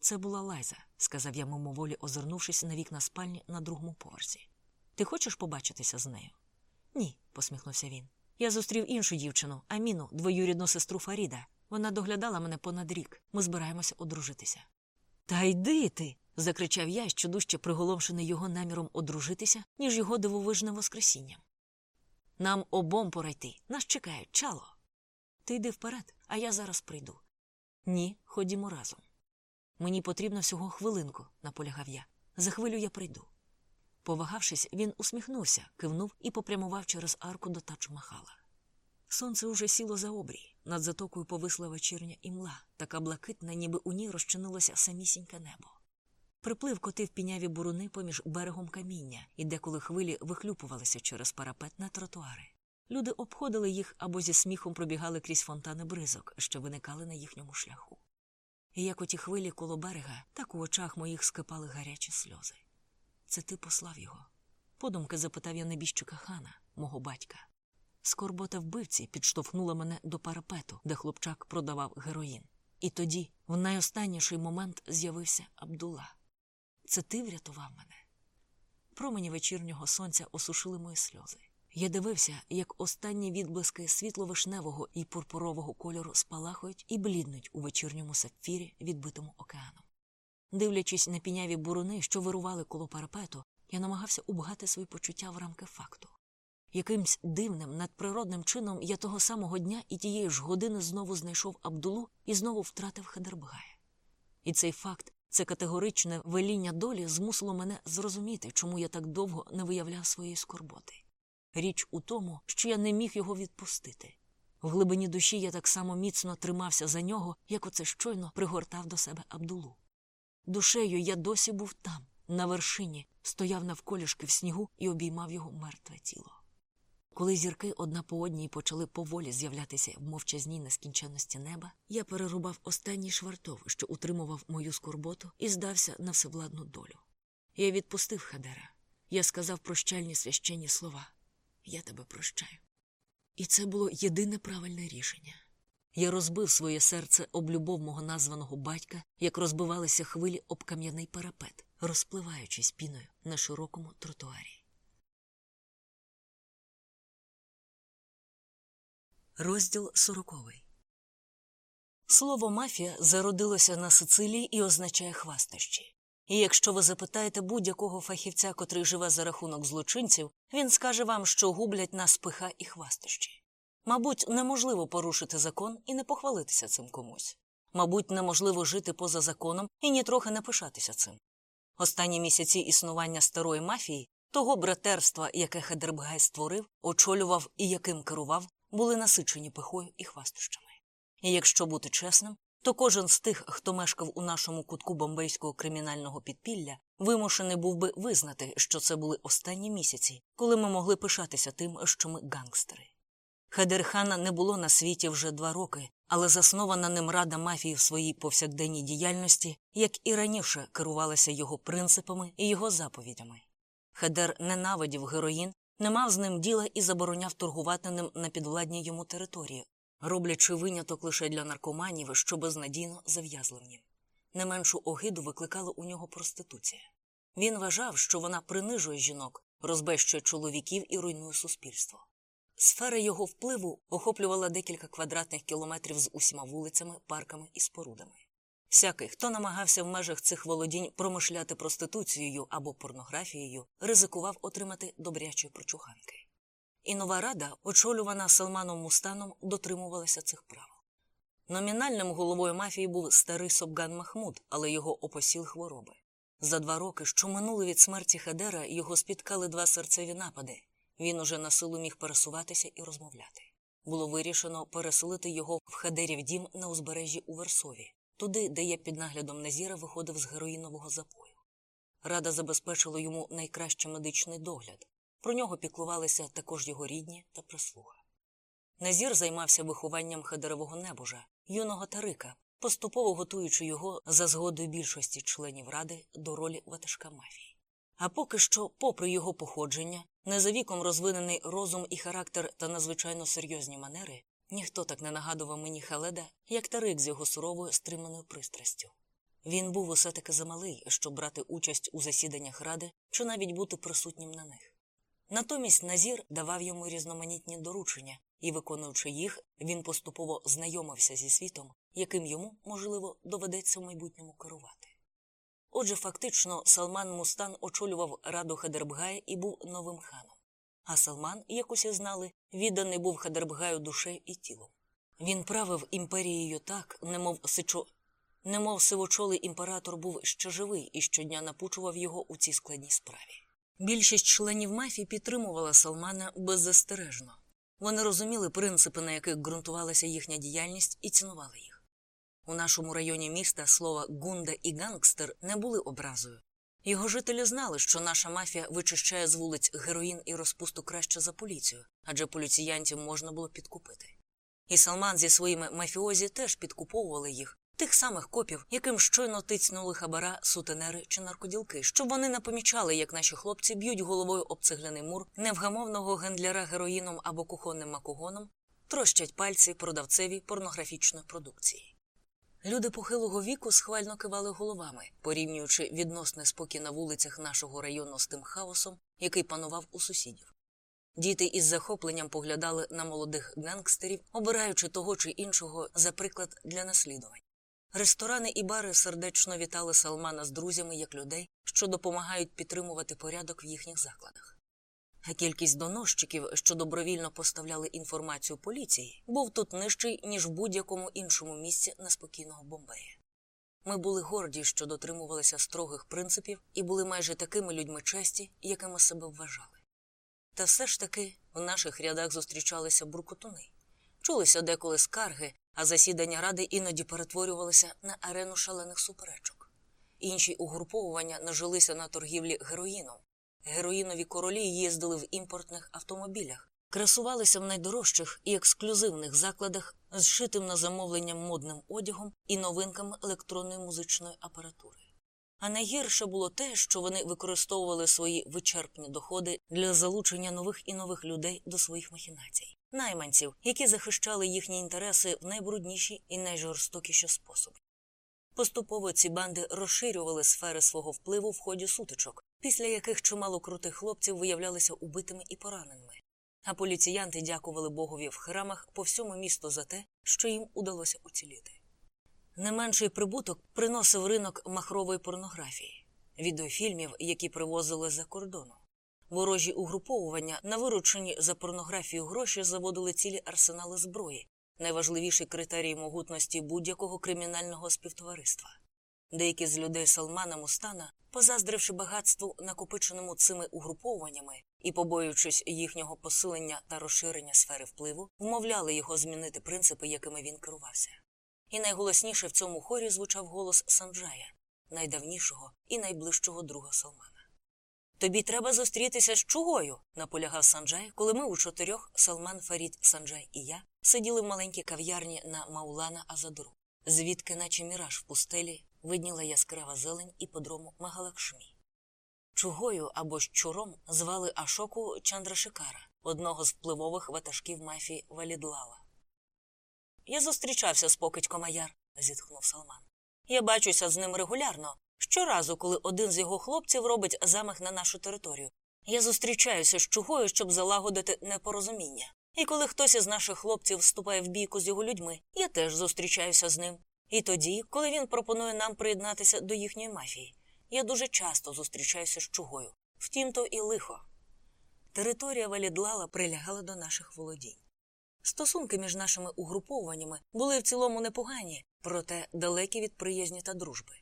Це була Лайза, сказав я мимоволі, озирнувшись на вікна спальні на другому поверсі. Ти хочеш побачитися з нею? Ні, посміхнувся він. Я зустрів іншу дівчину, Аміну, двоюрідну сестру Фаріда. Вона доглядала мене понад рік. Ми збираємося одружитися. Та йди ти. закричав я, що дужче приголомшений його наміром одружитися, ніж його дивовижним воскресінням. Нам обом пора йти. Нас чекають, чало. Ти йди вперед, а я зараз прийду. Ні, ходімо разом. Мені потрібно всього хвилинку, наполягав я. За хвилю я прийду. Повагавшись, він усміхнувся, кивнув і попрямував через арку до Тадж-Махала. Сонце уже сіло за обрій, над затокою повисла вечірня імла, така блакитна, ніби у ній розчинилося самісіньке небо. Приплив котив піняві буруни поміж берегом каміння, і деколи хвилі вихлюпувалися через парапет на тротуари. Люди обходили їх або зі сміхом пробігали крізь фонтани бризок, що виникали на їхньому шляху. І як оті хвилі коло берега, так у очах моїх скипали гарячі сльози. Це ти послав його? Подумки запитав я небіжчика хана, мого батька. Скорбота вбивці підштовхнула мене до парапету, де хлопчак продавав героїн. І тоді, в найостанніший момент, з'явився Абдула. Це ти врятував мене. Промені вечірнього сонця осушили мої сльози. Я дивився, як останні відблиски світло-вишневого і пурпурового кольору спалахують і бліднуть у вечірньому сапфірі, відбитому океаном. Дивлячись на піняві буруни, що вирували коло парапету, я намагався убгати свої почуття в рамки факту. Якимсь дивним, надприродним чином я того самого дня і тієї ж години знову знайшов Абдулу і знову втратив Хедербгая. І цей факт, це категоричне веління долі змусило мене зрозуміти, чому я так довго не виявляв своєї скорботи. Річ у тому, що я не міг його відпустити. В глибині душі я так само міцно тримався за нього, як оце щойно пригортав до себе Абдулу. Душею я досі був там, на вершині, стояв навколішки в снігу і обіймав його мертве тіло. Коли зірки одна по одній почали поволі з'являтися в мовчазній нескінченності неба, я перерубав останній швартов, що утримував мою скорботу, і здався на всевладну долю. Я відпустив Хадера. Я сказав прощальні священні слова Я тебе прощаю. І це було єдине правильне рішення. Я розбив своє серце об любов мого названого батька, як розбивалися хвилі об кам'яний парапет, розпливаючись піною на широкому тротуарі. Розділ сороковий. Слово мафія зародилося на Сицилії і означає хвастощі. І якщо ви запитаєте будь-якого фахівця, котрий живе за рахунок злочинців, він скаже вам, що гублять нас пиха і хвастощі. Мабуть, неможливо порушити закон і не похвалитися цим комусь. Мабуть, неможливо жити поза законом і нітрохи не пишатися цим. Останні місяці існування старої мафії, того братерства, яке Хедербгай створив, очолював і яким керував, були насичені пихою і хвастощами. І якщо бути чесним, то кожен з тих, хто мешкав у нашому кутку бомбейського кримінального підпілля, вимушений був би визнати, що це були останні місяці, коли ми могли пишатися тим, що ми гангстери. Хадерхана не було на світі вже два роки, але заснована ним рада мафії в своїй повсякденній діяльності, як і раніше керувалася його принципами і його заповідями. Хедер ненавидів героїн, не мав з ним діла і забороняв торгувати ним на підвладній йому території, роблячи виняток лише для наркоманів, що безнадійно зав'язли в нім. Не меншу огиду викликала у нього проституція. Він вважав, що вона принижує жінок, розбещує чоловіків і руйнує суспільство. Сфера його впливу охоплювала декілька квадратних кілометрів з усіма вулицями, парками і спорудами. Всякий, хто намагався в межах цих володінь промишляти проституцією або порнографією, ризикував отримати добрячі прочуханки. І нова рада, очолювана Салманом Мустаном, дотримувалася цих правил. Номінальним головою мафії був старий Собган Махмуд, але його опосіл хвороби. За два роки, що минули від смерті Хедера, його спіткали два серцеві напади. Він уже на силу міг пересуватися і розмовляти. Було вирішено переселити його в Хедерів дім на узбережжі у Версові, туди, де я під наглядом Назіра виходив з героїнового запою. Рада забезпечила йому найкращий медичний догляд. Про нього піклувалися також його рідні та прислуга. Назір займався вихованням хедерового небожа, юного Тарика, поступово готуючи його за згодою більшості членів ради до ролі ватажка мафії. А поки що, попри його походження, не за віком розвинений розум і характер та надзвичайно серйозні манери, ніхто так не нагадував мені Халеда, як Тарик з його суровою стриманою пристрастю. Він був усе таки замалий, щоб брати участь у засіданнях ради чи навіть бути присутнім на них. Натомість Назір давав йому різноманітні доручення, і, виконуючи їх, він поступово знайомився зі світом, яким йому, можливо, доведеться в майбутньому керувати. Отже, фактично, Салман Мустан очолював раду Хадербгая і був новим ханом. А Салман, як усі знали, відданий був Хадербгаю душею і тілом. Він правив імперією так, немов сичо. Немов сивочолий імператор був ще живий і щодня напучував його у цій складній справі. Більшість членів мафії підтримувала Салмана беззастережно. Вони розуміли принципи, на яких ґрунтувалася їхня діяльність, і цінували їх. У нашому районі міста слова гунда і гангстер не були образою. Його жителі знали, що наша мафія вичищає з вулиць героїн і розпусту краще за поліцію, адже поліціянтів можна було підкупити. І Салман зі своїми мафіозі теж підкуповували їх, тих самих копів, яким щойно тицьнули хабара, сутенери чи наркоділки, щоб вони не помічали, як наші хлопці б'ють головою об цегляний мур невгамовного гендляра героїном або кухонним макогоном, трощать пальці продавцеві порнографічної продукції. Люди похилого віку схвально кивали головами, порівнюючи відносний спокій на вулицях нашого району з тим хаосом, який панував у сусідів. Діти із захопленням поглядали на молодих гангстерів, обираючи того чи іншого за приклад для наслідувань. Ресторани і бари сердечно вітали Салмана з друзями як людей, що допомагають підтримувати порядок в їхніх закладах. Кількість доносчиків, що добровільно поставляли інформацію поліції, був тут нижчий, ніж в будь-якому іншому місці неспокійного Бомбея. Ми були горді, що дотримувалися строгих принципів і були майже такими людьми честі, якими себе вважали. Та все ж таки в наших рядах зустрічалися буркотуни, чулися деколи скарги, а засідання ради іноді перетворювалися на арену шалених суперечок. Інші угруповування нажилися на торгівлі героїном. Героїнові королі їздили в імпортних автомобілях, красувалися в найдорожчих і ексклюзивних закладах з шитим на замовлення модним одягом і новинками електронної музичної апаратури. А найгірше було те, що вони використовували свої вичерпні доходи для залучення нових і нових людей до своїх махінацій, найманців, які захищали їхні інтереси в найбрудніші і найжорстокіші способи. Поступово ці банди розширювали сфери свого впливу в ході сутичок, після яких чимало крутих хлопців виявлялися убитими і пораненими. А поліціянти дякували Богові в храмах по всьому місту за те, що їм удалося уціліти. Не менший прибуток приносив ринок махрової порнографії, відеофільмів, які привозили за кордону. Ворожі угруповування на виручені за порнографію гроші заводили цілі арсенали зброї, найважливіший критерій могутності будь-якого кримінального співтовариства. Деякі з людей Салмана Мустана, позаздривши багатству, накопиченому цими угруповуваннями і побоюючись їхнього посилення та розширення сфери впливу, вмовляли його змінити принципи, якими він керувався. І найголосніше в цьому хорі звучав голос Санджая, найдавнішого і найближчого друга Салмана. Тобі треба зустрітися з чугою, наполягав Санджай, коли ми у чотирьох Салман, Фарід, Санджай і я сиділи в маленькій кав'ярні на Маулана Азадру, звідки, наче міраж в пустелі, видніла яскрава зелень і подрому Магалакшмі. Чугою або щуром звали Ашоку Чандрашикара, одного з впливових ватажків мафії Валідлала. Я зустрічався з покидьком Аяр, зітхнув Салман. Я бачуся з ним регулярно. Щоразу, коли один з його хлопців робить замах на нашу територію. Я зустрічаюся з чугою, щоб залагодити непорозуміння. І коли хтось із наших хлопців вступає в бійку з його людьми, я теж зустрічаюся з ним. І тоді, коли він пропонує нам приєднатися до їхньої мафії, я дуже часто зустрічаюся з чугою. Втім, то і лихо. Територія Валідлала прилягала до наших володінь. Стосунки між нашими угруповуваннями були в цілому непогані, проте далекі від приязні та дружби.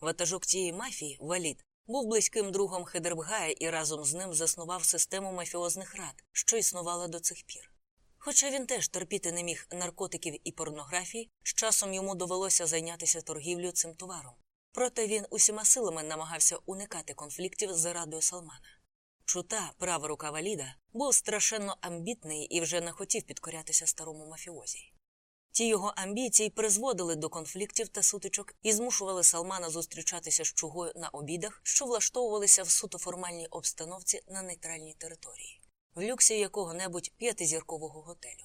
Ватажок цієї мафії, Валід, був близьким другом Хедербгая і разом з ним заснував систему мафіозних рад, що існувала до цих пір. Хоча він теж терпіти не міг наркотиків і порнографії, з часом йому довелося зайнятися торгівлею цим товаром. Проте він усіма силами намагався уникати конфліктів з радою Салмана. Чута, права рука Валіда, був страшенно амбітний і вже не хотів підкорятися старому мафіозі. Ті його амбіції призводили до конфліктів та сутичок і змушували Салмана зустрічатися з чугою на обідах, що влаштовувалися в суто формальній обстановці на нейтральній території, в люксі якого-небудь п'ятизіркового готелю.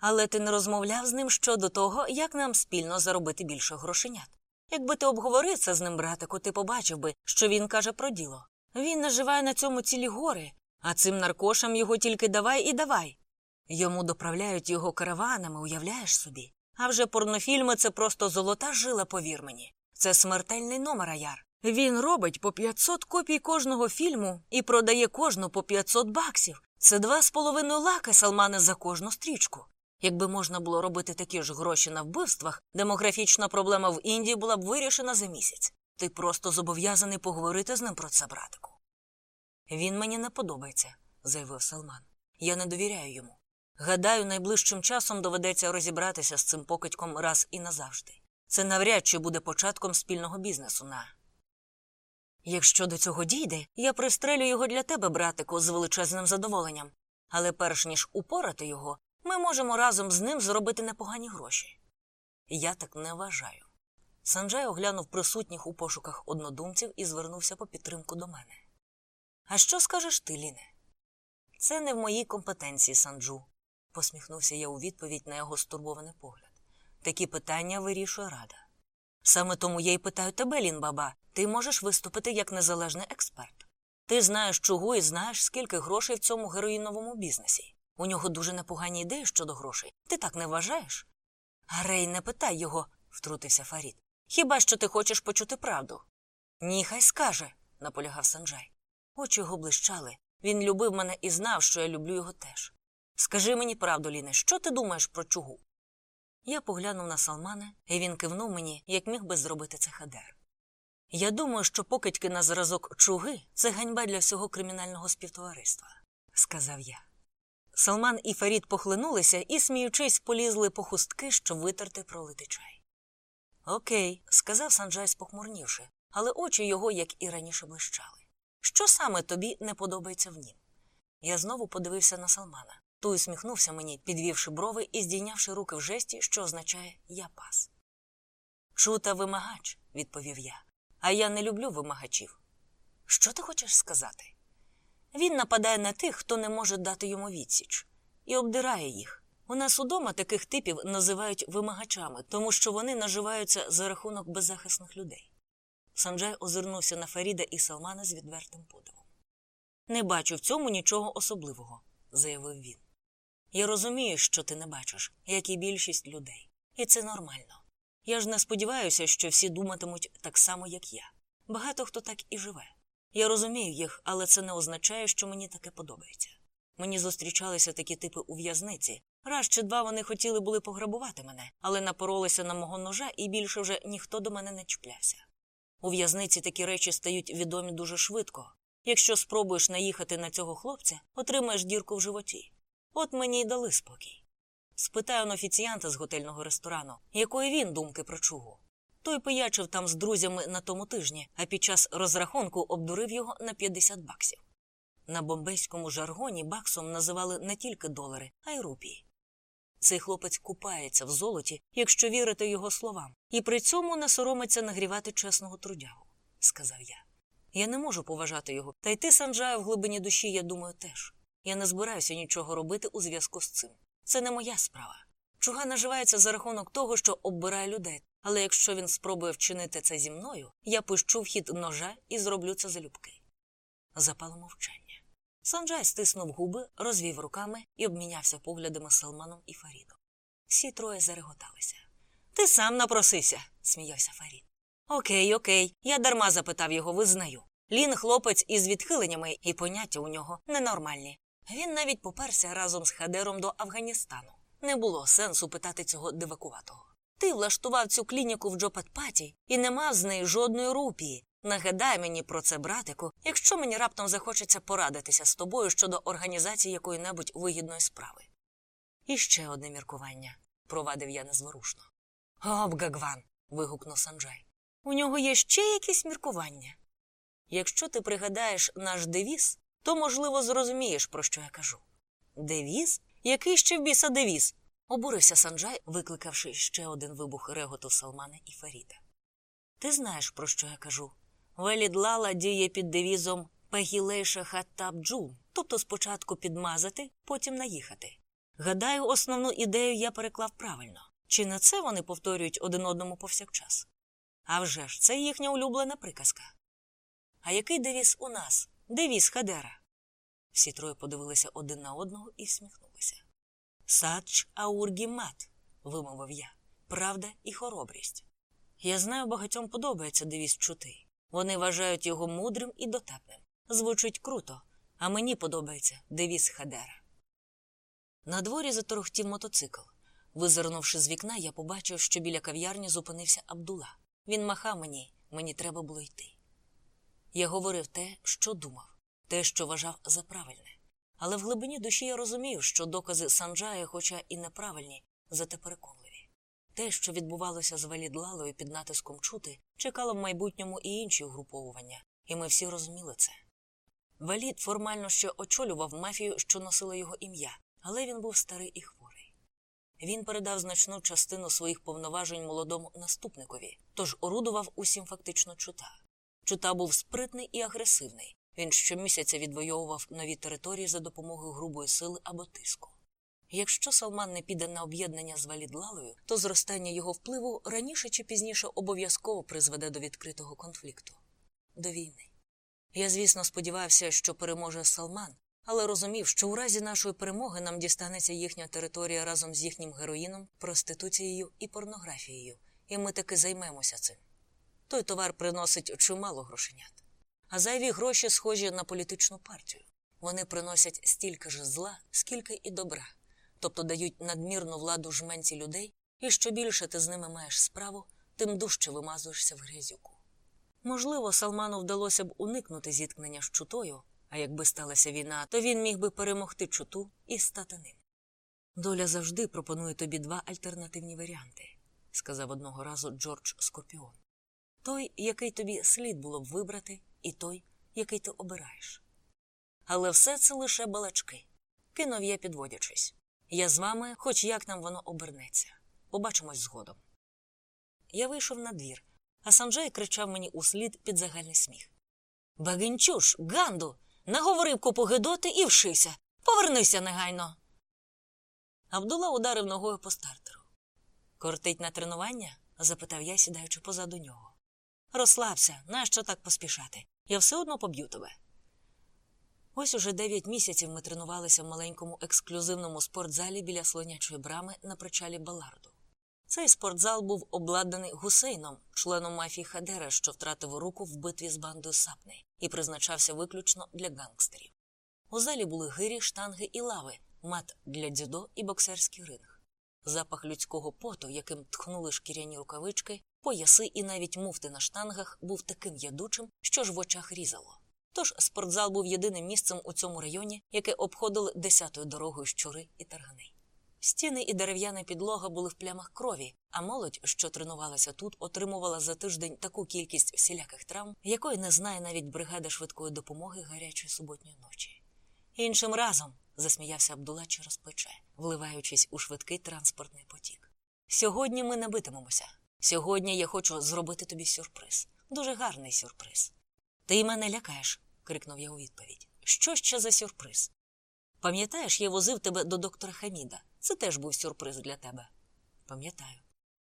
Але ти не розмовляв з ним щодо того, як нам спільно заробити більше грошенят. Якби ти обговорив це з ним, братику, ти побачив би, що він каже про діло. Він наживає на цьому цілі гори, а цим наркошам його тільки давай і давай. Йому доправляють його караванами, уявляєш собі. А вже порнофільми це просто золота жила, повір мені. Це смертельний номер аяр. Він робить по 500 копій кожного фільму і продає кожну по 500 баксів. Це два з половиною лаки салмани за кожну стрічку. Якби можна було робити такі ж гроші на вбивствах, демографічна проблема в Індії була б вирішена за місяць. Ти просто зобов'язаний поговорити з ним про це, братику. Він мені не подобається, заявив Салман. Я не довіряю йому. Гадаю, найближчим часом доведеться розібратися з цим покидьком раз і назавжди. Це навряд чи буде початком спільного бізнесу на. Якщо до цього дійде, я пристрелю його для тебе, братику, з величезним задоволенням. Але перш ніж упорати його, ми можемо разом з ним зробити непогані гроші. Я так не вважаю. Санджай оглянув присутніх у пошуках однодумців і звернувся по підтримку до мене. А що скажеш ти, Ліне? Це не в моїй компетенції, Санджу, посміхнувся я у відповідь на його стурбований погляд. Такі питання вирішує рада. Саме тому я й питаю тебе, Лін-баба, ти можеш виступити як незалежний експерт. Ти знаєш чого і знаєш, скільки грошей в цьому героїновому бізнесі. У нього дуже непогані ідеї щодо грошей. Ти так не вважаєш? Грей, не питай його, втрутився Фарід. Хіба що ти хочеш почути правду? Ні, хай скаже, наполягав Санджай. Очі його блищали. Він любив мене і знав, що я люблю його теж. Скажи мені правду, Ліне, що ти думаєш про чугу? Я поглянув на Салмана, і він кивнув мені, як міг би зробити це хадер. Я думаю, що покидьки на зразок чуги це ганьба для всього кримінального співтовариства, сказав я. Салман і Фарід похлинулися і, сміючись, полізли по хустки, щоб витерти пролитий чай. Окей, сказав Санджай, спохмурнівши, але очі його, як і раніше, блищали. Що саме тобі не подобається в нім? Я знову подивився на Салмана. Той усміхнувся мені, підвівши брови і здійнявши руки в жесті, що означає я пас. Шута вимагач, відповів я. А я не люблю вимагачів. Що ти хочеш сказати? Він нападає на тих, хто не може дати йому відсіч, і обдирає їх. У нас удома таких типів називають вимагачами, тому що вони наживаються за рахунок беззахисних людей. Санджай озирнувся на Фаріда і Салмана з відвертим подивом. Не бачу в цьому нічого особливого, заявив він. Я розумію, що ти не бачиш, як і більшість людей, і це нормально. Я ж не сподіваюся, що всі думатимуть так само, як я. Багато хто так і живе. Я розумію їх, але це не означає, що мені таке подобається. Мені зустрічалися такі типи у в'язниці. Раз чи два вони хотіли були пограбувати мене, але напоролися на мого ножа, і більше вже ніхто до мене не чіплявся. У в'язниці такі речі стають відомі дуже швидко. Якщо спробуєш наїхати на цього хлопця, отримаєш дірку в животі. От мені й дали спокій. Спитаю на офіціанта з готельного ресторану, якої він думки про чугу. Той пиячив там з друзями на тому тижні, а під час розрахунку обдурив його на 50 баксів. На бомбейському жаргоні баксом називали не тільки долари, а й рупії. Цей хлопець купається в золоті, якщо вірити його словам, і при цьому не соромиться нагрівати чесного трудягу, сказав я. Я не можу поважати його, та й ти, Санджаю, в глибині душі, я думаю, теж. Я не збираюся нічого робити у зв'язку з цим. Це не моя справа. Чуга наживається за рахунок того, що оббирає людей, але якщо він спробує вчинити це зі мною, я пущу в хід ножа і зроблю це залюбки. Запало мовчання. Санджай стиснув губи, розвів руками і обмінявся поглядами з Салманом і Фарідом. Всі троє зареготалися. Ти сам напросився, сміявся Фарід. Окей, окей, я дарма запитав його, визнаю. Лін хлопець із відхиленнями, і поняття у нього ненормальні. Він навіть поперся разом з Хадером до Афганістану. Не було сенсу питати цього дивакуватого. Ти влаштував цю клініку в Джопатпаті і не мав з неї жодної рупії. Нагадай мені про це, братику, якщо мені раптом захочеться порадитися з тобою щодо організації якої-небудь вигідної справи. І ще одне міркування, провадив я незворушно. Об, Гагван. вигукнув Санджай. У нього є ще якісь міркування. Якщо ти пригадаєш наш девіз, то, можливо, зрозумієш, про що я кажу. Девіз? Який ще в біса девіз? обурився Санджай, викликавши ще один вибух реготу Салмана і Фаріда. Ти знаєш, про що я кажу? Велідлала діє під девізом Пегілейша Хаттабджул, тобто спочатку підмазати, потім наїхати. Гадаю, основну ідею я переклав правильно. Чи не це вони повторюють один одному повсякчас? А вже ж, це їхня улюблена приказка. А який девіз у нас? Девіз Хадера. Всі троє подивилися один на одного і всміхнулися. Садч аургімат, вимовив я, правда і хоробрість. Я знаю, багатьом подобається девіз чути. Вони вважають його мудрим і дотепним. Звучить круто, а мені подобається девіз Хадера. На дворі заторохтів мотоцикл. Визирнувши з вікна, я побачив, що біля кав'ярні зупинився Абдула. Він махав мені, мені треба було йти. Я говорив те, що думав, те, що вважав за правильне. Але в глибині душі я розумів, що докази Санджая, хоча і неправильні, зате переконливі. Те, що відбувалося з Валідлалою під натиском чути, чекало в майбутньому і інші угруповування, і ми всі розуміли це. Валід формально ще очолював мафію, що носила його ім'я, але він був старий і хворий. Він передав значну частину своїх повноважень молодому наступникові, тож орудував усім фактично чута. Чута був спритний і агресивний. Він щомісяця відвоював нові території за допомогою грубої сили або тиску. Якщо Салман не піде на об'єднання з Валідлалою, то зростання його впливу раніше чи пізніше обов'язково призведе до відкритого конфлікту до війни. Я, звісно, сподівався, що переможе Салман, але розумів, що у разі нашої перемоги нам дістанеться їхня територія разом з їхнім героїном, проституцією і порнографією, і ми таки займемося цим. Той товар приносить чимало грошенят. А зайві гроші схожі на політичну партію. Вони приносять стільки ж зла, скільки і добра, тобто дають надмірну владу жменці людей, і що більше ти з ними маєш справу, тим дужче вимазуєшся в грязюку. Можливо, Салману вдалося б уникнути зіткнення з чутою, а якби сталася війна, то він міг би перемогти чуту і стати ним. Доля завжди пропонує тобі два альтернативні варіанти, сказав одного разу Джордж Скорпіон. Той, який тобі слід було б вибрати, і той, який ти обираєш. Але все це лише балачки. Кинув я, підводячись. Я з вами, хоч як нам воно обернеться. Побачимось згодом. Я вийшов на двір, а Санджай кричав мені услід під загальний сміх. Багінчуш, Ганду, наговорив купу гидоти і вшися. Повернися негайно. Абдула ударив ногою по стартеру. Кортить на тренування? запитав я, сідаючи позаду нього. Розслабся, нащо так поспішати? Я все одно поб'ю тебе. Ось уже дев'ять місяців ми тренувалися в маленькому ексклюзивному спортзалі біля слонячої брами на причалі Баларду. Цей спортзал був обладнаний гусейном, членом мафії Хадера, що втратив руку в битві з бандою Сапни, і призначався виключно для гангстерів. У залі були гирі, штанги і лави, мат для дзюдо і боксерський ринг. Запах людського поту, яким тхнули шкіряні рукавички, пояси і навіть муфти на штангах, був таким ядучим, що ж в очах різало. Тож спортзал був єдиним місцем у цьому районі, яке обходили десятою дорогою щури і таргани. Стіни і дерев'яна підлога були в плямах крові, а молодь, що тренувалася тут, отримувала за тиждень таку кількість всіляких травм, якої не знає навіть бригада швидкої допомоги гарячої суботньої ночі. Іншим разом, засміявся Абдула через плече, вливаючись у швидкий транспортний потік. Сьогодні ми не битимемося. Сьогодні я хочу зробити тобі сюрприз. Дуже гарний сюрприз. Ти мене лякаєш, крикнув я у відповідь. Що ще за сюрприз? Пам'ятаєш, я возив тебе до доктора Хаміда. Це теж був сюрприз для тебе. Пам'ятаю.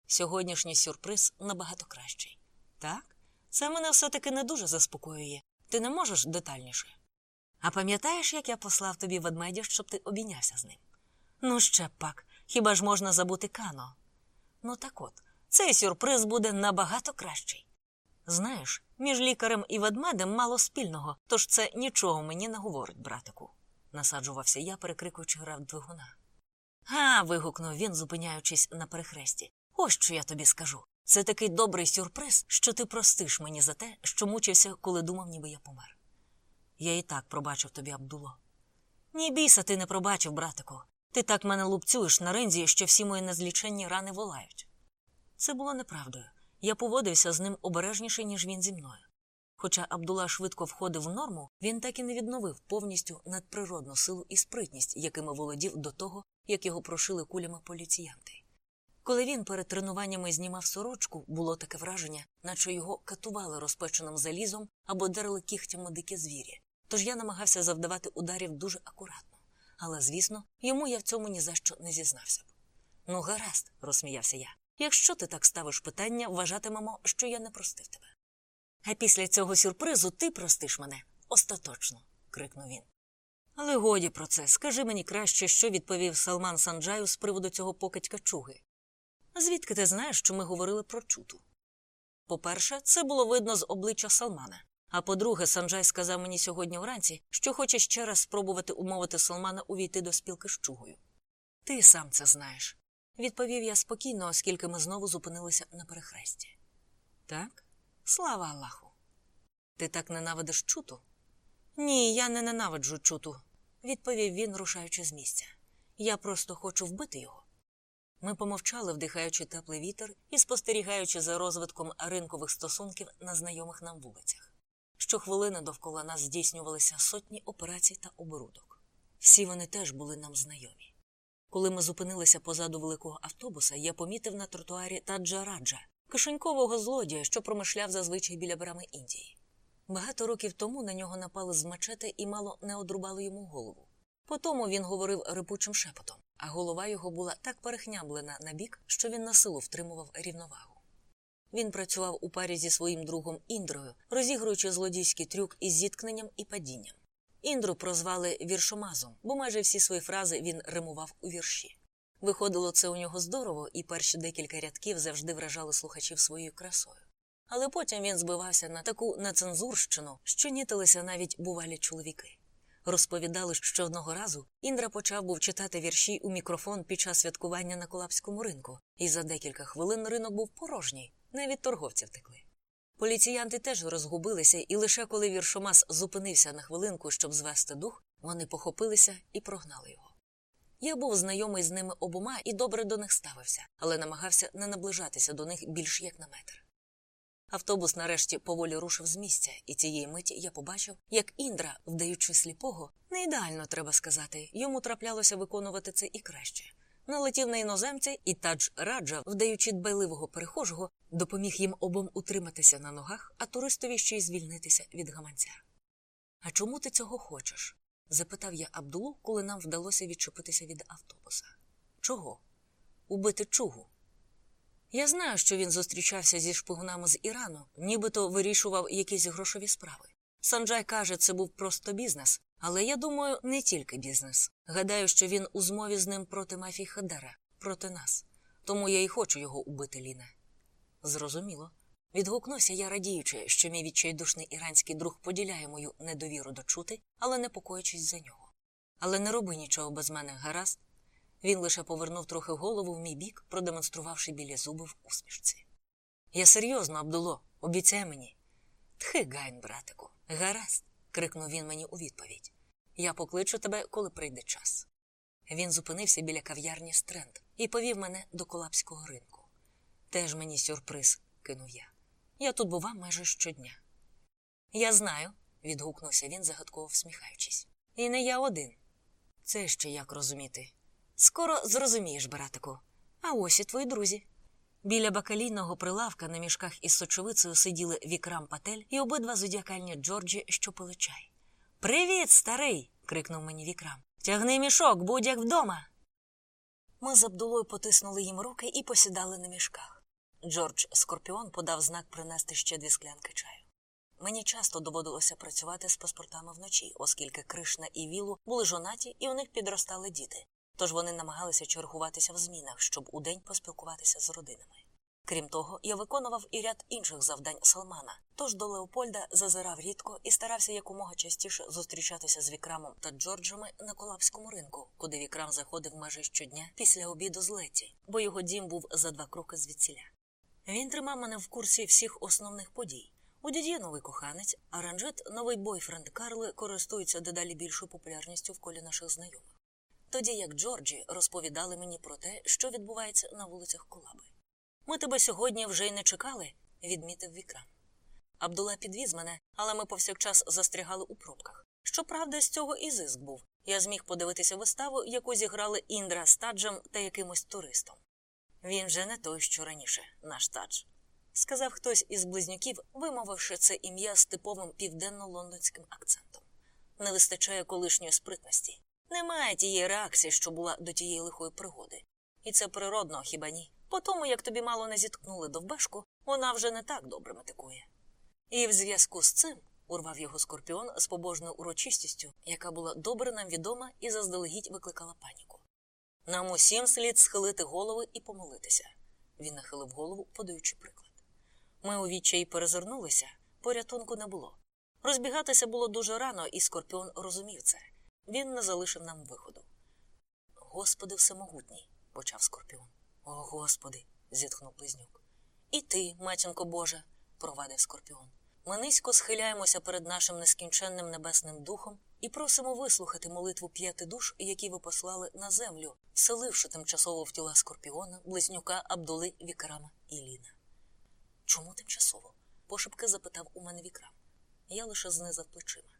Сьогоднішній сюрприз набагато кращий. Так, це мене все-таки не дуже заспокоює. Ти не можеш детальніше. А пам'ятаєш, як я послав тобі ведмедя, щоб ти обійнявся з ним? Ну, ще пак, хіба ж можна забути кано? Ну так от, цей сюрприз буде набагато кращий. Знаєш, між лікарем і ведмедем мало спільного, тож це нічого мені не говорить, братику, насаджувався я, перекрикуючи грав двигуна. Га. вигукнув він, зупиняючись на перехресті. Ось що я тобі скажу. Це такий добрий сюрприз, що ти простиш мені за те, що мучився, коли думав, ніби я помер. Я і так пробачив тобі, Абдуло. Ні біса ти не пробачив, братику. Ти так мене лупцюєш на ринзі, що всі мої незліченні рани волають. Це було неправдою. Я поводився з ним обережніше, ніж він зі мною. Хоча Абдула швидко входив в норму, він так і не відновив повністю надприродну силу і спритність, якими володів до того, як його прошили кулями поліціянти. Коли він перед тренуваннями знімав сорочку, було таке враження, наче його катували розпеченим залізом або дерли кігтями дикі звірі. Тож я намагався завдавати ударів дуже акуратно. Але, звісно, йому я в цьому ні за що не зізнався б. Ну, гаразд, розсміявся я. Якщо ти так ставиш питання, вважатимемо, що я не простив тебе. А після цього сюрпризу ти простиш мене остаточно, крикнув він. Але годі про це, скажи мені краще, що відповів Салман Санджаю з приводу цього покидька чуги. Звідки ти знаєш, що ми говорили про чуту? По-перше, це було видно з обличчя Салмана. А по-друге, Санджай сказав мені сьогодні вранці, що хоче ще раз спробувати умовити Салмана увійти до спілки з чугою. Ти сам це знаєш, відповів я спокійно, оскільки ми знову зупинилися на перехресті. Так, слава Аллаху. Ти так ненавидиш чуту? Ні, я не ненавиджу чуту, відповів він, рушаючи з місця. Я просто хочу вбити його. Ми помовчали, вдихаючи теплий вітер і спостерігаючи за розвитком ринкових стосунків на знайомих нам вулицях. Щохвилини довкола нас здійснювалися сотні операцій та оборудок. Всі вони теж були нам знайомі. Коли ми зупинилися позаду великого автобуса, я помітив на тротуарі Таджа Раджа, кишенькового злодія, що промишляв зазвичай біля брами Індії. Багато років тому на нього напали з мачети і мало не одрубали йому голову. Потому він говорив рипучим шепотом, а голова його була так перехняблена на бік, що він на силу втримував рівновагу. Він працював у парі зі своїм другом Індрою, розігруючи злодійський трюк із зіткненням і падінням. Індру прозвали віршомазом, бо майже всі свої фрази він римував у вірші. Виходило це у нього здорово, і перші декілька рядків завжди вражали слухачів своєю красою. Але потім він збивався на таку нецензурщину, що нітилися навіть бувалі чоловіки. Розповідали, що одного разу Індра почав був читати вірші у мікрофон під час святкування на Колапському ринку, і за декілька хвилин ринок був порожній, навіть торговці втекли. Поліціянти теж розгубилися, і лише коли віршомас зупинився на хвилинку, щоб звести дух, вони похопилися і прогнали його. Я був знайомий з ними обома і добре до них ставився, але намагався не наближатися до них більш як на метр. Автобус нарешті поволі рушив з місця, і цієї миті я побачив, як Індра, вдаючи сліпого, не ідеально треба сказати, йому траплялося виконувати це і краще. Налетів на іноземця, і Тадж Раджа, вдаючи дбайливого перехожого, допоміг їм обом утриматися на ногах, а туристові ще й звільнитися від гаманця. А чому ти цього хочеш? запитав я Абдулу, коли нам вдалося відчепитися від автобуса. Чого? Убити чугу. Я знаю, що він зустрічався зі шпигунами з Ірану, нібито вирішував якісь грошові справи. Санджай каже, це був просто бізнес, але я думаю, не тільки бізнес. Гадаю, що він у змові з ним проти мафії Хадара, проти нас. Тому я і хочу його убити, Ліне. Зрозуміло. Відгукнувся я, радіючи, що мій відчайдушний іранський друг поділяє мою недовіру до чути, але непокоячись за нього. Але не роби нічого без мене, гаразд. Він лише повернув трохи голову в мій бік, продемонструвавши біля зуби в усмішці. Я серйозно, Абдуло, обіцяй мені. Тхи, Гайн, братику, гаразд. Крикнув він мені у відповідь. Я покличу тебе, коли прийде час. Він зупинився біля кав'ярні Стренд і повів мене до колапського ринку. Теж мені сюрприз, кинув я. Я тут бував майже щодня. Я знаю, відгукнувся він, загадково всміхаючись. І не я один. Це ще як розуміти. Скоро зрозумієш, братику. А ось і твої друзі. Біля бакалійного прилавка на мішках із сочовицею сиділи Вікрам Патель і обидва зодіакальні Джорджі, що пили чай. Привіт, старий. крикнув мені Вікрам. Тягни мішок, будь як вдома. Ми з Абдулою потиснули їм руки і посідали на мішках. Джордж Скорпіон подав знак принести ще дві склянки чаю. Мені часто доводилося працювати з паспортами вночі, оскільки Кришна і Вілу були жонаті, і у них підростали діти. Тож вони намагалися чергуватися в змінах, щоб удень поспілкуватися з родинами. Крім того, я виконував і ряд інших завдань Салмана, тож до Леопольда зазирав рідко і старався якомога частіше зустрічатися з Вікрамом та Джорджами на колапському ринку, куди Вікрам заходив майже щодня після обіду з Леті, бо його дім був за два кроки звідсіля. Він тримав мене в курсі всіх основних подій. У Дід'є новий коханець, а Ранджит, новий бойфренд Карли, користуються дедалі більшою популярністю в колі наших знайомих. Тоді як Джорджі розповідали мені про те, що відбувається на вулицях Колаби. Ми тебе сьогодні вже й не чекали, відмітив Вікрам. Абдула підвіз мене, але ми повсякчас застрягали у пробках. Щоправда, з цього і зиск був. Я зміг подивитися виставу, яку зіграли Індра з Таджем та якимось туристом. Він вже не той, що раніше, наш Тадж, сказав хтось із близнюків, вимовивши це ім'я з типовим південно-лондонським акцентом. Не вистачає колишньої спритності. Немає тієї реакції, що була до тієї лихої пригоди. І це природно, хіба ні? По тому, як тобі мало не зіткнули довбешку, вона вже не так добре метикує. І в зв'язку з цим урвав його скорпіон з побожною урочистістю, яка була добре нам відома і заздалегідь викликала паніку. Нам усім слід схилити голови і помолитися. Він нахилив голову, подаючи приклад. Ми у відчаї перезирнулися, порятунку не було. Розбігатися було дуже рано, і скорпіон розумів це. Він не залишив нам виходу. Господи всемогутній, почав скорпіон. О, Господи, зітхнув близнюк. І ти, матінко Божа, провадив скорпіон. Ми низько схиляємося перед нашим нескінченним небесним духом і просимо вислухати молитву п'яти душ, які ви послали на землю, вселивши тимчасово в тіла скорпіона, близнюка Абдули Вікрама і Ліна. Чому тимчасово? пошепки запитав у мене Вікрам. Я лише знизав плечима.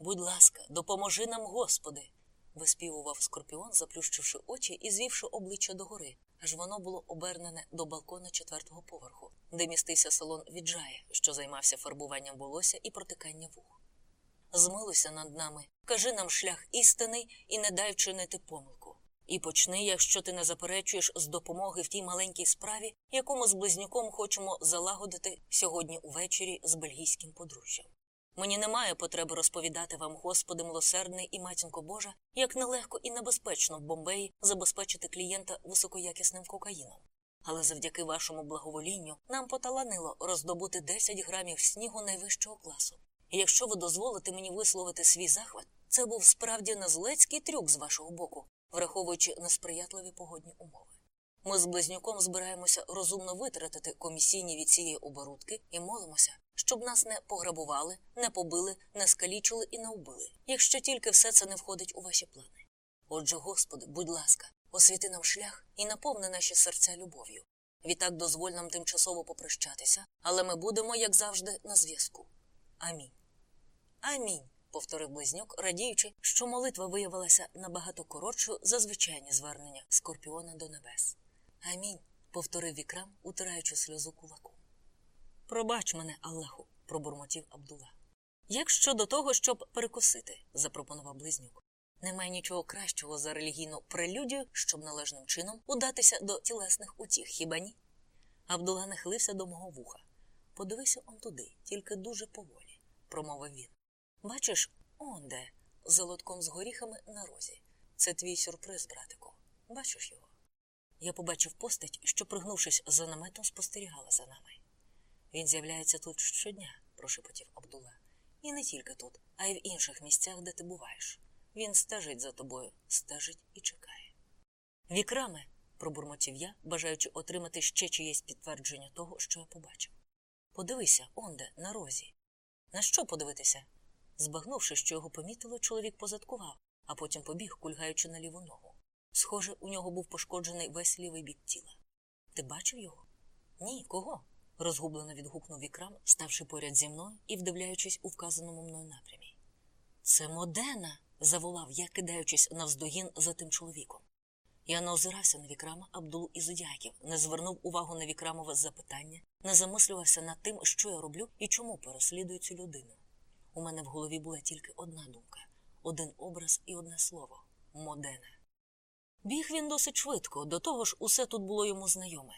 Будь ласка, допоможи нам, Господи, виспівував скорпіон, заплющивши очі і звівши обличчя догори, аж воно було обернене до балкона четвертого поверху, де містився салон віджая, що займався фарбуванням волосся і протикання вух. Змилуйся над нами, кажи нам шлях істини і не дай вчинити помилку. І почни, якщо ти не заперечуєш з допомоги в тій маленькій справі, яку ми з близнюком хочемо залагодити сьогодні увечері з бельгійським подружжям. Мені немає потреби розповідати вам, Господи милосердний і матінко Божа, як нелегко і небезпечно в Бомбеї забезпечити клієнта високоякісним кокаїном. Але завдяки вашому благоволінню нам поталанило роздобути 10 грамів снігу найвищого класу. І якщо ви дозволите мені висловити свій захват, це був справді незлецький трюк з вашого боку, враховуючи несприятливі погодні умови. Ми з близнюком збираємося розумно витратити комісійні від цієї оборудки і молимося, щоб нас не пограбували, не побили, не скалічили і не вбили, якщо тільки все це не входить у ваші плани. Отже, Господи, будь ласка, освіти нам шлях і наповни наші серця любов'ю. Відтак дозволь нам тимчасово попрощатися, але ми будемо, як завжди, на зв'язку. Амінь. Амінь. повторив близнюк, радіючи, що молитва виявилася набагато коротшою за звичайні звернення скорпіона до небес. Амінь. повторив вікрам, утираючи сльозу кулаком. Пробач мене, Аллаху, пробурмотів Абдула. Як щодо того, щоб перекусити, запропонував близнюк. Немає нічого кращого за релігійну прелюдію, щоб належним чином удатися до тілесних утіх, хіба ні? Абдула нахилився до мого вуха. Подивися он туди, тільки дуже поволі, промовив він. Бачиш, он де, за лотком з горіхами на розі. Це твій сюрприз, братику. Бачиш його? Я побачив постать, що, пригнувшись за наметом, спостерігала за нами. Він з'являється тут щодня, прошепотів Абдула. І не тільки тут, а й в інших місцях, де ти буваєш. Він стежить за тобою, стежить і чекає. Вікраме, пробурмотів я, бажаючи отримати ще чиєсь підтвердження того, що я побачив. Подивися, онде, на розі. На що подивитися? Збагнувши, що його помітили, чоловік позадкував, а потім побіг, кульгаючи на ліву ногу. Схоже, у нього був пошкоджений весь лівий бік тіла. Ти бачив його? Ні, кого? розгублено відгукнув вікрам, ставши поряд зі мною і вдивляючись у вказаному мною напрямі. Це Модена. заволав я, кидаючись навздогін за тим чоловіком. Я не озирався на вікрама Абдулу і Зодіаків, не звернув увагу на вікрамове запитання, не замислювався над тим, що я роблю і чому переслідую цю людину. У мене в голові була тільки одна думка один образ і одне слово Модена. Біг він досить швидко, до того ж, усе тут було йому знайоме.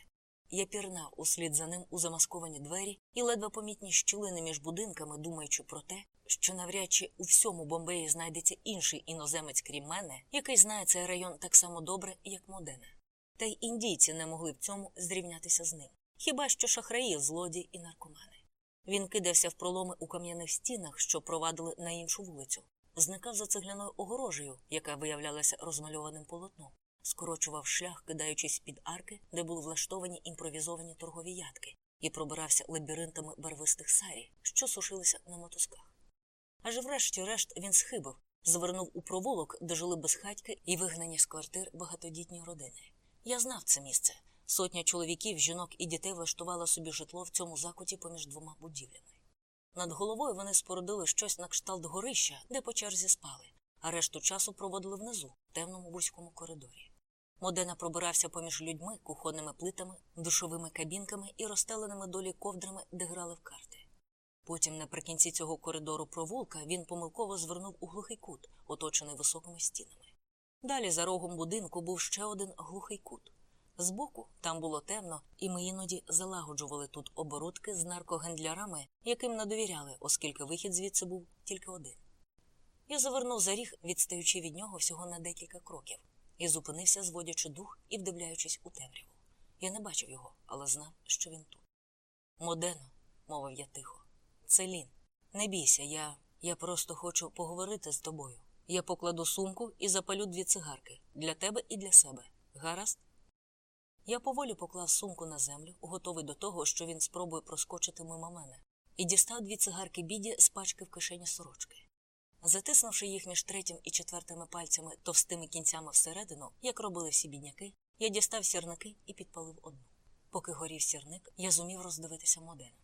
Я пірнав услід за ним у замасковані двері і ледве помітні щілини між будинками, думаючи про те, що навряд чи у всьому Бомбеї знайдеться інший іноземець, крім мене, який знає цей район так само добре, як Модена. Та й індійці не могли в цьому зрівнятися з ним. Хіба що шахраї, злодії і наркомани. Він кидався в проломи у кам'яних стінах, що провадили на іншу вулицю, зникав за цегляною огорожею, яка виявлялася розмальованим полотном, скорочував шлях, кидаючись під арки, де були влаштовані імпровізовані торгові ядки, і пробирався лабіринтами барвистих сарі, що сушилися на мотузках. Аж врешті-решт він схибив, звернув у провулок, де жили безхатьки і вигнані з квартир багатодітні родини. Я знав це місце. Сотня чоловіків, жінок і дітей влаштувала собі житло в цьому закуті поміж двома будівлями. Над головою вони спорудили щось на кшталт горища, де по черзі спали, а решту часу проводили внизу, в темному вузькому коридорі. Модена пробирався поміж людьми, кухонними плитами, душовими кабінками і розстеленими долі ковдрами, де грали в карти. Потім, наприкінці цього коридору провулка, він помилково звернув у глухий кут, оточений високими стінами. Далі за рогом будинку був ще один глухий кут. Збоку там було темно, і ми іноді залагоджували тут оборудки з наркогендлярами, яким не довіряли, оскільки вихід звідси був тільки один. Я завернув за ріг, відстаючи від нього всього на декілька кроків, і зупинився, зводячи дух і вдивляючись у темряву. Я не бачив його, але знав, що він тут. Модено, мовив я тихо, це лін. Не бійся, я я просто хочу поговорити з тобою. Я покладу сумку і запалю дві цигарки для тебе і для себе. Гаразд? Я поволі поклав сумку на землю, готовий до того, що він спробує проскочити мимо мене, і дістав дві цигарки біді з пачки в кишені сорочки. Затиснувши їх між третім і четвертими пальцями товстими кінцями всередину, як робили всі бідняки, я дістав сірники і підпалив одну. Поки горів сірник, я зумів роздивитися модену.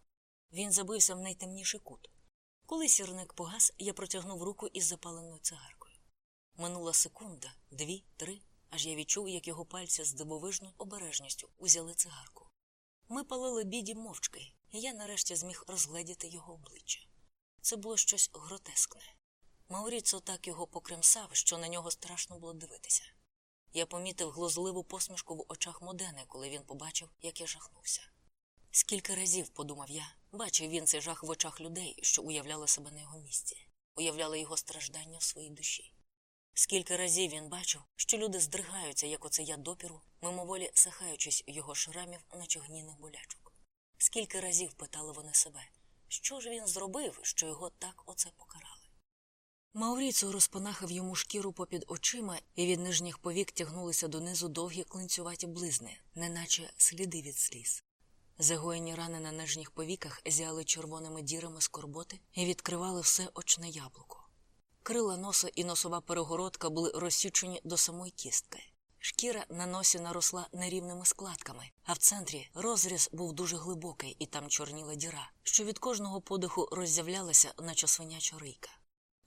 Він забився в найтемніший кут. Коли сірник погас, я протягнув руку із запаленою цигаркою. Минула секунда, дві, три, аж я відчув, як його пальці з дивовижною обережністю узяли цигарку. Ми палили біді мовчки, і я нарешті зміг розгледіти його обличчя. Це було щось гротескне. Мауріцо так його покремсав, що на нього страшно було дивитися. Я помітив глузливу посмішку в очах Модени, коли він побачив, як я жахнувся. Скільки разів, подумав я, бачив він цей жах в очах людей, що уявляли себе на його місці, уявляли його страждання в своїй душі. Скільки разів він бачив, що люди здригаються, як оце я допіру, мимоволі сахаючись його шрамів, наче гнійних болячок. Скільки разів питали вони себе, що ж він зробив, що його так оце покарали. Мауріцо розпанахав йому шкіру попід очима, і від нижніх повік тягнулися донизу довгі клинцюваті близни, неначе сліди від сліз. Загоєні рани на нижніх повіках зяли червоними дірами скорботи і відкривали все очне яблуко. Крила носа і носова перегородка були розсічені до самої кістки. Шкіра на носі наросла нерівними складками, а в центрі розріз був дуже глибокий, і там чорніла діра, що від кожного подиху роззявлялася, наче свиняча рийка.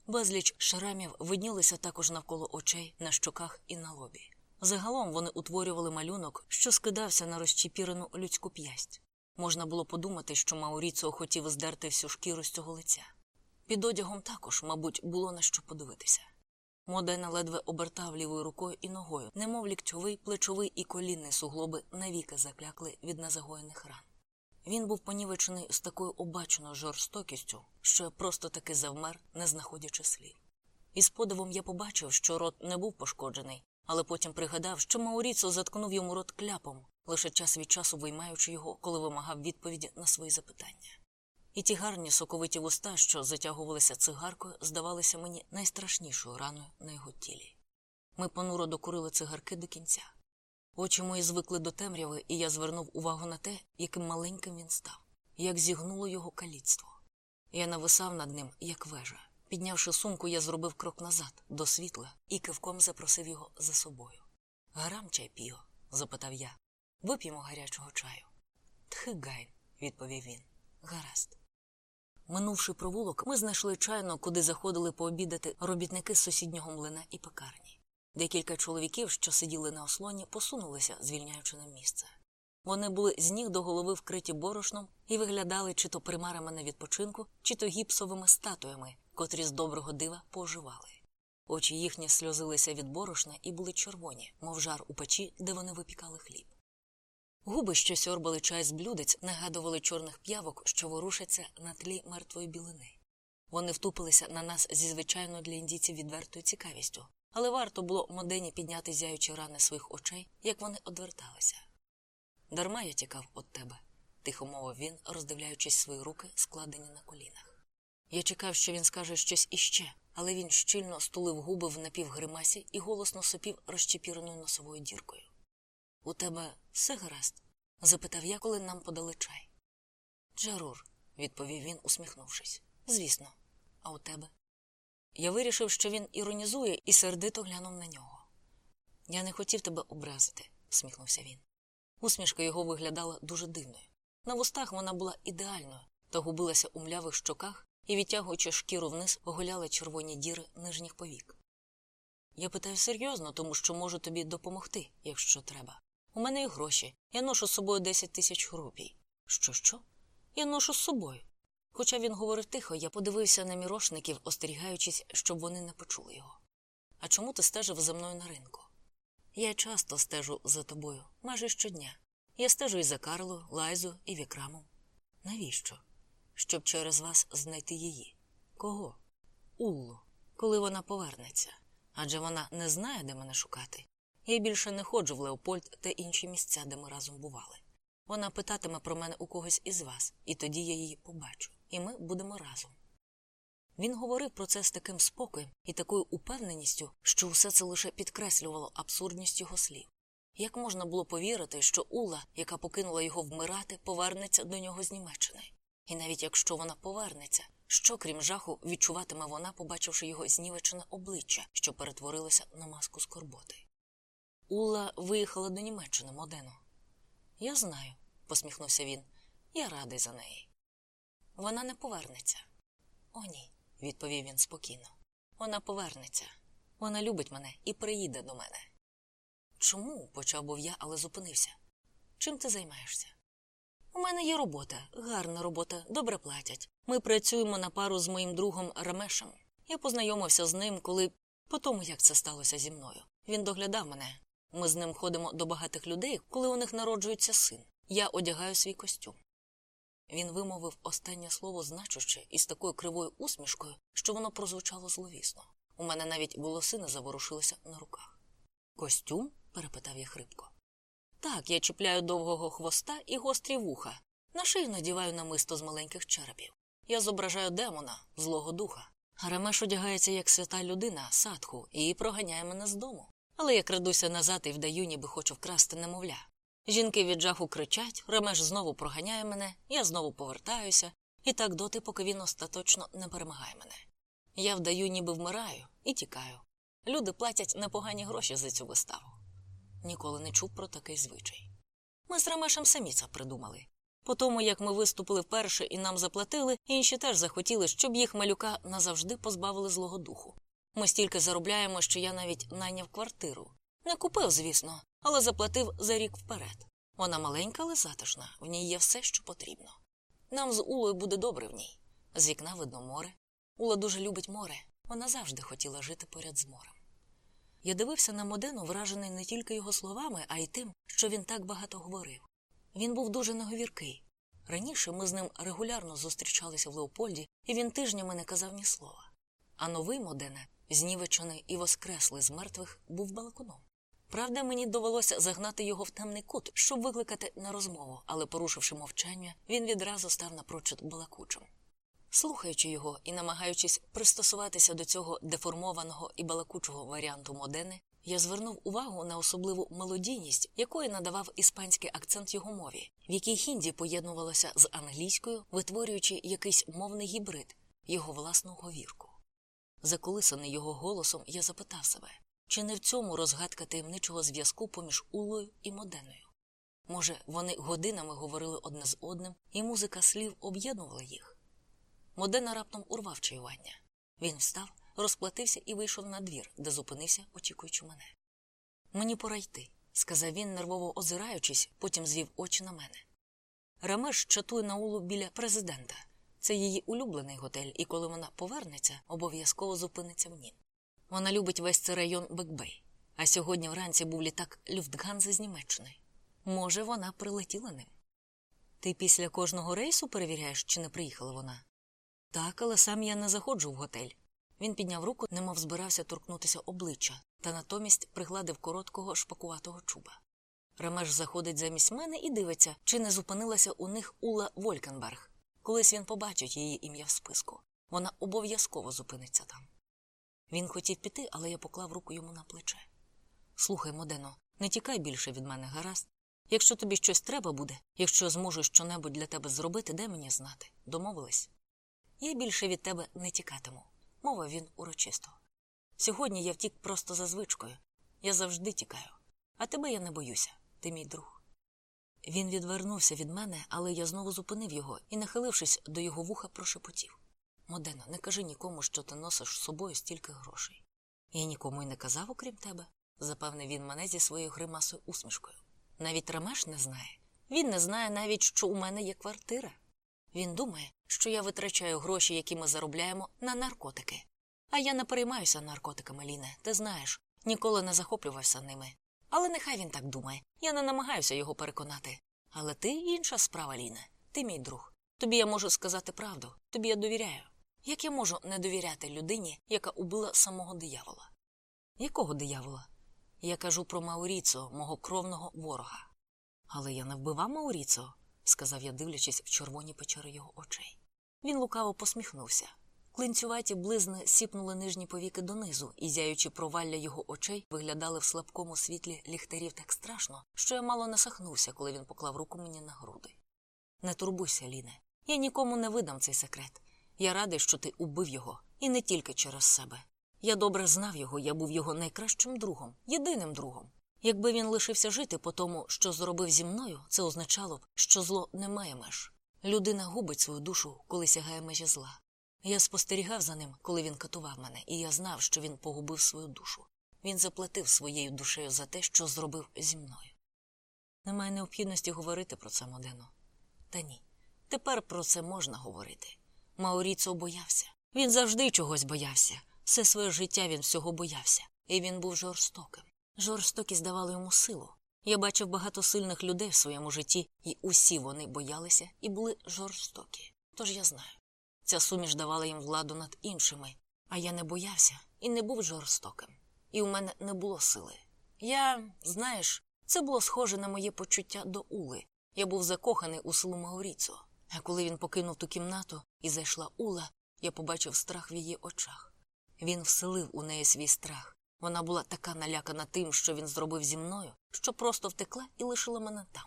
Безліч шрамів виднілися також навколо очей, на щоках і на лобі. Загалом вони утворювали малюнок, що скидався на розчіпірену людську п'ясть. Можна було подумати, що Мауріцо хотів здерти всю шкіру з цього лиця. Під одягом також, мабуть, було на що подивитися. Модена ледве обертав лівою рукою і ногою, немов ліктьовий, плечовий і колінний суглоби навіки заклякли від незагоєних ран. Він був понівечений з такою обаченою жорстокістю, що просто таки завмер, не знаходячи слів. І з подивом я побачив, що рот не був пошкоджений, але потім пригадав, що Мауріцо заткнув йому рот кляпом, лише час від часу виймаючи його, коли вимагав відповіді на свої запитання. І ті гарні соковиті вуста, що затягувалися цигаркою, здавалися мені найстрашнішою раною на його тілі. Ми понуро докурили цигарки до кінця. Очі мої звикли до темряви, і я звернув увагу на те, яким маленьким він став, як зігнуло його каліцтво. Я нависав над ним, як вежа. Піднявши сумку, я зробив крок назад, до світла, і кивком запросив його за собою. Гарам чай піо? запитав я. Вип'ємо гарячого чаю. Тхигайн, відповів він. Гаразд. Минувши провулок, ми знайшли чайно, куди заходили пообідати робітники з сусіднього млина і пекарні. Декілька чоловіків, що сиділи на ослоні, посунулися, звільняючи нам місце. Вони були з ніг до голови вкриті борошном і виглядали чи то примарами на відпочинку, чи то гіпсовими статуями, котрі з доброго дива поживали. Очі їхні сльозилися від борошна і були червоні, мов жар у печі, де вони випікали хліб. Губи, що сьорбали чай з блюдець, нагадували чорних п'явок, що ворушаться на тлі мертвої білини. Вони втупилися на нас зі звичайною для індійців відвертою цікавістю, але варто було модені підняти зяючі рани своїх очей, як вони одверталися. Дарма я тікав від тебе, тихо мовив він, роздивляючись свої руки, складені на колінах. Я чекав, що він скаже щось іще, але він щільно стулив губи в напівгримасі і голосно сопів розчепіреною носовою діркою. У тебе все гаразд? запитав я, коли нам подали чай. Джарур, відповів він, усміхнувшись. Звісно, а у тебе? Я вирішив, що він іронізує, і сердито глянув на нього. Я не хотів тебе образити, всміхнувся він. Усмішка його виглядала дуже дивною. На вустах вона була ідеальною та губилася у млявих щоках і, відтягуючи шкіру вниз, оголяла червоні діри нижніх повік. Я питаю серйозно, тому що можу тобі допомогти, якщо треба. У мене є гроші. Я ношу з собою 10 тисяч рупій. Що, що? Я ношу з собою. Хоча він говорив тихо, я подивився на мірошників, остерігаючись, щоб вони не почули його. А чому ти стежив за мною на ринку? Я часто стежу за тобою, майже щодня. Я стежу і за Карлою, Лайзу і Вікрамом. Навіщо? Щоб через вас знайти її. Кого? Уллу, коли вона повернеться. Адже вона не знає, де мене шукати. Я більше не ходжу в Леопольд та інші місця, де ми разом бували. Вона питатиме про мене у когось із вас, і тоді я її побачу, і ми будемо разом. Він говорив про це з таким спокоєм і такою упевненістю, що усе це лише підкреслювало абсурдність його слів. Як можна було повірити, що Ула, яка покинула його вмирати, повернеться до нього з Німеччини? І навіть якщо вона повернеться, що крім жаху відчуватиме вона, побачивши його знівечене обличчя, що перетворилося на маску скорботи? Ула виїхала до Німеччини, Модено. Я знаю, посміхнувся він. Я радий за неї. Вона не повернеться. О, ні, відповів він спокійно. Вона повернеться. Вона любить мене і приїде до мене. Чому? почав був я, але зупинився. Чим ти займаєшся? У мене є робота, гарна робота, добре платять. Ми працюємо на пару з моїм другом Рамешем. Я познайомився з ним, коли по тому, як це сталося зі мною. Він доглядав мене. Ми з ним ходимо до багатих людей, коли у них народжується син. Я одягаю свій костюм. Він вимовив останнє слово значуще і з такою кривою усмішкою, що воно прозвучало зловісно. У мене навіть волосини заворушилися на руках. Костюм? перепитав я хрипко. Так, я чіпляю довгого хвоста і гострі вуха. На шию надіваю намисто з маленьких черепів. Я зображаю демона, злого духа. Рамеш одягається як свята людина, садху, і проганяє мене з дому. Але я крадуся назад і вдаю, ніби хочу вкрасти немовля. Жінки від жаху кричать, Ремеш знову проганяє мене, я знову повертаюся, і так доти, поки він остаточно не перемагає мене. Я вдаю, ніби вмираю, і тікаю. Люди платять непогані гроші за цю виставу. ніколи не чув про такий звичай. Ми з Рамешем самі це придумали. По тому, як ми виступили вперше і нам заплатили, інші теж захотіли, щоб їх малюка назавжди позбавили злого духу. Ми стільки заробляємо, що я навіть найняв квартиру. Не купив, звісно, але заплатив за рік вперед. Вона маленька, але затишна, в ній є все, що потрібно. Нам з Улою буде добре в ній. З вікна видно море. Ула дуже любить море. Вона завжди хотіла жити поряд з морем. Я дивився на Модену, вражений не тільки його словами, а й тим, що він так багато говорив. Він був дуже неговіркий. Раніше ми з ним регулярно зустрічалися в Леопольді, і він тижнями не казав ні слова. А новий Модена, знівечений і воскреслий з мертвих, був балакуном. Правда, мені довелося загнати його в темний кут, щоб викликати на розмову, але, порушивши мовчання, він відразу став напрочуд балакучим. Слухаючи його і намагаючись пристосуватися до цього деформованого і балакучого варіанту модени, я звернув увагу на особливу мелодійність, якої надавав іспанський акцент його мові, в якій хінді поєднувалося з англійською, витворюючи якийсь мовний гібрид, його власну говірку. Заколисаний його голосом, я запитав себе, чи не в цьому розгадка таємничого зв'язку поміж Улою і Моденою? Може, вони годинами говорили одне з одним, і музика слів об'єднувала їх? Модена раптом урвав чаювання. Він встав, розплатився і вийшов на двір, де зупинився, очікуючи мене. Мені пора йти, сказав він, нервово озираючись, потім звів очі на мене. Рамеш чатує на улу біля президента. Це її улюблений готель, і коли вона повернеться, обов'язково зупиниться в нім. Вона любить весь цей район Бекбей, а сьогодні вранці був літак Люфтганзи з Німеччини. Може, вона прилетіла ним. Ти після кожного рейсу перевіряєш, чи не приїхала вона? Так, але сам я не заходжу в готель. Він підняв руку, немов збирався торкнутися обличчя, та натомість пригладив короткого шпакуватого чуба. Ремеш заходить замість мене і дивиться, чи не зупинилася у них Ула Волькенберг. Колись він побачить її ім'я в списку. Вона обов'язково зупиниться там. Він хотів піти, але я поклав руку йому на плече. Слухай, Модено, не тікай більше від мене, гаразд. Якщо тобі щось треба буде, якщо зможу щонебудь для тебе зробити, де мені знати. Домовились? Я більше від тебе не тікатиму, мовив він урочисто. Сьогодні я втік просто за звичкою. Я завжди тікаю. А тебе я не боюся, ти мій друг. Він відвернувся від мене, але я знову зупинив його і, нахилившись до його вуха, прошепотів Модено, не кажи нікому, що ти носиш з собою стільки грошей. Я нікому й не казав, окрім тебе, запевнив він мене зі своєю гримасою усмішкою. Навіть Рамеш не знає. Він не знає навіть, що у мене є квартира. Він думає, що я витрачаю гроші, які ми заробляємо, на наркотики. А я не переймаюся наркотиками, Ліне, ти знаєш, ніколи не захоплювався ними. Але нехай він так думає. Я не намагаюся його переконати. Але ти інша справа, Ліне. Ти мій друг. Тобі я можу сказати правду, тобі я довіряю. Як я можу не довіряти людині, яка убила самого диявола? Якого диявола? Я кажу про Мауріцо, мого кровного ворога. Але я не вбивав Мауріцо, сказав я, дивлячись в червоні печери його очей. Він лукаво посміхнувся. Клинцюваті близни сіпнули нижні повіки донизу, і зяючі провалля його очей виглядали в слабкому світлі ліхтарів так страшно, що я мало насахнувся, коли він поклав руку мені на груди. Не турбуйся, Ліне. Я нікому не видам цей секрет. Я радий, що ти убив його, і не тільки через себе. Я добре знав його, я був його найкращим другом, єдиним другом. Якби він лишився жити по тому, що зробив зі мною, це означало б, що зло не має меж. Людина губить свою душу, коли сягає межі зла. Я спостерігав за ним, коли він катував мене, і я знав, що він погубив свою душу. Він заплатив своєю душею за те, що зробив зі мною. Немає необхідності говорити про це, Модено. Та ні. Тепер про це можна говорити. Мауріцо боявся. Він завжди чогось боявся. Все своє життя він всього боявся, і він був жорстоким. Жорстокість давала йому силу. Я бачив багато сильних людей в своєму житті, і усі вони боялися і були жорстокі. Тож я знаю. Ця суміш давала їм владу над іншими, а я не боявся і не був жорстоким. І у мене не було сили. Я, знаєш, це було схоже на моє почуття до Ули. Я був закоханий у селу Мауріцо. А коли він покинув ту кімнату і зайшла Ула, я побачив страх в її очах. Він вселив у неї свій страх. Вона була така налякана тим, що він зробив зі мною, що просто втекла і лишила мене там.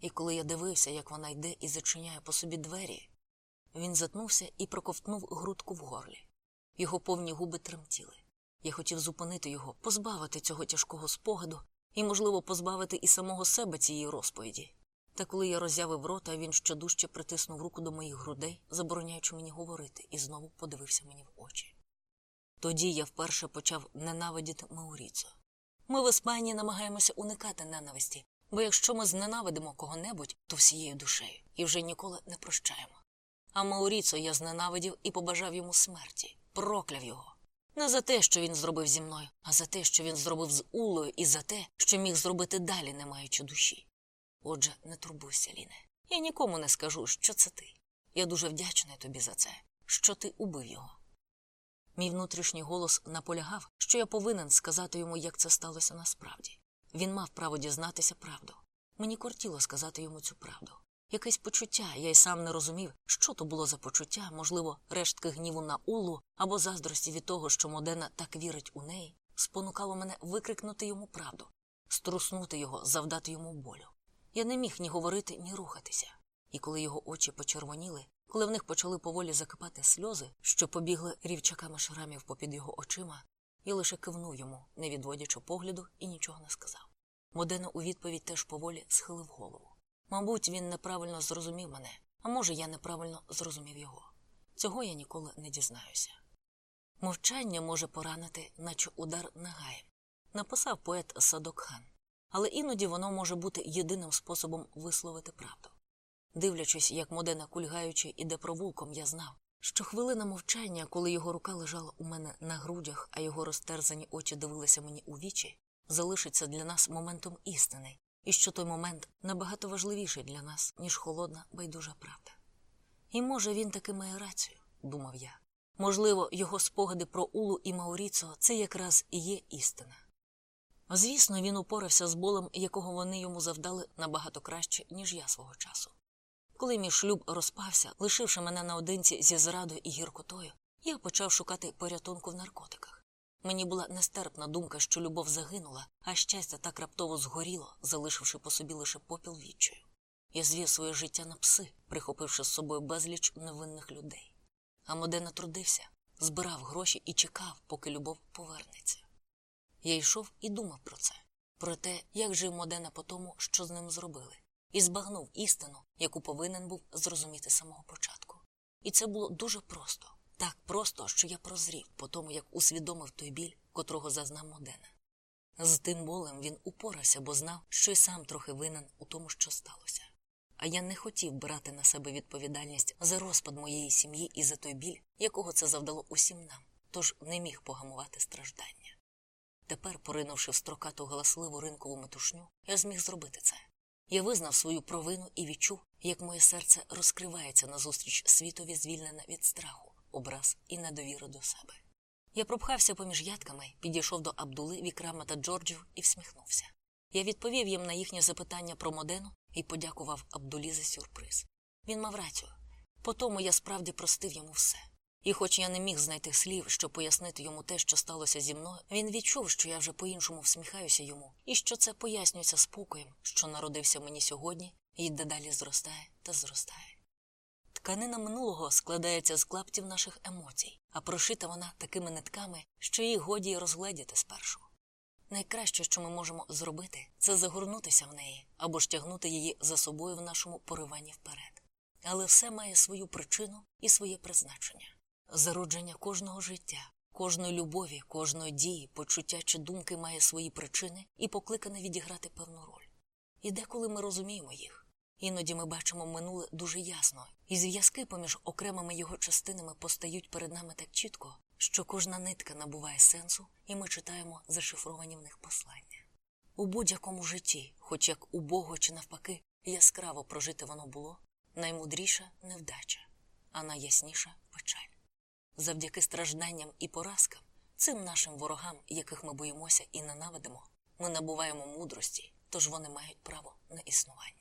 І коли я дивився, як вона йде і зачиняє по собі двері, він затнувся і проковтнув грудку в горлі. Його повні губи тремтіли. Я хотів зупинити його, позбавити цього тяжкого спогаду, і, можливо, позбавити і самого себе цієї розповіді. Та коли я роззявив рота, він щодужче притиснув руку до моїх грудей, забороняючи мені говорити, і знову подивився мені в очі. Тоді я вперше почав ненавидіти Мауріцо. Ми в Іспанії намагаємося уникати ненависті, бо якщо ми зненавидимо кого-небудь, то всією душею і вже ніколи не прощаємо. А Мауріцо я зненавидів і побажав йому смерті, прокляв його. Не за те, що він зробив зі мною, а за те, що він зробив з Улою, і за те, що міг зробити далі, не маючи душі. Отже, не турбуйся, Ліне. Я нікому не скажу, що це ти. Я дуже вдячний тобі за це, що ти убив його. Мій внутрішній голос наполягав, що я повинен сказати йому, як це сталося насправді. Він мав право дізнатися правду. Мені кортіло сказати йому цю правду. Якесь почуття, я й сам не розумів, що то було за почуття, можливо, рештки гніву на Улу або заздрості від того, що Модена так вірить у неї, спонукало мене викрикнути йому правду, струснути його, завдати йому болю. Я не міг ні говорити, ні рухатися. І коли його очі почервоніли, коли в них почали поволі закипати сльози, що побігли рівчаками шрамів попід його очима, я лише кивнув йому, не відводячи погляду, і нічого не сказав. Модена у відповідь теж поволі схилив голову. Мабуть, він неправильно зрозумів мене, а може, я неправильно зрозумів його. Цього я ніколи не дізнаюся. Мовчання може поранити, наче удар нагаєм, написав поет Садокхан, але іноді воно може бути єдиним способом висловити правду. Дивлячись, як Модена кульгаючи іде провулком, я знав, що хвилина мовчання, коли його рука лежала у мене на грудях, а його розтерзані очі дивилися мені у вічі, залишиться для нас моментом істини, і що той момент набагато важливіший для нас, ніж холодна, байдужа правда. І може він таки має рацію, думав я. Можливо, його спогади про Улу і Мауріцо це якраз і є істина. Звісно, він упорався з болем, якого вони йому завдали набагато краще, ніж я свого часу. Коли мій шлюб розпався, лишивши мене наодинці зі зрадою і гіркотою, я почав шукати порятунку в наркотиках. Мені була нестерпна думка, що любов загинула, а щастя так раптово згоріло, залишивши по собі лише попіл відчаю. Я звів своє життя на пси, прихопивши з собою безліч невинних людей. А Модена трудився, збирав гроші і чекав, поки любов повернеться. Я йшов і думав про це, про те, як жив Модена по тому, що з ним зробили, і збагнув істину, яку повинен був зрозуміти з самого початку. І це було дуже просто, так просто, що я прозрів по тому, як усвідомив той біль, котрого зазнав Модена. З тим болем він упорався, бо знав, що й сам трохи винен у тому, що сталося. А я не хотів брати на себе відповідальність за розпад моєї сім'ї і за той біль, якого це завдало усім нам, тож не міг погамувати страждання. Тепер, поринувши в строкату галасливу ринкову метушню, я зміг зробити це. Я визнав свою провину і відчув, як моє серце розкривається назустріч світові, звільнене від страху, образ і недовіри до себе. Я пропхався поміж ядками, підійшов до Абдули, Вікрама та Джорджів і всміхнувся. Я відповів їм на їхнє запитання про Модену і подякував Абдулі за сюрприз. Він мав рацію. По тому я справді простив йому все. І, хоч я не міг знайти слів, щоб пояснити йому те, що сталося зі мною, він відчув, що я вже по-іншому всміхаюся йому, і що це пояснюється спокоєм, що народився мені сьогодні і дедалі зростає та зростає. Тканина минулого складається з клаптів наших емоцій, а прошита вона такими нитками, що її годі й розгледіти спершу. Найкраще, що ми можемо зробити, це загорнутися в неї або ж тягнути її за собою в нашому пориванні вперед. Але все має свою причину і своє призначення. Зародження кожного життя, кожної любові, кожної дії, почуття чи думки має свої причини і покликане відіграти певну роль. І деколи ми розуміємо їх. Іноді ми бачимо минуле дуже ясно, і зв'язки поміж окремими його частинами постають перед нами так чітко, що кожна нитка набуває сенсу, і ми читаємо зашифровані в них послання. У будь-якому житті, хоч як убого чи навпаки, яскраво прожити воно було, наймудріша невдача, а найясніша печаль. Завдяки стражданням і поразкам, цим нашим ворогам, яких ми боїмося і ненавидимо, ми набуваємо мудрості, тож вони мають право на існування.